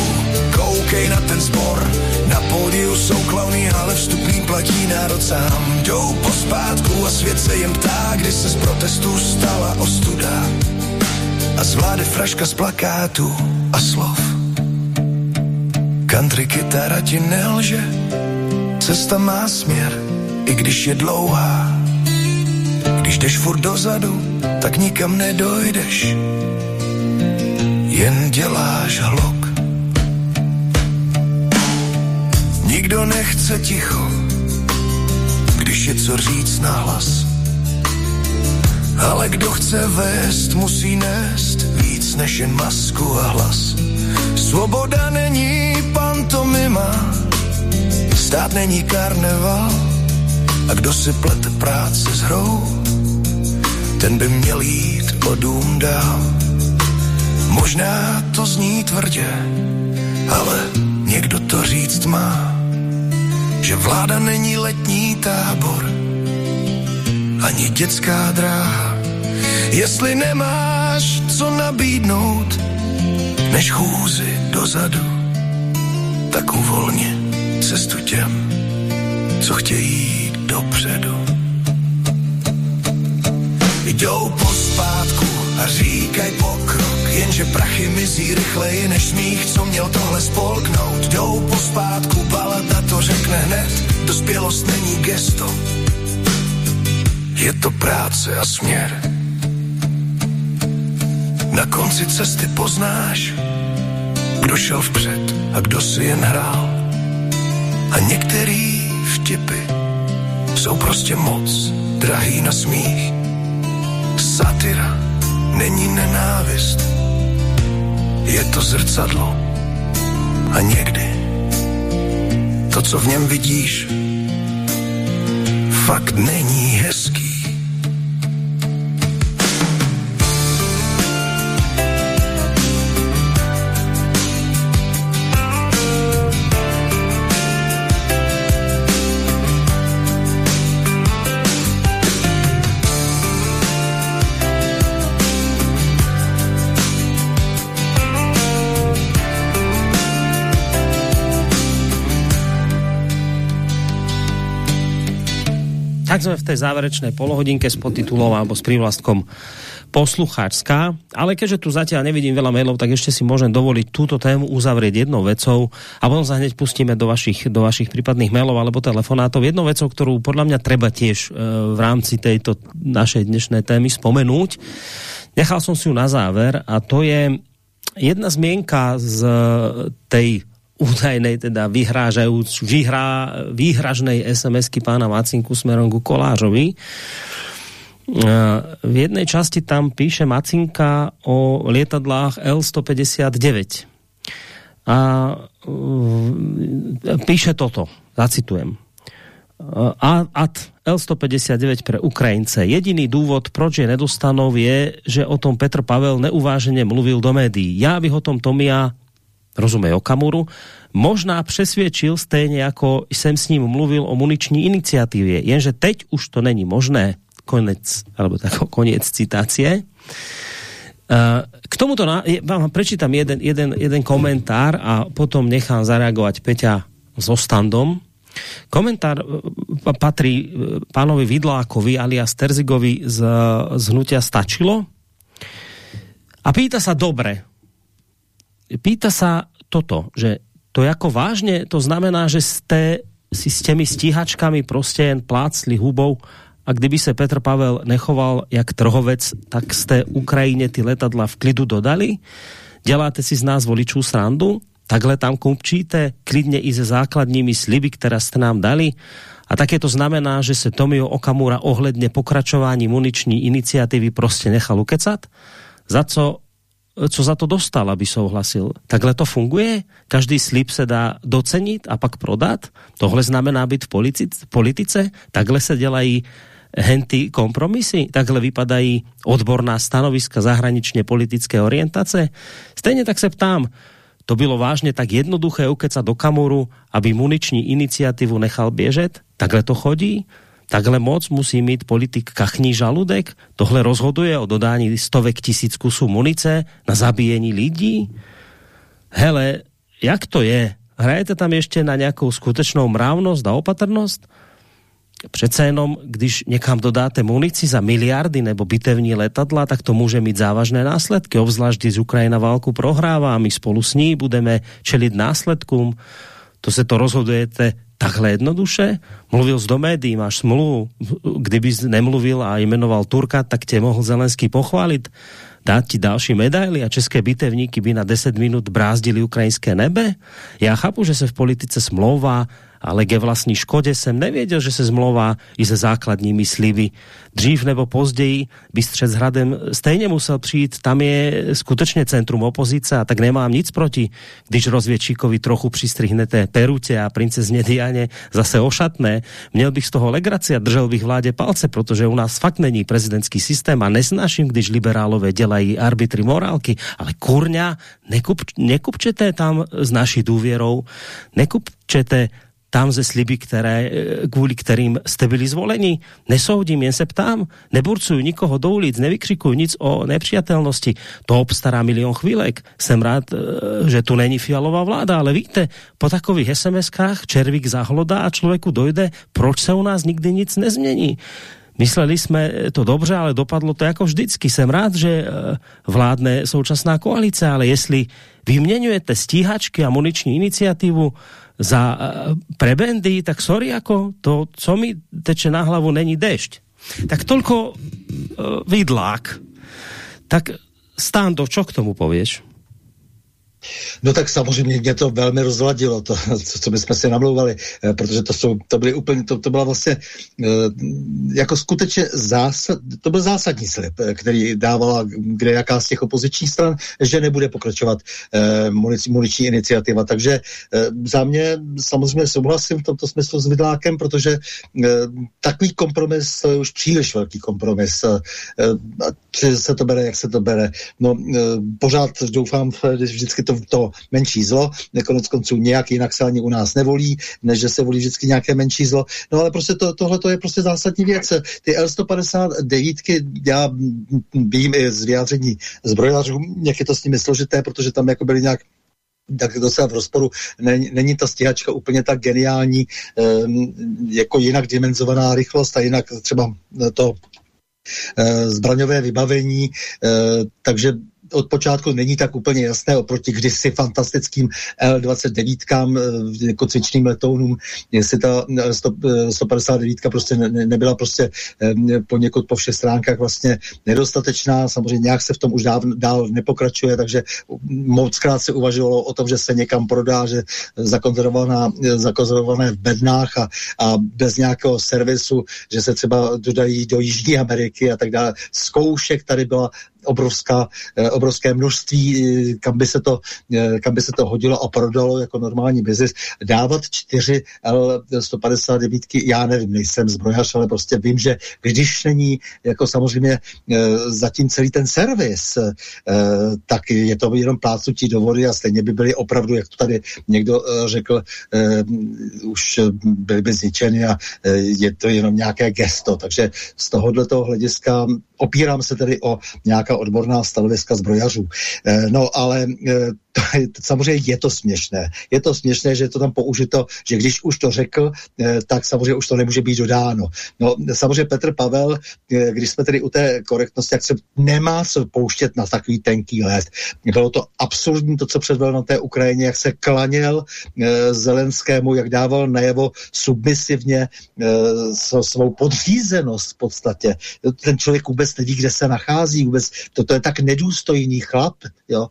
koukej na ten zbor, pódiu jsou klauny, ale vstupný platí národ sám. Jdou pospátku a svět se jim ptá, kdy se z protestů stala ostuda. A z vlády fraška z plakátu a slov. Country kytara ti nelže, cesta má směr, i když je dlouhá. Když jdeš furt dozadu, tak nikam nedojdeš, jen děláš hlok. Nikdo nechce ticho, když je co říct na hlas. Ale kdo chce vést, musí nést víc než jen masku a hlas. Svoboda není pantomima, stát není karneval. A kdo si plete práce s hrou, ten by měl jít o dům dál. Možná to zní tvrdě, ale někdo to říct má, že vláda není letní tábor, ani dětská dráha. Jestli nemáš co nabídnout, než chůzi dozadu, tak uvolně cestu těm, co chtějí dopředu. Jdou pospátku a říkaj pokrok, jenže prachy mizí rychleji než smích, co měl tohle spolknout. Jdou pospátku, balada to řekne hned, dospělost není gesto, je to práce a směr. Na konci cesty poznáš, kdo šel vpřed a kdo si jen hrál. A některý vtipy jsou prostě moc drahý na smích. Satira není nenávist, je to zrcadlo. A někdy to, co v něm vidíš, fakt není Tak sme v tej záverečnej polohodinke s podtitulom alebo s prívlastkom poslucháčská, ale keďže tu zatiaľ nevidím veľa mailov, tak ešte si môžem dovoliť túto tému uzavrieť jednou vecou a potom sa hneď pustíme do vašich, do vašich prípadných mailov alebo telefonátov. Jednou vecou, ktorú podľa mňa treba tiež e, v rámci tejto našej dnešnej témy spomenúť. Nechal som si ju na záver a to je jedna zmienka z tej údajnej teda vyhrá, výhražnej SMS-ky pána Macinku smerom ku Kolážovi. V jednej časti tam píše Macinka o lietadlách L-159. A píše toto, zacitujem. AD L-159 pre Ukrajince. Jediný důvod, proč je nedostanov, je, že o tom Petr Pavel neuváženě mluvil do médií. Já bych o tom Tomia, rozumej Okamuru, možná přesvědčil stejně jako jsem s ním mluvil o muniční iniciativě, jenže teď už to není možné. Konec, alebo tak [LAUGHS] koniec citácie. K tomuto na, vám prečítam jeden, jeden, jeden komentár a potom nechám zareagovať Peťa so standom. Komentár e, patrí e, pánovi Vidlákovi alias Terzigovi z, z hnutia Stačilo a pýta sa dobre. Pýta sa toto, že to jako vážně, to znamená, že jste si s těmi stíhačkami prostě jen plácli hubou a kdyby se Petr Pavel nechoval jak trhovec, tak jste Ukrajině ty letadla v klidu dodali? Děláte si z nás voličů srandu? Takhle tam kupčíte klidně i se základními sliby, které jste nám dali? A také to znamená, že se Tomio Okamura ohledně pokračování muniční iniciativy prostě nechal ukecat? Za co co za to dostal, aby souhlasil. Takhle to funguje? Každý slib se dá docenit a pak prodat? Tohle znamená být v politice? Takhle se dělají henty kompromisy? Takhle vypadají odborná stanoviska zahraničně politické orientace? Stejně tak se ptám, to bylo vážně tak jednoduché ukecat do kamoru, aby muniční iniciativu nechal běžet? Takhle to chodí? Takhle moc musí mít politik kachní žaludek? Tohle rozhoduje o dodání stovek tisíc kusů munice na zabíjení lidí? Hele, jak to je? Hrajete tam ještě na nějakou skutečnou mravnost a opatrnost? Přece jenom, když někam dodáte munici za miliardy nebo bitevní letadla, tak to může mít závažné následky, obzvlášť když Ukrajina válku prohrává a my spolu s ní budeme čelit následkům. To se to rozhodujete takhle jednoduše? Mluvil z do médií, máš smluvu. Kdyby nemluvil a jmenoval Turka, tak tě mohl Zelenský pochválit, dát ti další medaily a české bitevníky by na 10 minut brázdili ukrajinské nebe? Já chápu, že se v politice smlouvá ale ke vlastní škode jsem nevěděl, že se zmlouvá i se základními slivy. Dřív nebo později by střed s Hradem stejně musel přijít, tam je skutečně centrum opozice a tak nemám nic proti, když rozvědčíkovi trochu přistrihnete perutě a princezně Diane zase ošatné. Měl bych z toho legraci a držel bych vládě palce, protože u nás fakt není prezidentský systém a nesnáším, když liberálové dělají arbitry morálky, ale kurňa, nekup, nekupčete tam s naší důvěrou, nekupčete tam ze sliby, které, eh, kvůli kterým jste byli zvoleni. Nesoudím, jen se ptám, neburcuju nikoho do ulic, nevykřikuju nic o nepřijatelnosti. To obstará milion chvílek. Jsem rád, eh, že tu není fialová vláda, ale víte, po takových SMS-kách červík zahlodá a člověku dojde, proč se u nás nikdy nic nezmění. Mysleli jsme to dobře, ale dopadlo to jako vždycky. Jsem rád, že eh, vládne současná koalice, ale jestli vyměňujete stíhačky a muniční iniciativu za uh, prebendy, tak sorry, jako to, co mi teče na hlavu, není dešť. Tak tolko uh, vidlák. Tak Stando, čo k tomu pověš? No tak samozřejmě mě to velmi rozladilo, to, [LAUGHS] co my jsme si namlouvali, eh, protože to, jsou, to byly úplně, to, to byla vlastně eh, jako skutečně zásad, to byl zásadní slib, eh, který dávala kde jaká z těch opozičních stran, že nebude pokračovat muniční, muniční iniciativa. Takže za mě samozřejmě souhlasím v tomto smyslu s Vidlákem, protože takový kompromis, to je už příliš velký kompromis. Či se to bere, jak se to bere. No, pořád doufám, že vždycky to to menší zlo. Konec konců nějak jinak se ani u nás nevolí, než že se volí vždycky nějaké menší zlo. No ale prostě to, tohle to je prostě zásadní věc. Ty L159, já vím i z vyjádření zbrojařů, jak je to s nimi složité, protože tam jako byly nějak tak docela v rozporu. Není, není ta stíhačka úplně tak geniální, um, jako jinak dimenzovaná rychlost a jinak třeba to uh, zbraňové vybavení, uh, takže od počátku není tak úplně jasné oproti kdysi fantastickým L-29 eh, jako cvičným letounům, jestli ta 159 eh, prostě ne, nebyla prostě eh, poněkud po všech stránkách vlastně nedostatečná, samozřejmě nějak se v tom už dál, dál nepokračuje, takže moc krát se uvažovalo o tom, že se někam prodá, že zakonzervovaná, zakonzervované v bednách a, a bez nějakého servisu, že se třeba dodají do Jižní Ameriky a tak dále. Zkoušek tady byla obrovská, obrovské množství, kam by, se to, kam by se to hodilo a prodalo jako normální biznis. Dávat čtyři L159, já nevím, nejsem zbrojař, ale prostě vím, že když není jako samozřejmě zatím celý ten servis, tak je to jenom plácnutí do vody a stejně by byly opravdu, jak to tady někdo řekl, už byly by zničeny a je to jenom nějaké gesto. Takže z tohohle toho hlediska opírám se tedy o nějaká odborná stanoviska zbrojařů. Eh, no ale eh, samozřejmě je to směšné. Je to směšné, že je to tam použito, že když už to řekl, eh, tak samozřejmě už to nemůže být dodáno. No samozřejmě Petr Pavel, když jsme tedy u té korektnosti, jak se nemá co pouštět na takový tenký let. Bylo to absurdní to, co předvedl na té Ukrajině, jak se klaněl Zelenskému, jak dával najevo submisivně svou podřízenost v podstatě. Ten člověk vůbec neví, kde se nachází, vůbec toto je tak nedůstojný chlap, jo,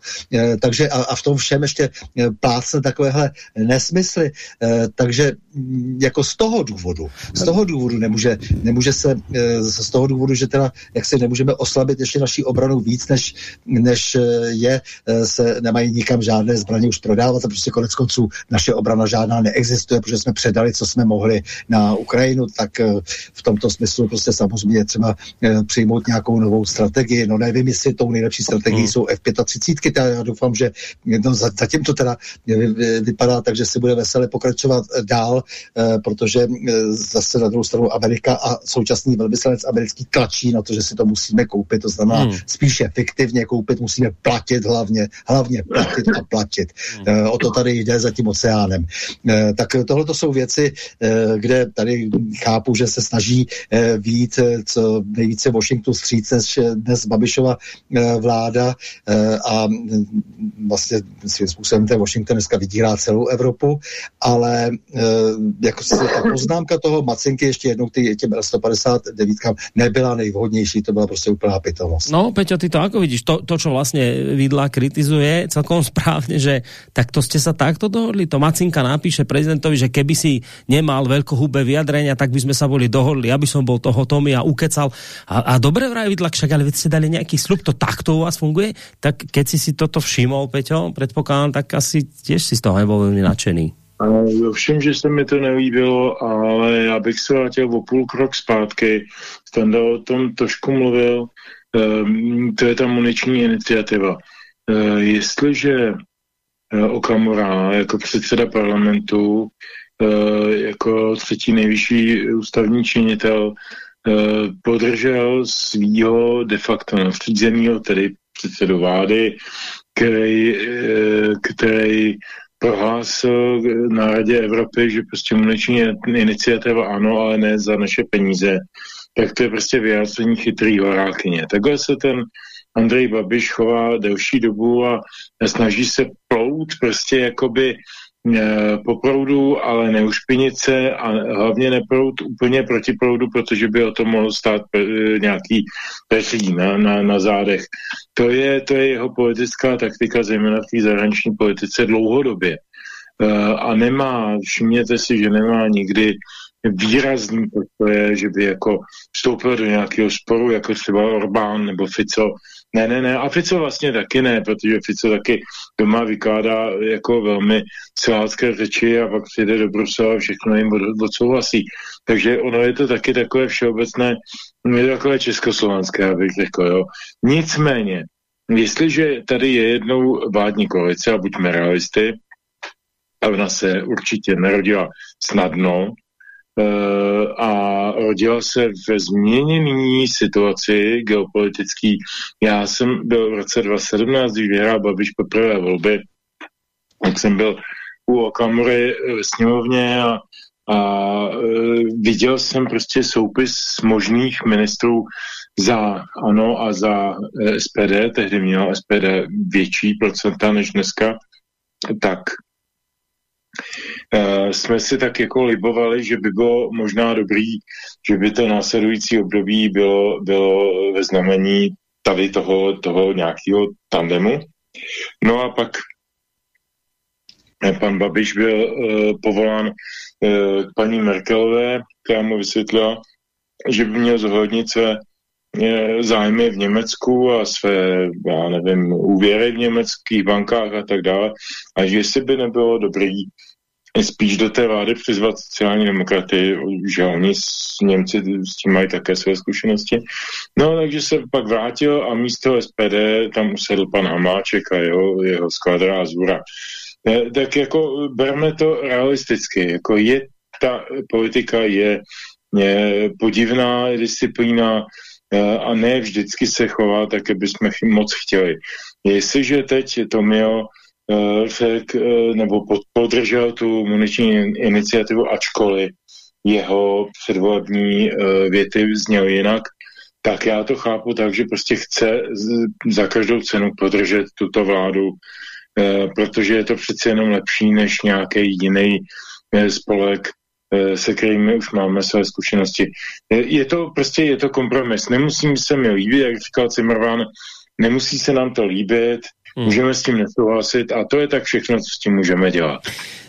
takže a, a v tom všem ještě e, plácne takovéhle nesmysly, e, takže mm, jako z toho důvodu, z toho důvodu nemůže, nemůže se, z toho důvodu, že teda jak si nemůžeme oslabit ještě naší obranu víc, než, než je, se nemají nikam žádné zbraně už prodávat a prostě konec konců naše obrana žádná neexistuje, protože jsme předali, co jsme mohli na Ukrajinu, tak v tomto smyslu prostě samozřejmě třeba přijmout nějakou novou strategii. No nevím, jestli tou nejlepší strategií hmm. jsou F-35, já doufám, že no, zatím to teda vypadá tak, že se bude veselé pokračovat dál, eh, protože eh, zase na druhou stranu Amerika a současný velvyslanec americký tlačí na to, že si to musíme koupit, to znamená hmm. spíše fiktivně koupit, musíme platit hlavně, hlavně platit a platit. Hmm. Eh, o to tady jde za tím oceánem. Eh, tak tohle to jsou věci, eh, kde tady chápu, že se snaží eh, vít eh, co nejvíce Washington vstříc než dnes Babišova eh, vláda eh, a mm, vlastně svým způsobem ten Washington dneska vydírá celou Evropu, ale eh, jako se ta poznámka toho Macinky ještě jednou ty, těm 159 nebyla nejvhodnější, to byla prostě úplná pitomost. No, Peťo, ty to ako vidíš? To, to čo vlastně Vidla kritizuje celkom správně, že takto ste sa takto dohodli. To Macinka napíše prezidentovi, že keby si nemal veľkohubé vyjadrenia, tak by sme sa boli dohodli, aby som bol toho Tomy a ukecal. A, a dobre vraj Vidlak, však ale vy ste dali nejaký slub, to takto u vás funguje, tak keď si si toto všimol, Peťo, predpokladám, tak asi tiež si z toho nebol veľmi nadšený. Všim, že se mi to nelíbilo, ale já bych se vrátil o půl krok zpátky. Standa o tom trošku mluvil. Um, to je ta muniční iniciativa. Uh, jestliže uh, Okamura jako předseda parlamentu, uh, jako třetí nejvyšší ústavní činitel Eh, podržel svýho de facto nadřízeného, tedy předsedu vlády, který, eh, který prohlásil na Radě Evropy, že prostě muniční iniciativa ano, ale ne za naše peníze, tak to je prostě vyjádření chytrý horákyně. Takhle se ten Andrej Babiš chová delší dobu a snaží se plout prostě jakoby po proudu, ale neušpinit se a hlavně neprout úplně proti proudu, protože by o tom mohlo stát e, nějaký peří na, na, na zádech. To je, to je jeho politická taktika, zejména v té zahraniční politice dlouhodobě. E, a nemá, všimněte si, že nemá nikdy výrazný postoje, že by jako vstoupil do nějakého sporu, jako třeba Orbán nebo Fico. Ne, ne, ne. A Fico vlastně taky ne, protože Fico taky doma vykládá jako velmi svácké řeči a pak přijde do Brusela a všechno jim odsouhlasí. Takže ono je to taky takové všeobecné, je takové československé, abych řekl, jo. Nicméně, jestliže tady je jednou vládní koalice, a buďme realisty, a ona se určitě narodila snadno, a rodila se ve změněné situaci geopolitický. Já jsem byl v roce 2017, když vyhrál Babiš poprvé volby, tak jsem byl u Okamury v sněmovně a, a viděl jsem prostě soupis možných ministrů za ANO a za SPD, tehdy měla SPD větší procenta než dneska, tak jsme si tak jako libovali, že by bylo možná dobrý, že by to následující období bylo, bylo ve znamení tady toho, toho nějakého tandemu. No a pak eh, pan Babiš byl uh, povolán uh, k paní Merkelové, která mu vysvětlila, že by měl zohlednit své zájmy v Německu a své, já nevím, úvěry v německých bankách a tak dále. A že jestli by nebylo dobrý spíš do té vlády přizvat sociální demokraty, že oni s Němci s tím mají také své zkušenosti. No, takže se pak vrátil a místo SPD tam usedl pan Hamáček a jeho, jeho skladra Azura. E, tak jako berme to realisticky, jako je ta politika je, je podivná disciplína a ne vždycky se chová tak, jak bychom moc chtěli. Jestliže teď to mělo Fek eh, nebo podržel tu muniční iniciativu, ačkoliv jeho předvolební eh, věty zněly jinak, tak já to chápu tak, že prostě chce za každou cenu podržet tuto vládu, eh, protože je to přece jenom lepší než nějaký jiný spolek, se kterými už máme své zkušenosti. Je to prostě je to kompromis. Nemusí se mi líbit, jak říkal Cimrvan, nemusí se nám to líbit, Hmm. Můžeme s tím nesouhlasit a to je tak všechno, co s tím můžeme dělat.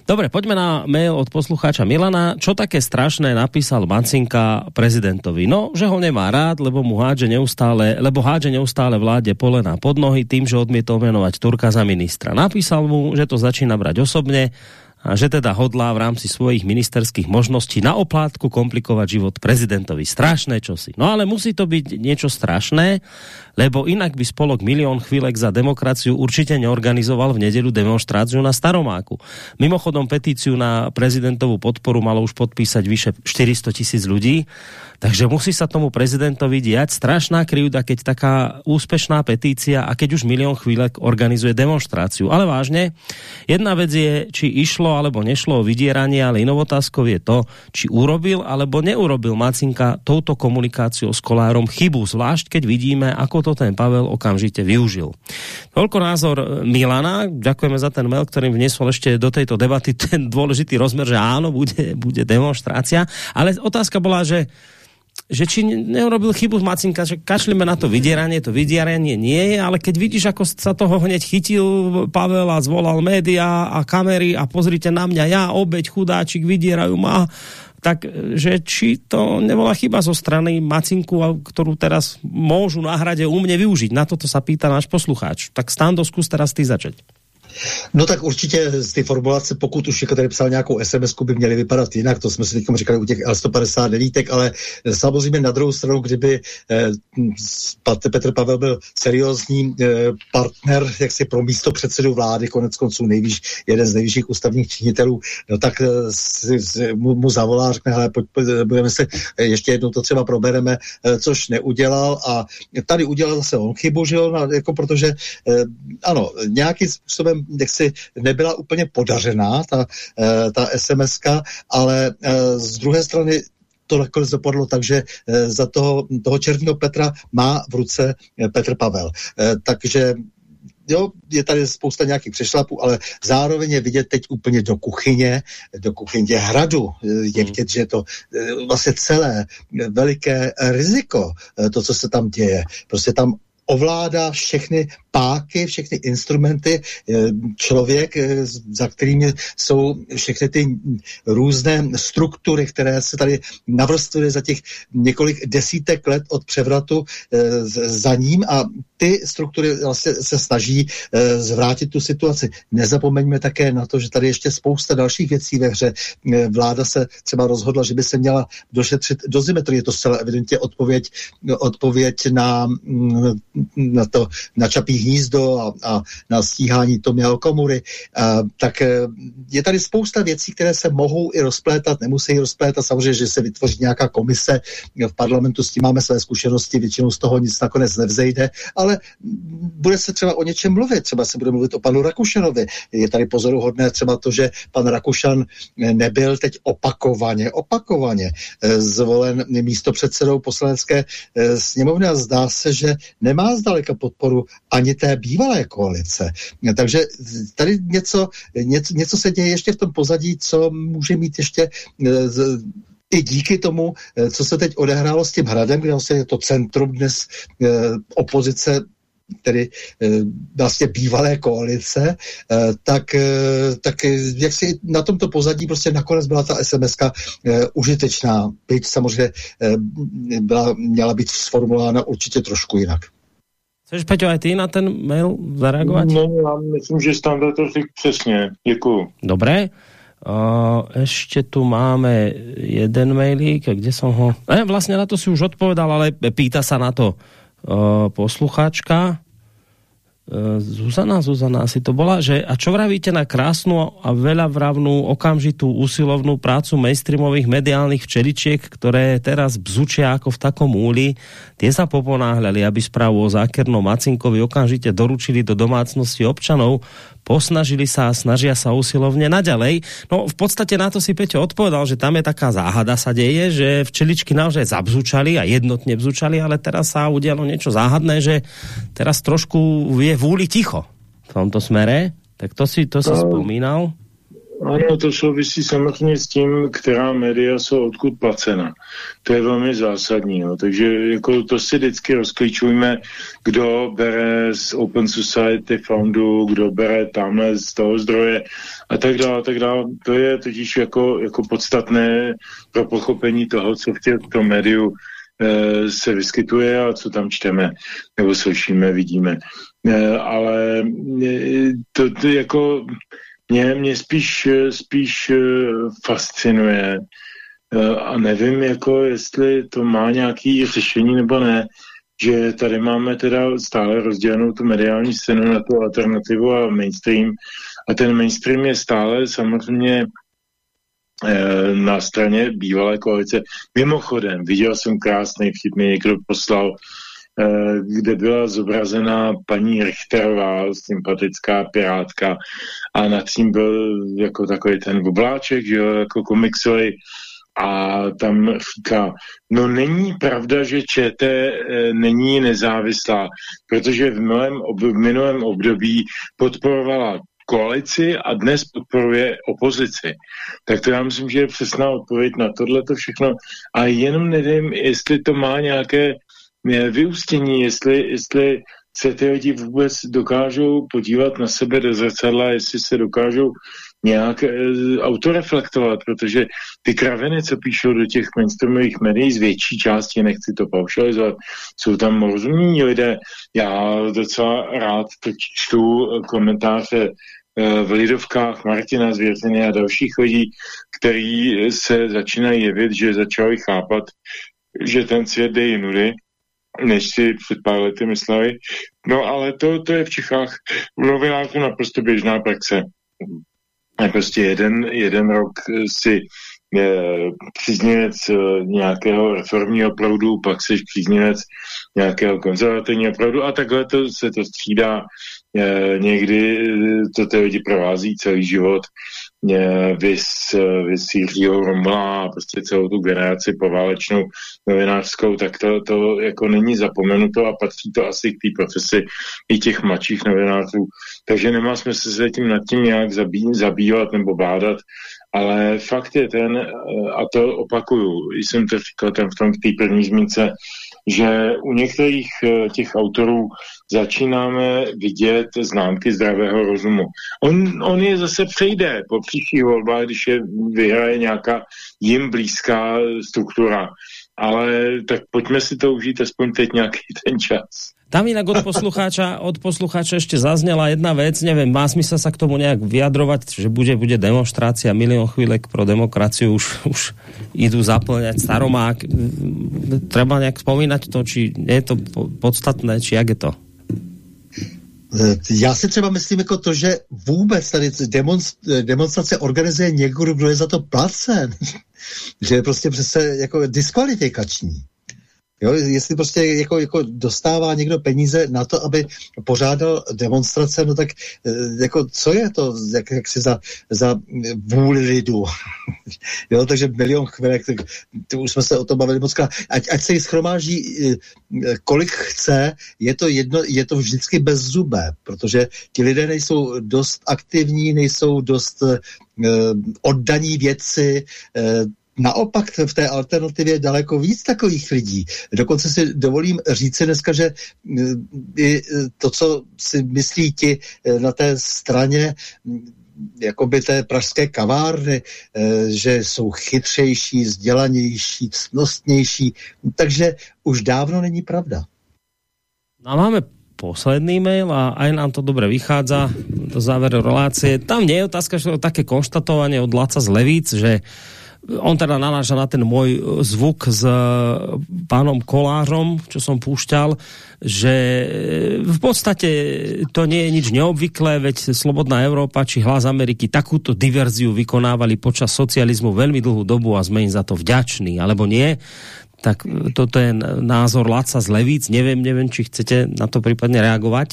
Dobre, poďme na mail od poslucháča Milana. Čo také strašné napísal Macinka prezidentovi? No, že ho nemá rád, lebo mu hádže neustále, lebo hádže neustále vláde polena pod nohy tým, že odmietol menovať Turka za ministra. Napísal mu, že to začína brať osobne že teda hodlá v rámci svojich ministerských možností na oplátku komplikovať život prezidentovi. Strašné čosi. No ale musí to byť niečo strašné, lebo inak by spolok Milión chvílek za demokraciu určite neorganizoval v nedelu demonstráciu na Staromáku. Mimochodom petíciu na prezidentovú podporu malo už podpísať vyše 400 tisíc ľudí Takže musí sa tomu prezidentovi diať strašná krivda, keď taká úspešná petícia a keď už milión chvílek organizuje demonstráciu. Ale vážne, jedna vec je, či išlo alebo nešlo o vydieranie, ale inou otázkou je to, či urobil alebo neurobil Macinka touto komunikáciou s Kolárom chybu, zvlášť keď vidíme, ako to ten Pavel okamžite využil. Toľko názor Milana, ďakujeme za ten mail, ktorým vniesol ešte do tejto debaty ten dôležitý rozmer, že áno, bude, bude demonstrácia, ale otázka bola, že že či neurobil chybu Macinka, že kašlíme na to vydieranie, to vydieranie nie je, ale keď vidíš, ako sa toho hneď chytil Pavel a zvolal média a kamery a pozrite na mňa, ja obeď chudáčik, vydierajú ma, tak že či to nebola chyba zo strany Macinku, ktorú teraz môžu na hrade u mne využiť. Na toto sa pýta náš poslucháč. Tak Stando, skús teraz ty začať. No tak určitě z ty formulace, pokud už jako tady psal nějakou SMS, by měly vypadat jinak, to jsme si teď říkali u těch L150 ale samozřejmě na druhou stranu, kdyby eh, Petr Pavel byl seriózní eh, partner, jak si pro místo předsedu vlády, konec konců nejvíš, jeden z nejvyšších ústavních činitelů, no tak eh, si, si, mu, mu zavolá, řekne, hele, pojď, budeme se, eh, ještě jednou to třeba probereme, eh, což neudělal a tady udělal zase on chybu, že jo, no, jako protože eh, ano, nějakým způsobem jaksi nebyla úplně podařená, ta, eh, ta sms ale eh, z druhé strany to nakonec dopadlo tak, že eh, za toho, toho černého Petra má v ruce Petr Pavel. Takže jo, je tady spousta nějakých přešlapů, ale zároveň je vidět teď úplně do kuchyně, do kuchyně hradu. Je hmm. vidět, že je to vlastně celé veliké riziko, to, co se tam děje. Prostě tam ovládá všechny páky, všechny instrumenty, eh, člověk, eh, za kterými jsou všechny ty různé struktury, které se tady navrstvily za těch několik desítek let od převratu eh, za ním a ty struktury vlastně se snaží zvrátit tu situaci. Nezapomeňme také na to, že tady ještě spousta dalších věcí ve hře. Vláda se třeba rozhodla, že by se měla došetřit dozimetry. Je to zcela evidentně odpověď, odpověď na, na to na čapí hnízdo a, a na stíhání Tomia Okomury, a, tak e, je tady spousta věcí, které se mohou i rozplétat, nemusí rozplétat, samozřejmě, že se vytvoří nějaká komise v parlamentu, s tím máme své zkušenosti, většinou z toho nic nakonec nevzejde, ale bude se třeba o něčem mluvit, třeba se bude mluvit o panu Rakušanovi. Je tady pozoruhodné třeba to, že pan Rakušan nebyl teď opakovaně, opakovaně e, zvolen místo předsedou poslanecké e, sněmovny. A zdá se, že nemá zdaleka podporu ani té bývalé koalice. Takže tady něco, něco, něco se děje ještě v tom pozadí, co může mít ještě eh, i díky tomu, eh, co se teď odehrálo s tím hradem, kde vlastně je to centrum dnes eh, opozice tedy vlastně bývalé koalice, tak, tak jak si na tomto pozadí prostě nakonec byla ta SMS užitečná, byť samozřejmě byla, měla být sformulována určitě trošku jinak. Chceš, Peťo, aj ty na ten mail zareagovat? No, já myslím, že standard to řekl přesně. Děkuju. Dobré. Uh, ešte tu máme jeden mailík, kde som ho... Ne, vlastne na to si už odpovedal, ale pýta sa na to uh, poslucháčka. Uh, Zuzana, Zuzana asi to bola, že a čo vravíte na krásnu a veľa vravnú okamžitú usilovnú prácu mainstreamových mediálnych včeličiek, ktoré teraz bzučia ako v takom úli, tie sa poponáhľali, aby správu o zákernom Macinkovi okamžite doručili do domácnosti občanov, posnažili sa a snažia sa usilovne naďalej. No v podstate na to si Peťo odpovedal, že tam je taká záhada sa deje, že včeličky naozaj zabzučali a jednotne bzučali, ale teraz sa udialo niečo záhadné, že teraz trošku je v úli ticho v tomto smere. Tak to si, to si no. spomínal. Ano, to souvisí samozřejmě s tím, která média jsou odkud placena. To je velmi zásadní. No. Takže jako to si vždycky rozklíčujeme, kdo bere z Open Society Fundu, kdo bere tamhle z toho zdroje a tak dále, tak dále. To je totiž jako, jako podstatné pro pochopení toho, co v tom médiu e, se vyskytuje a co tam čteme, nebo slyšíme, vidíme. E, ale e, to, to jako mě, mě spíš, spíš eh, fascinuje eh, a nevím, jako jestli to má nějaký řešení nebo ne, že tady máme teda stále rozdělenou tu mediální scénu na tu alternativu a mainstream a ten mainstream je stále samozřejmě eh, na straně bývalé koalice. Mimochodem, viděl jsem krásný vtip, mi někdo poslal kde byla zobrazená paní Richterová, sympatická pirátka a nad tím byl jako takový ten obláček, že jo, jako komiksový a tam říká, no není pravda, že ČT e, není nezávislá, protože v minulém, ob, v minulém období podporovala koalici a dnes podporuje opozici. Tak to já myslím, že je přesná odpověď na tohle všechno. A jenom nevím, jestli to má nějaké vyústění, jestli, jestli se ty lidi vůbec dokážou podívat na sebe do zrcadla, jestli se dokážou nějak e, autoreflektovat, protože ty kraviny, co píšou do těch mainstreamových médií, z větší části, nechci to paušalizovat, jsou tam rozumní lidé. Já docela rád čtu komentáře e, v Lidovkách Martina Zvěřiny a dalších lidí, který se začínají jevit, že začali chápat, že ten svět jde jinudy než si před pár lety mysleli. No ale to, to je v Čechách v novinářů naprosto běžná praxe. Prostě jeden, jeden rok si je příznivec eh, nějakého reformního proudu, pak jsi příznivec nějakého konzervativního proudu a takhle to, se to střídá. Někdy eh, to ty lidi provází celý život vys, vys Jiřího Romla, prostě celou tu generaci poválečnou novinářskou, tak to, to jako není zapomenuto a patří to asi k té profesi i těch mladších novinářů. Takže nemá smysl se tím nad tím nějak zabí, zabývat nebo bádat, ale fakt je ten, a to opakuju, jsem to říkal tam v tom v té první zmínce, že u některých eh, těch autorů začínáme vidět známky zdravého rozumu. On, on je zase přejde po příštích volbách, když je vyhraje nějaká jim blízká struktura. Ale tak pojďme si to užít aspoň teď nějaký ten čas. Tam inak od poslucháča, od poslucháča ešte zaznela jedna vec, neviem, má smysl sa k tomu nejak vyjadrovať, že bude, bude demonstrácia, milión chvílek pro demokraciu, už, už idú zaplňať staromák. Treba nejak spomínať to, či je to podstatné, či jak je to? Já si třeba myslím jako to, že vůbec tady demonstrace organizuje někdo, kdo je za to placen. [LAUGHS] že je prostě přece jako diskvalifikační. Jo, jestli prostě jako, jako dostává někdo peníze na to, aby pořádal demonstrace, no tak eh, jako co je to, jak, jak si za, za vůli lidu. [LAUGHS] jo, takže milion chvilek, tak to už jsme se o tom bavili moc. Ať, ať se jí schromáží eh, kolik chce, je to, jedno, je to vždycky bez zube, protože ti lidé nejsou dost aktivní, nejsou dost uh, oddaní věci, uh, naopak v té alternativě je daleko víc takových lidí. Dokonce si dovolím říct dneska, že i to, co si myslí ti na té straně, jakoby té pražské kavárny, že jsou chytřejší, vzdělanější, cnostnější, takže už dávno není pravda. No máme posledný mail a aj nám to dobre vychádza do záveru relácie. Tam nie je otázka, že to také konštatovanie od Laca z Levíc, že on teda nanáža na ten môj zvuk s pánom Kolářom, čo som púšťal, že v podstate to nie je nič neobvyklé, veď Slobodná Európa či Hlas Ameriky takúto diverziu vykonávali počas socializmu veľmi dlhú dobu a sme im za to vďační, alebo nie tak toto je názor Laca z Levíc. Nevím, nevím, či chcete na to případně reagovat?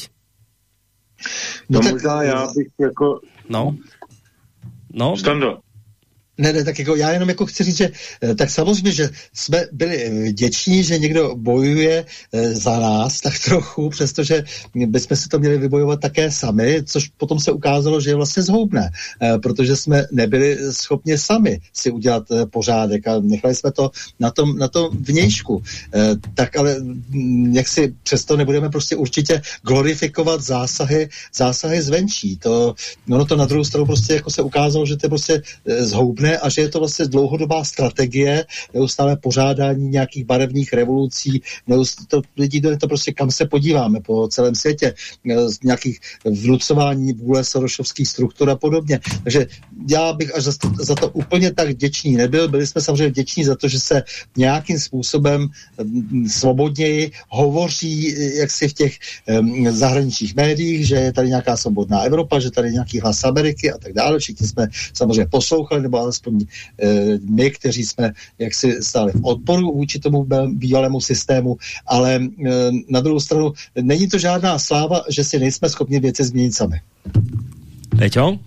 No, no možná já bych jako... No. No. Stando. Ne, ne, tak jako já jenom jako chci říct, že eh, tak samozřejmě, že jsme byli eh, vděční, že někdo bojuje eh, za nás tak trochu, přestože bychom si to měli vybojovat také sami, což potom se ukázalo, že je vlastně zhoubné, protože jsme nebyli schopni sami si udělat pořádek a nechali jsme to na tom, na tom vnějšku. Tak ale mm, jak si přesto nebudeme prostě určitě glorifikovat zásahy, zásahy zvenčí. To, ono to na druhou stranu prostě jako se ukázalo, že to je prostě zhoubné schopné a že je to vlastně dlouhodobá strategie, neustále pořádání nějakých barevných revolucí, neustále to, lidi to, to prostě kam se podíváme po celém světě, nějakých vnucování vůle sorošovských struktur a podobně. Takže já bych až za to, za to úplně tak vděčný nebyl. Byli jsme samozřejmě vděční za to, že se nějakým způsobem mm, svobodněji hovoří jak si v těch um, zahraničních médiích, že je tady nějaká svobodná Evropa, že tady je nějaký hlas Ameriky a tak dále. Všichni jsme samozřejmě poslouchali, nebo alespoň e, my, kteří jsme jaksi stáli v odporu vůči tomu bývalému systému, ale e, na druhou stranu není to žádná sláva, že si nejsme schopni věci změnit sami. Peťo?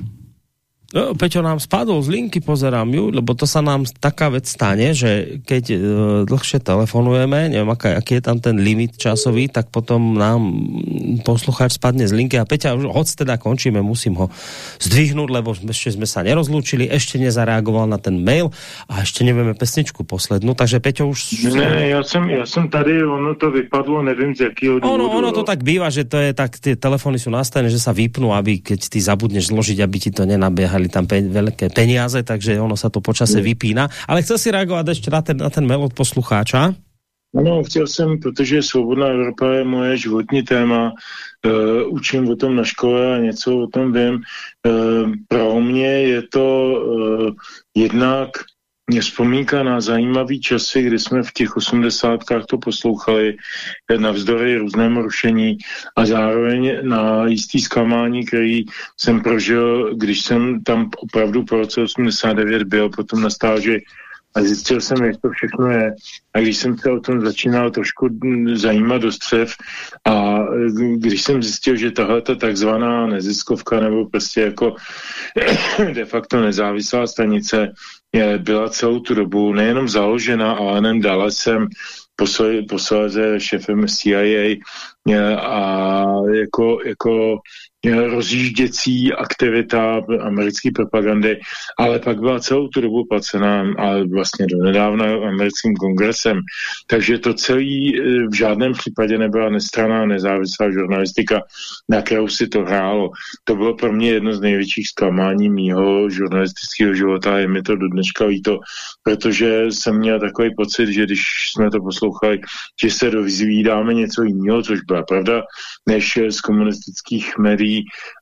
No, Peťo nám spadol z linky, pozerám ju, lebo to sa nám taká vec stane, že keď e, dlhšie telefonujeme, neviem, aká, aký je tam ten limit časový, tak potom nám poslucháč spadne z linky a Peťa, hoď teda končíme, musím ho zdvihnúť, lebo ešte sme sa nerozlúčili, ešte nezareagoval na ten mail a ešte nevieme pesničku poslednú, takže Peťo už... Ne, já jsem, já jsem tady, ono to vypadlo, nevím z jakého důvodu. Ono, ono to tak býva, že to je tak, ty telefony sú nastavené, že sa vypnú, aby keď ty zabudneš zložiť, aby ti to nenabieha nabehali tam pe veľké peniaze, takže ono sa to počase vypína. Ale chcel si reagovat ještě na ten, na ten mail od poslucháča? Ano, chtěl jsem, protože Svobodná Evropa je moje životní téma, uh, učím o tom na škole a něco o tom vím. Uh, pro mě je to uh, jednak mě vzpomínka na zajímavý časy, kdy jsme v těch osmdesátkách to poslouchali navzdory různému rušení a zároveň na jistý zklamání, který jsem prožil, když jsem tam opravdu po roce 89 byl, potom na stáži a zjistil jsem, jak to všechno je. A když jsem se o tom začínal trošku zajímat do střev a když jsem zjistil, že tahle takzvaná neziskovka nebo prostě jako [COUGHS] de facto nezávislá stanice byla celou tu dobu nejenom založena, ale nejen dala jsem posléze šefem CIA a jako, jako rozjížděcí aktivita americké propagandy, ale pak byla celou tu dobu placená ale vlastně do nedávna americkým kongresem. Takže to celý eh, v žádném případě nebyla nestraná nezávislá žurnalistika, na kterou si to hrálo. To bylo pro mě jedno z největších zklamání mýho žurnalistického života a je mi to do dneška líto, protože jsem měl takový pocit, že když jsme to poslouchali, že se dozvídáme něco jiného, což byla pravda, než z komunistických médií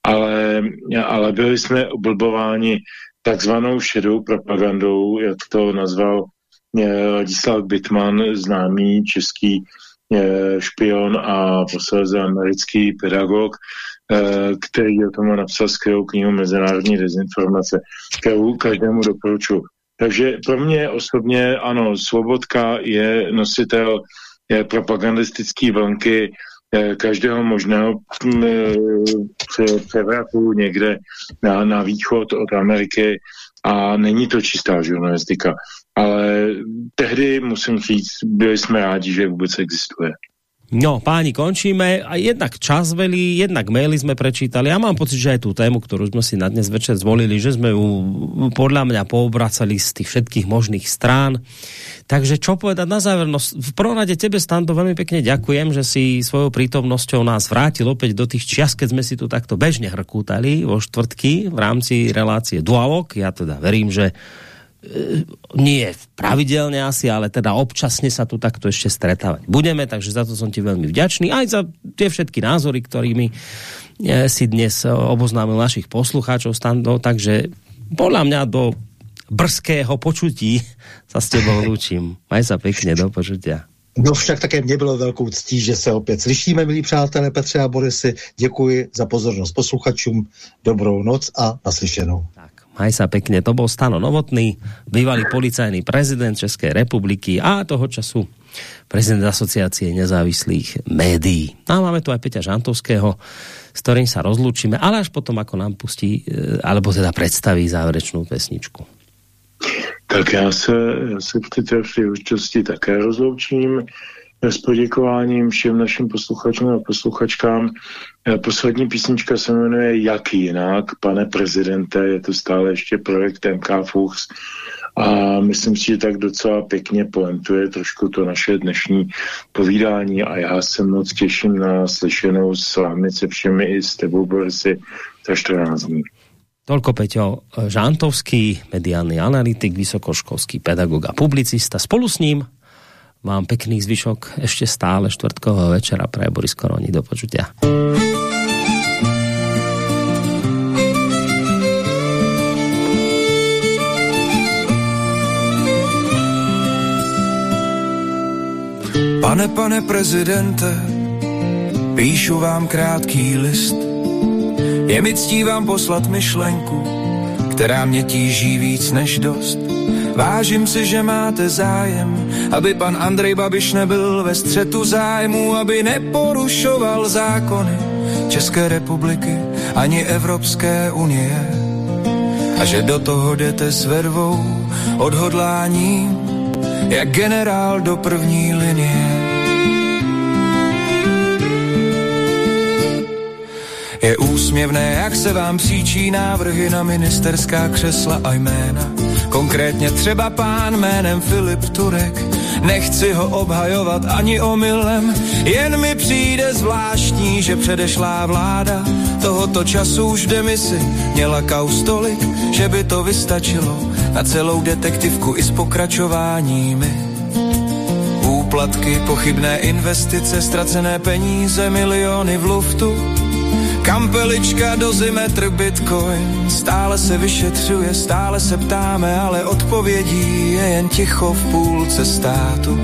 ale, ale byli jsme oblbováni takzvanou šedou propagandou, jak to nazval eh, Ladislav Bitman, známý český eh, špion a posledně americký pedagog, eh, který o tom napsal skvělou knihu Mezinárodní dezinformace, kterou každému doporučuji. Takže pro mě osobně, ano, Svobodka je nositel je propagandistický vlnky každého možného mm, eh, převratu někde na, na východ od Ameriky a není to čistá žurnalistika. Ale tehdy, musím říct, byli jsme rádi, že vůbec existuje. No, páni, končíme. A jednak čas velí, jednak maily sme prečítali. Ja mám pocit, že aj tú tému, ktorú sme si na dnes večer zvolili, že sme ju podľa mňa poobracali z tých všetkých možných strán. Takže čo povedať na záver? No, v prvom rade tebe, Stando, veľmi pekne ďakujem, že si svojou prítomnosťou nás vrátil opäť do tých čias, keď sme si tu takto bežne hrkútali vo štvrtky v rámci relácie Dualog. Ja teda verím, že nie pravidelne asi, ale teda občasne sa tu takto ešte stretávať budeme, takže za to som ti veľmi vďačný, aj za tie všetky názory, ktorými e, si dnes oboznámil našich poslucháčov stando, takže podľa mňa do brzkého počutí [LAUGHS] sa s tebou [LAUGHS] lúčim. Maj sa pekne, do počutia. No však také mě bylo velkou ctí, že se opět slyšíme, milí přátelé Petře a Borisy. Děkuji za pozornost posluchačům, dobrou noc a naslyšenou. Maj sa pekne, to bol Stano Novotný, bývalý policajný prezident Českej republiky a toho času prezident asociácie nezávislých médií. No a máme tu aj Peťa Žantovského, s ktorým sa rozlúčime, ale až potom, ako nám pustí, e, alebo teda predstaví záverečnou pesničku. Tak já se, já se v této příležitosti také rozloučím s poděkováním všem našim posluchačům a posluchačkám. Eh, poslední písnička se jmenuje Jak jinak, pane prezidente, je to stále ještě projekt MK Fuchs a myslím si, že tak docela pěkně poentuje trošku to naše dnešní povídání a já se moc těším na slyšenou s vámi se všemi i s tebou, Borisy, za 14 dní. Toľko Peťo Žantovský, mediálny analytik, vysokoškolský pedagog a publicista. Spolu s ním vám pekný zvyšok ešte stále štvrtkového večera pre Boris Koroni. Do počutia. Pane, pane prezidente, píšu vám krátký list. Je mi ctí vám poslat myšlenku, která mě tíží víc než dost. Vážím si, že máte zájem, aby pan Andrej Babiš nebyl ve střetu zájmu, aby neporušoval zákony České republiky ani Evropské unie. A že do toho jdete s vervou, odhodláním, jak generál do první linie. Je úsměvné, jak se vám příčí návrhy na ministerská křesla a jména. Konkrétně třeba pán jménem Filip Turek. Nechci ho obhajovat ani omylem, jen mi přijde zvláštní, že předešlá vláda tohoto času už v demisi měla kaus tolik, že by to vystačilo na celou detektivku i s pokračováními. Úplatky, pochybné investice, ztracené peníze, miliony v luftu, Kampelička do zimetr bitcoin. Stále se vyšetřuje, stále se ptáme Ale odpovědí je jen ticho v půlce státu.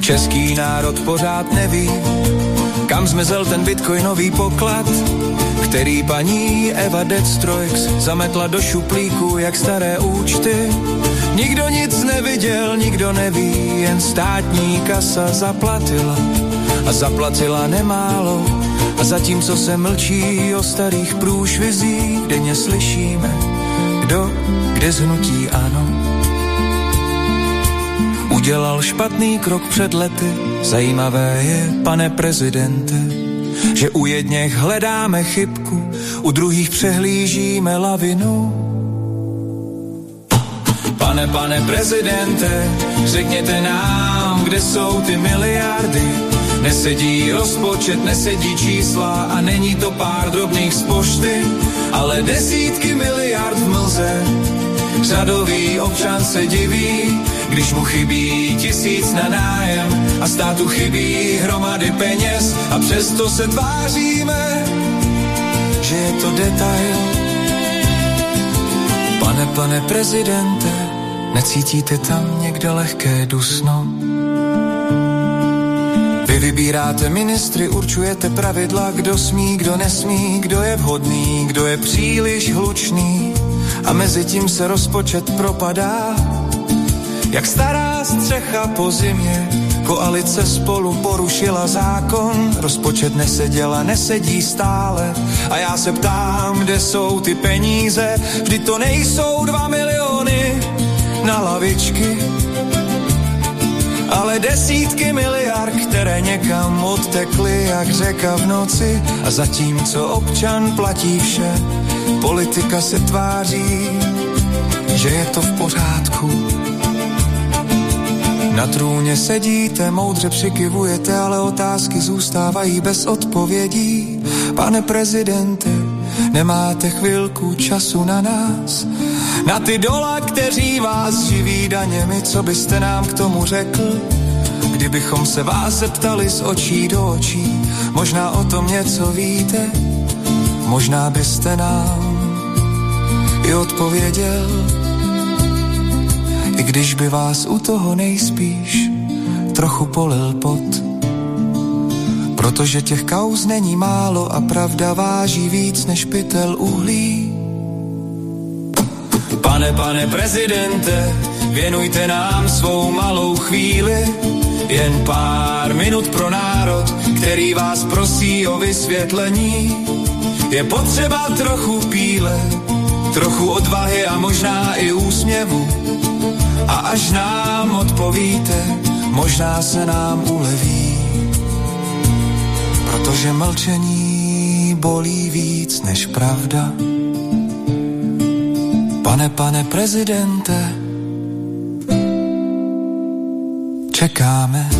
Český národ pořád neví Kam zmizel ten bitcoinový poklad Který paní Eva Deadstroix Zametla do šuplíku jak staré účty. Nikdo nic neviděl, nikdo neví Jen státní kasa zaplatila. A zaplatila nemálo a zatímco se mlčí o starých průšvizích, denně slyšíme, kdo kde zhnutí ano. Udělal špatný krok před lety, zajímavé je, pane prezidente, že u jedněch hledáme chybku, u druhých přehlížíme lavinu. Pane, pane prezidente, řekněte nám, kde jsou ty miliardy, Nesedí rozpočet, nesedí čísla a není to pár drobných z pošty, ale desítky miliard v mlze. Řadový občan se diví, když mu chybí tisíc na nájem a státu chybí hromady peněz a přesto se tváříme, že je to detail. Pane, pane prezidente, necítíte tam někde lehké dusno? Vy vybíráte ministry, určujete pravidla, kdo smí, kdo nesmí, kdo je vhodný, kdo je příliš hlučný. A mezi tím se rozpočet propadá. Jak stará střecha po zimě, koalice spolu porušila zákon, rozpočet neseděla, nesedí stále. A já se ptám, kde jsou ty peníze, vždy to nejsou dva miliony na lavičky ale desítky miliard, které někam odtekly jak řeka v noci a zatímco občan platí vše, politika se tváří, že je to v pořádku. Na trůně sedíte, moudře přikivujete, ale otázky zůstávají bez odpovědí. Pane prezidente, nemáte chvilku času na nás? Na ty dola, kteří vás živí daněmi, co byste nám k tomu řekl? Kdybychom se vás zeptali z očí do očí, možná o tom něco víte, možná byste nám i odpověděl, i když by vás u toho nejspíš trochu polil pot. Protože těch kauz není málo a pravda váží víc než pytel uhlí. Pane, pane prezidente, věnujte nám svou malou chvíli, jen pár minut pro národ, který vás prosí o vysvětlení. Je potřeba trochu píle, trochu odvahy a možná i úsměvu. A až nám odpovíte, možná se nám uleví. Protože mlčení bolí víc než pravda. Pane, pane prezidente, čekáme.